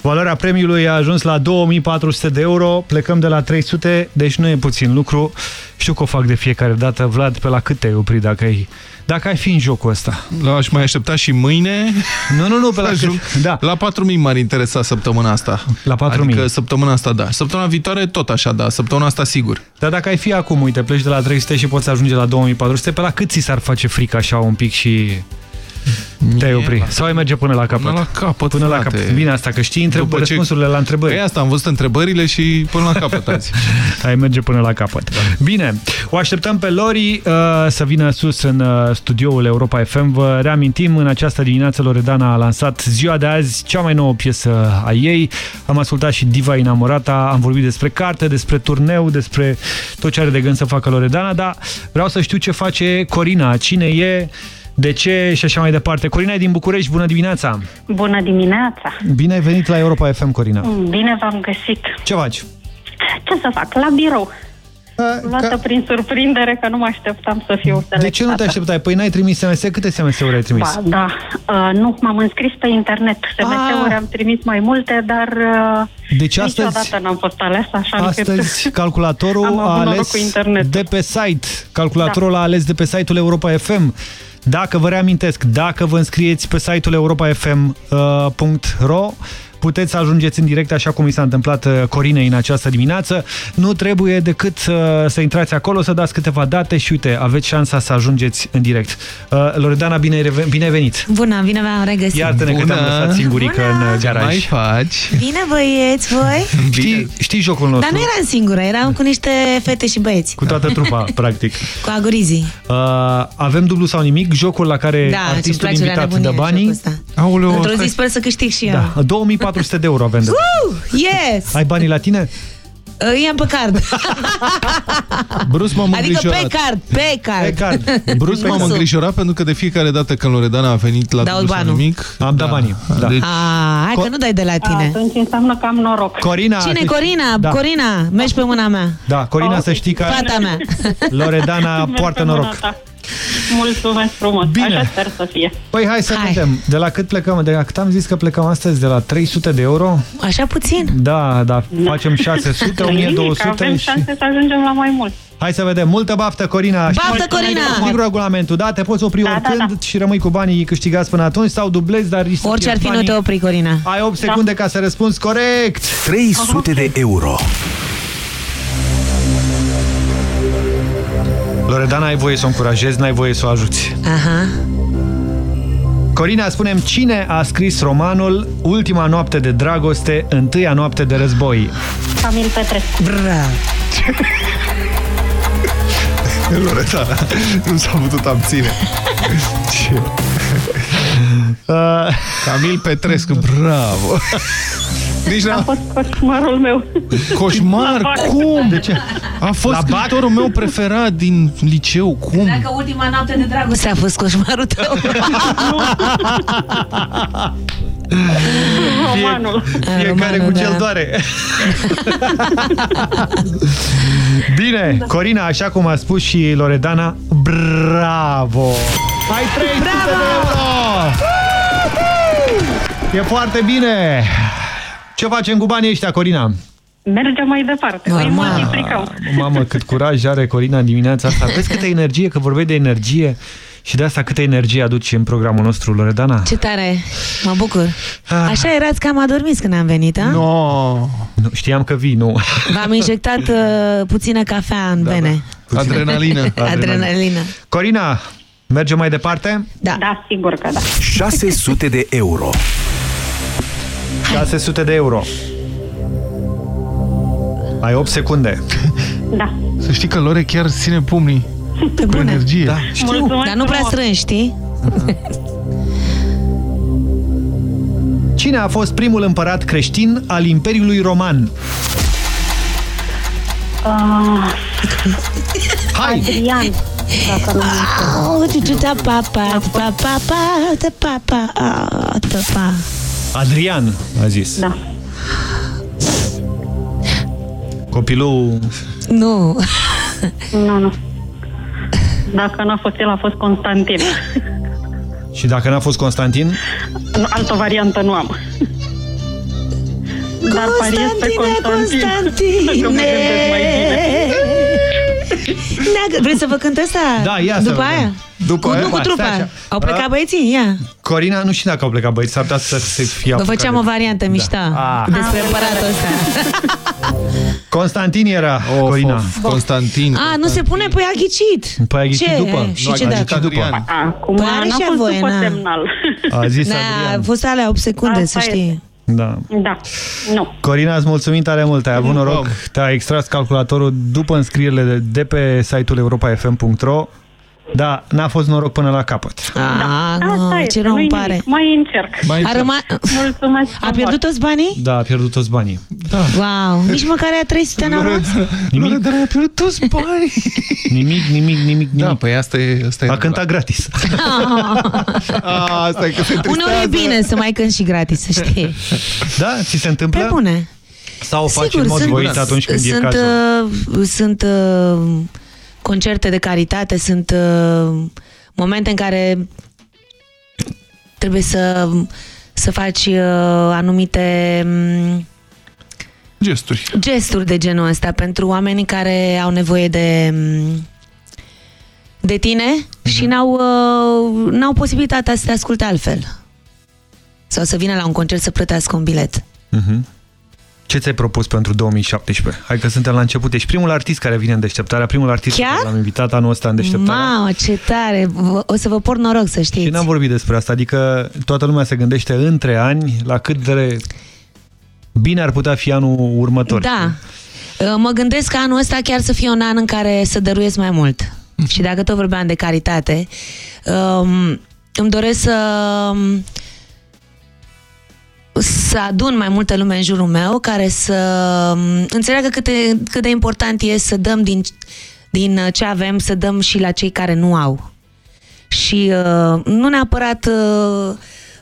Valoarea premiului a ajuns la 2400 de euro, plecăm de la 300, deci nu e puțin lucru. Știu că o fac de fiecare dată. Vlad, pe la cât te-ai oprit dacă ai, dacă ai fi în jocul ăsta? Aș mai aștepta și mâine. Nu, nu, nu, pe la Ajung. Da. La 4.000 m-ar interesa săptămâna asta. La 4.000? Adică săptămâna asta, da. Săptămâna viitoare tot așa, da. Săptămâna asta sigur. Dar dacă ai fi acum, uite, pleci de la 300 și poți ajunge la 2400, pe la cât ți s-ar face frică așa un pic și te-ai opri? Sau ai merge până la capăt? Până la capăt, Până la frate. capăt. Bine asta, că știi întreb După ce- răspunsurile la întrebări. Păi asta, am văzut întrebările și până la capăt azi. *laughs* Ai merge până la capăt. Bine, o așteptăm pe Lori uh, să vină sus în uh, studioul Europa FM. Vă reamintim, în această dimineață Loredana a lansat ziua de azi cea mai nouă piesă a ei. Am ascultat și Diva Inamorata, am vorbit despre carte, despre turneu, despre tot ce are de gând să facă Loredana, dar vreau să știu ce face Corina, cine e De ce și așa mai departe. Corina e din București, bună dimineața! Bună dimineața! Bine ai venit la Europa FM, Corina. Bine v-am găsit. Ce faci? Ce să fac? La birou. Luată ca... prin surprindere că nu mă așteptam să fiu selectată. De ce nu te așteptai? Păi n-ai trimis SMS? Câte SMS-uri ai trimis? Ba, da. Uh, nu, m-am înscris pe internet. SMS-uri am trimis mai multe, dar uh, Deci astăzi, niciodată n-am fost ales așa astăzi încât... *laughs* calculatorul Am avut a noroc ales cu internet. de pe site. Calculatorul a ales de pe site-ul Europa FM. Dacă vă reamintesc, dacă vă înscrieți pe site-ul europafm.ro puteți să ajungeți în direct, așa cum i s-a întâmplat uh, Corinei în această dimineață. Nu trebuie decât uh, să intrați acolo, să dați câteva date și uite, aveți șansa să ajungeți în direct. Uh, Loredana, bine, reve- bine ai venit! Bună, bine v-am regăsit. Iartă-ne că te-am lăsat singurică în uh, garaj. mai faci? Bine, băieți, voi? *laughs* Știi, știi jocul nostru? Dar nu eram singură, eram cu niște fete și băieți. Cu toată trupa, *laughs* practic. Cu agurizii. Uh, avem dublu sau nimic, jocul la care Da, ce-mi artistul place la invitat nebunie dă banii. jocul ăsta. Aoleu, Într-o zi stai. sper să câștig și eu. Da, 2400 de euro avem de Uh, yes! Ai banii la tine? Uh, I-am pe card. *laughs* Brusc m-am Adică pe îngrijorat. card, pe card. Pe card. *laughs* Brusc m-am îngrijorat pentru că de fiecare dată când Loredana a venit la Dau dublu sau banul. nimic... Am dat banii. Da. Deci, Ah, hai că nu dai de la tine. Atunci înseamnă că am noroc. Corina, Cine câș- Corina? Da. Corina, mergi pe mâna mea. Da, Corina, să știi că Fata mea. Loredana *laughs* Merg poartă pe mâna noroc. ta. Mulțumesc frumos. Bine. Așa sper să fie. Păi hai să Hai. vedem. De la cât plecăm? De la cât am zis că plecăm astăzi? De la 300 de euro? Așa puțin? Da, da, facem 600, *laughs* Nimic, 1200 avem și... șanse să ajungem la mai mult. Hai să vedem. Multă baftă, Corina. Baftă, Corina! Știi regulamentul, da? Te poți opri Da, da, oricând și rămâi cu banii câștigați până atunci sau dublezi, dar risci să Orice ar pierzi fi, nu te banii. opri, Corina. Ai 8 secunde ca să răspunzi corect. 300 de euro. Loredana, ai voie să o încurajezi, n-ai voie să o ajuți. Aha. Corina, spunem cine a scris romanul Ultima noapte de dragoste, întâia noapte de război? Camil Petrescu. Bravo. *laughs* Loredana nu s-a putut abține. Ce? *laughs* Uh, Camil Petrescu, bravo! Nici A n-a... fost coșmarul meu. Coșmar, cum? De ce? A fost La bac? scriitorul meu preferat din liceu, cum? Dacă ultima noapte de dragoste a fost coșmarul tău. *laughs* Romanul. Fiecare romanul, cu da. cel doare. *laughs* Bine, Corina, așa cum a spus și Loredana, bravo! Ai 300 de euro! E foarte bine! Ce facem cu banii ăștia, Corina? Mergem mai departe. Îi Normal. multiplicăm. Mamă, cât curaj are Corina în dimineața asta. Vezi câtă energie, că vorbeai de energie și de asta câtă energie aduci în programul nostru, Loredana? Ce tare, mă bucur. Așa erați că am adormit când am venit, a? No. Nu, știam că vii, nu. V-am injectat uh, puțină cafea în vene. Adrenalină. *laughs* Adrenalină. Corina, mergem mai departe? Da. Da, sigur că da. *laughs* 600 de euro. 600 de euro. Ai 8 secunde. Da. Să știi că Lore chiar ține pumnii Pe cu bune. energie. Da, Mulțumesc Dar nu prea frumos. strângi, știi? *laughs* Cine a fost primul împărat creștin al Imperiului Roman? Ah, Hai! Adrian. Dacă nu Oh, tu, tu, ta, pa, pa, pa, pa, pa, ta, pa, pa, ah, ta, pa. Adrian, a zis. Da. Copilul... Nu. *laughs* Nu, nu. Dacă n-a fost el, a fost Constantin. Și dacă n-a fost Constantin? Nu, Altă variantă nu am. Dar pariez pe Constantine, Constantin. Dacă mă Constantine. gândesc mai bine. Neagă- Vrei să vă cânt asta? Da, ia să După vedem. Aia? După cu, aia? nu cu Stai trupa. așa. Au plecat A? băieții? Ia. Corina, nu știu dacă au plecat băieți, s-ar putea să se fie Vă apucat făceam de- o variantă mișto Ah. despre împăratul ăsta. Constantin era, Of, Corina. of, Constantin. A, nu se pune? Păi a ghicit. Păi a ghicit ce? după. Și Nu, a ce ghicit dacă? după. Adrian. Acum Păi are n-a și fost voie, după na. semnal. A zis Da, Adrian. a fost alea 8 secunde, Asta să știi. Da. Da. Nu. Corina, îți mulțumim tare mult, ai avut noroc. Te-a extras calculatorul după înscrierile de, de pe site-ul europafm.ro Da, n-a fost noroc până la capăt. A, Asta nu, este, ce rău îmi nu-i pare. nimic. Mai încerc. Mai A, încerc. răma... Mulțumesc a pierdut toți banii? Da, a pierdut toți banii. Da. Wow, nici măcar a 300 n-a rămas? Nimic? Dar a pierdut toți banii. Nimic, nimic, nimic, nimic. Da, păi asta e... Asta e a cântat gratis. *laughs* A, asta e că se Uneori e bine să mai cânti și gratis, să știi. Da, ți se întâmplă? Pe bune. Sau o faci Sigur, în mod sunt, voit atunci când sunt, e cazul? Uh, sunt uh, concerte de caritate, sunt uh, momente în care trebuie să, să faci uh, anumite um, Gesturi. gesturi de genul ăsta pentru oamenii care au nevoie de um, de tine și n-au, uh, n-au posibilitatea să te asculte altfel. Sau să vină la un concert să plătească un bilet. Mhm. Ce ți-ai propus pentru 2017? Hai că suntem la început. Ești primul artist care vine în deșteptarea, primul artist pe Chiar? care l-am invitat anul ăsta în deșteptarea. Mamă, ce tare! V- O să vă port noroc, să știți. Și n-am vorbit despre asta, adică toată lumea se gândește între ani la cât de bine ar putea fi anul următor. Da. Uh, Mă gândesc că anul ăsta chiar să fie un an în care să dăruiesc mai mult. Și dacă tot vorbeam de caritate, um, îmi doresc să să adun mai multă lume în jurul meu care să um, înțeleagă cât de, cât de important e să dăm din, din ce avem, să dăm și la cei care nu au. Și uh, nu neapărat uh,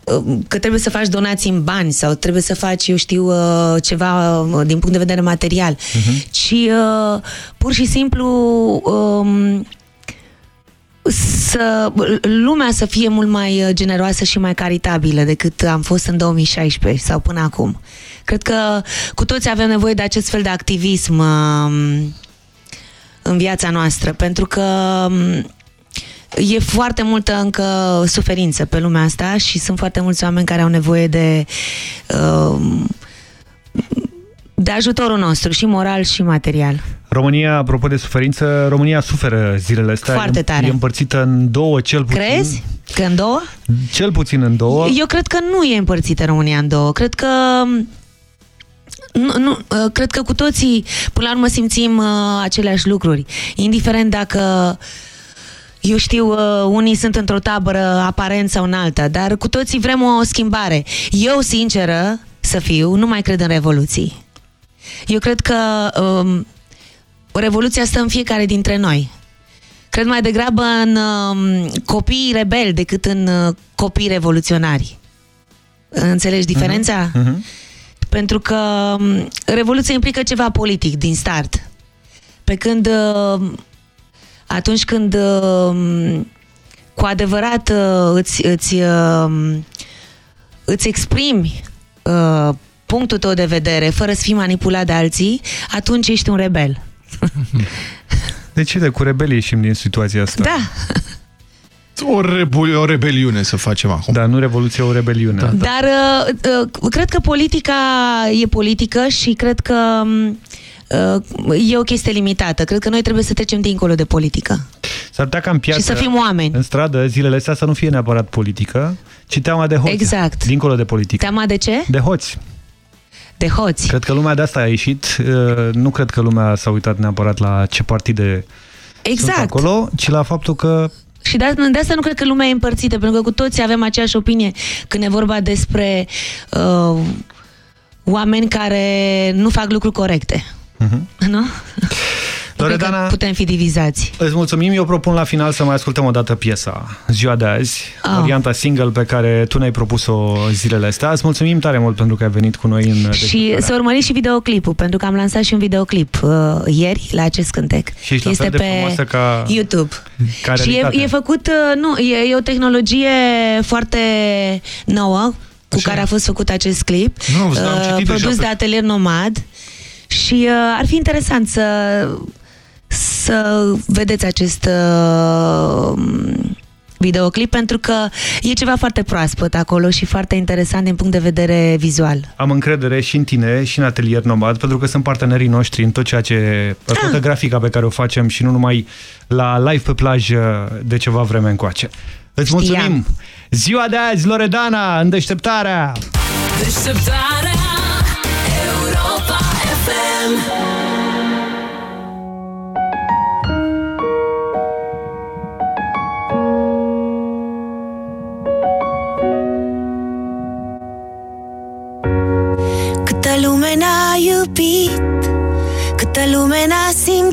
uh, că trebuie să faci donații în bani sau trebuie să faci, eu știu, uh, ceva uh, din punct de vedere material, Mhm. ci uh, pur și simplu um, să lumea să fie mult mai uh, generoasă și mai caritabilă decât am fost în 2016 sau până acum. Cred că cu toți avem nevoie de acest fel de activism um, în viața noastră, pentru că um, e foarte multă încă suferință pe lumea asta și sunt foarte mulți oameni care au nevoie de um, de ajutorul nostru, și moral și material. România, apropo de suferință, România suferă zilele astea. Foarte E- tare. E împărțită în două, cel puțin. Crezi? Că în două? Cel puțin în două. Eu cred că nu e împărțită România în două. Cred că nu, nu, uh, cred că cu toții, până la urmă, simțim uh, aceleași lucruri. Indiferent dacă eu știu, uh, unii sunt într-o tabără aparent sau în alta, dar cu toții vrem o schimbare. Eu, sinceră, să fiu, nu mai cred în revoluții. Eu cred că um, revoluția stă în fiecare dintre noi. Cred mai degrabă în um, copiii rebeli decât în uh, copii revoluționari. Înțelegi diferența? Mhm. Pentru că um, revoluția implică ceva politic din start. Pe când uh, atunci când uh, cu adevărat uh, îți, îți, uh, îți exprimi uh, punctul tău de vedere fără să fii manipulat de alții, atunci ești un rebel. *laughs* De ce de cu rebelii ieșim din situația asta? Da. O, rebu- o rebeliune să facem acum. Da, nu revoluție, o rebeliune. Da, Dar uh, uh, cred că politica e politică și cred că um, uh, e o chestie limitată. Cred că noi trebuie să trecem dincolo de politică. S-ar putea ca în piață, Și să fim oameni. în stradă, zilele astea să nu fie neapărat politică, ci teama de hoți. Exact. Dincolo de politică. Teama de ce? De hoți. De hoți. Cred că lumea de asta a ieșit. Uh, Nu cred că lumea s-a uitat neapărat la ce partide Exact. sunt acolo, ci la faptul că Și de, de asta nu cred că lumea e împărțită, pentru că cu toții avem aceeași opinie când e vorba despre uh, oameni care nu fac lucruri corecte. Mhm. Nu? Nu *laughs* cred Loredana- că putem fi divizați. Îți mulțumim, eu propun la final să mai ascultăm o dată piesa ziua de azi, Ah. varianta single pe care tu ne-ai propus-o zilele astea. Îți mulțumim tare mult pentru că ai venit cu noi în Și deșteptarea. să urmăriți și videoclipul, pentru că am lansat și un videoclip uh, ieri la acest cântec. Și ești la este fel de pe frumoasă ca- YouTube. ca și e, realitate. e făcut, uh, nu, e, e o tehnologie foarte nouă cu care a fost făcut acest clip, Nu, am văzut, am citit deja produs pe- de Atelier Nomad și uh, ar fi interesant să să vedeți acest uh, videoclip pentru că e ceva foarte proaspăt acolo și foarte interesant din punct de vedere vizual. Am încredere și în tine și în Atelier Nomad, pentru că sunt partenerii noștri în tot ceea ce... toată grafica pe care o facem și nu numai la live pe plajă de ceva vreme încoace. Îți mulțumim! Ziua de azi, Loredana, în deșteptarea! Deșteptarea Europa FM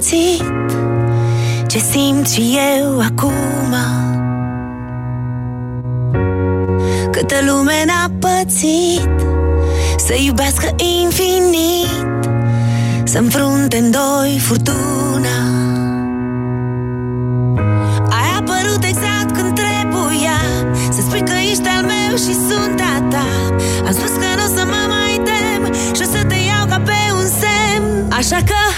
simțit? Ce simt și eu acum? Câtă lume n-a pățit Să iubească infinit Să înfrunte în doi furtuna. Ai apărut exact când trebuia Să spui că ești al meu și sunt a ta. Am spus că nu o să mă mai tem Și o să te iau ca pe un semn. Așa că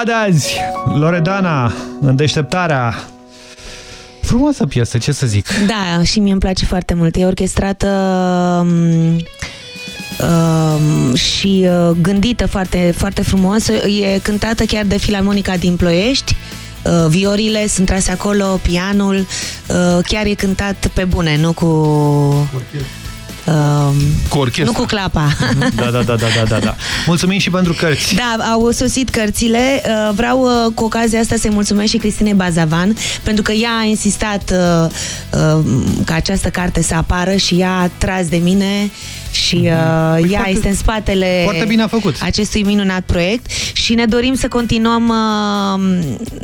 Ziua de azi, Loredana, în deșteptarea. Frumoasă piesă, ce să zic. Da, și mie îmi place foarte mult. E orchestrată um, um, și uh, gândită foarte, foarte frumos. E cântată chiar de Filarmonica din Ploiești. Uh, viorile sunt trase acolo, pianul. Uh, chiar e cântat pe bune, nu cu... Um, Cu orchestră. nu cu clapa. Da, da, da, da, da, da, da. Mulțumim și pentru cărți. Da, au sosit cărțile. Uh, Vreau uh, cu ocazia asta să-i mulțumesc și Cristinei Bazavan, pentru că ea a insistat uh, uh, ca această carte să apară și ea a tras de mine și uh, ea Păi foarte- este în spatele foarte bine a făcut. acestui minunat proiect și ne dorim să continuăm uh,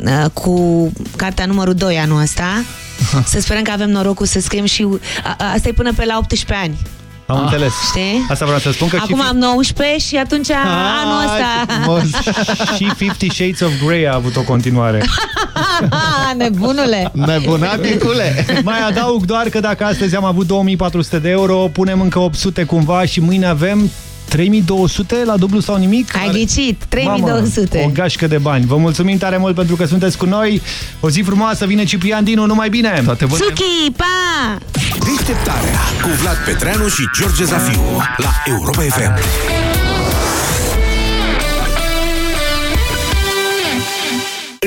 uh, cu cartea numărul 2 anul ăsta. *laughs* Să sperăm că avem norocul să scriem și... A, a, asta e până pe la 18 ani. Am înțeles. Știi? Asta vreau să spun că Acum și, am 19 și atunci anul ăsta... *laughs* și Fifty Shades of Grey a avut o continuare. *laughs* Nebunule! Nebunaticule! Mai adaug doar că dacă astăzi am avut 2400 de euro, punem încă 800 cumva și mâine avem 3200 la dublu sau nimic? Ai ghicit, Mamă, 3200. o gașcă de bani. Vă mulțumim tare mult pentru că sunteți cu noi. O zi frumoasă, vine Ciprian Dinu, numai bine! Toate bune! Suki, pa! Deșteptarea cu Vlad Petreanu și George Zafiu la Europa FM.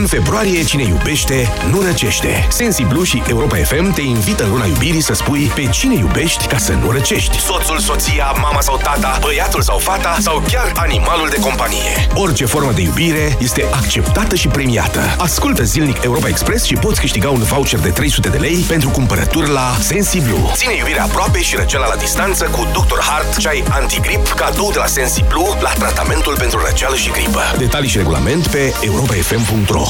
În februarie, cine iubește, nu răcește. Sensi Blue și Europa FM te invită în luna iubirii să spui pe cine iubești ca să nu răcești. Soțul, soția, mama sau tata, băiatul sau fata sau chiar animalul de companie. Orice formă de iubire este acceptată și premiată. Ascultă zilnic Europa Express și poți câștiga un voucher de 300 de lei pentru cumpărături la Sensi Blue. Ține iubirea aproape și răceala la distanță cu Dr. Hart, ceai antigrip, cadou de la Sensi Blue la tratamentul pentru răceală și gripă. Detalii și regulament pe europafm.ro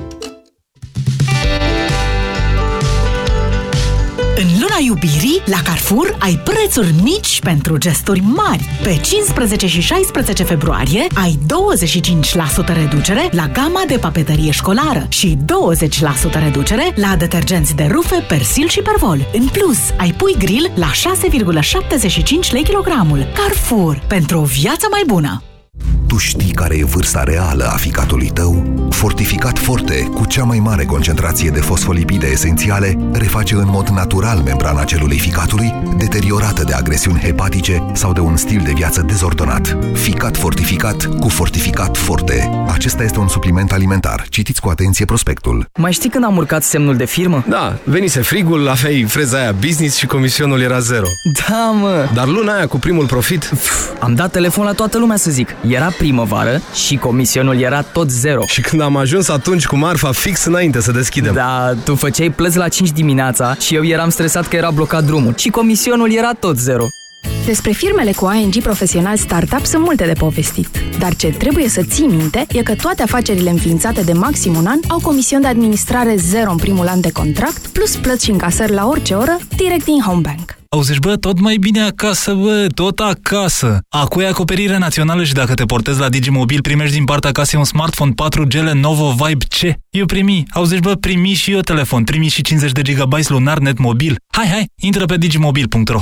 iubirii, la Carrefour ai prețuri mici pentru gesturi mari. Pe 15 și 16 februarie ai 25% reducere la gama de papeterie școlară și 20% reducere la detergenți de rufe, persil și pervol. În plus, ai pui grill la 6,75 lei kilogramul. Carrefour, pentru o viață mai bună! Tu știi care e vârsta reală a ficatului tău? Fortificat Forte, cu cea mai mare concentrație de fosfolipide esențiale, reface în mod natural membrana celulei ficatului, deteriorată de agresiuni hepatice sau de un stil de viață dezordonat. Ficat fortificat cu Fortificat Forte. Acesta este un supliment alimentar. Citiți cu atenție prospectul. Mai știi când am urcat semnul de firmă? Da, venise frigul, aveai freza aia business și comisionul era zero. Da, mă! Dar luna aia cu primul profit... Am dat telefon la toată lumea să zic. Era primăvară și comisionul era tot zero. Și când am ajuns atunci cu marfa fix înainte să deschidem. Da, tu făceai plăți la 5 dimineața și eu eram stresat că era blocat drumul și comisionul era tot zero. Despre firmele cu ING Profesional Startup sunt multe de povestit, dar ce trebuie să ții minte e că toate afacerile înființate de maxim un an au comision de administrare zero în primul an de contract, plus plăți și încasări la orice oră, direct din Homebank. Auzi, bă, tot mai bine acasă, bă, tot acasă. Acum e acoperire națională și dacă te portezi la Digimobil, primești din partea casei un smartphone 4G Lenovo Vibe C. Eu primi. Auzi, bă, primi și eu telefon, primi și 50 de GB lunar net mobil. Hai, hai, intră pe digimobil.ro.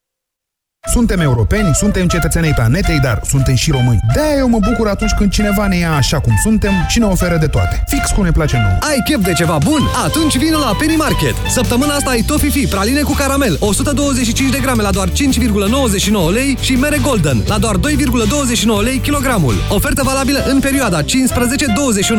Suntem europeni, suntem cetățenii planetei, dar suntem și români. de eu mă bucur atunci când cineva ne ia așa cum suntem și ne oferă de toate. Fix cum ne place nouă. Ai chef de ceva bun? Atunci vino la Penny Market. Săptămâna asta ai Toffee praline cu caramel, 125 de grame la doar 5,99 lei și mere Golden la doar 2,29 lei kilogramul. Ofertă valabilă în perioada 15-21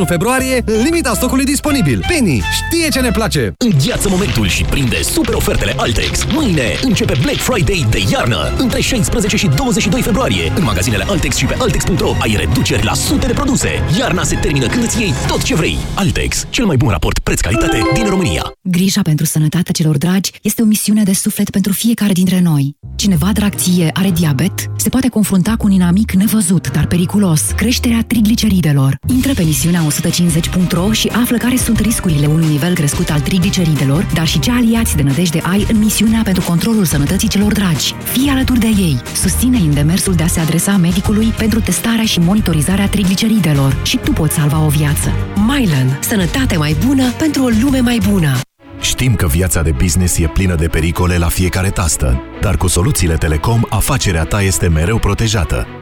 februarie, în limita stocului disponibil. Penny știe ce ne place! Îngheață momentul și prinde super ofertele Altex. Mâine începe Black Friday de iarnă. Între 16 și 22 februarie, în magazinele Altex și pe Altex.ro ai reduceri la sute de produse. Iarna se termină când îți iei tot ce vrei. Altex, cel mai bun raport preț-calitate din România. Grija pentru sănătatea celor dragi este o misiune de suflet pentru fiecare dintre noi. Cineva drag ție are diabet, se poate confrunta cu un inamic nevăzut, dar periculos, creșterea trigliceridelor. Intră pe misiunea 150.ro și află care sunt riscurile unui nivel crescut al trigliceridelor, dar și ce aliați de nădejde ai în misiunea pentru controlul sănătății celor dragi. Fii alături de ei. Susține în demersul de a se adresa medicului pentru testarea și monitorizarea trigliceridelor și tu poți salva o viață. Mylan. Sănătate mai bună pentru o lume mai bună. Știm că viața de business e plină de pericole la fiecare tastă, dar cu soluțiile Telecom, afacerea ta este mereu protejată.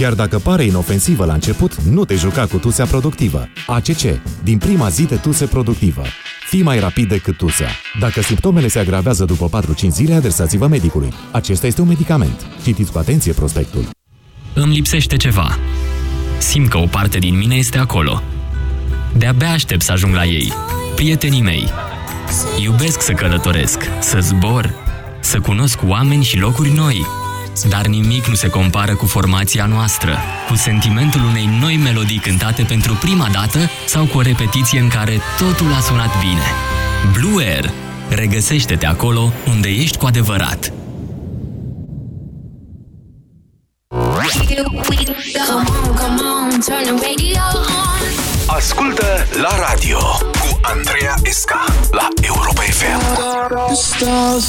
Chiar dacă pare inofensivă la început, nu te juca cu tusea productivă. ACC. Din prima zi de tuse productivă. Fii mai rapid decât tusea. Dacă simptomele se agravează după 4-5 zile, adresați-vă medicului. Acesta este un medicament. Citiți cu atenție prospectul. Îmi lipsește ceva. Simt că o parte din mine este acolo. De-abia aștept să ajung la ei. Prietenii mei. Iubesc să călătoresc, să zbor, să cunosc oameni și locuri noi. Dar nimic nu se compară cu formația noastră, cu sentimentul unei noi melodii cântate pentru prima dată sau cu o repetiție în care totul a sunat bine. Blue Air. Regăsește-te acolo unde ești cu adevărat. Ascultă la radio cu Andreea Esca la Europa FM.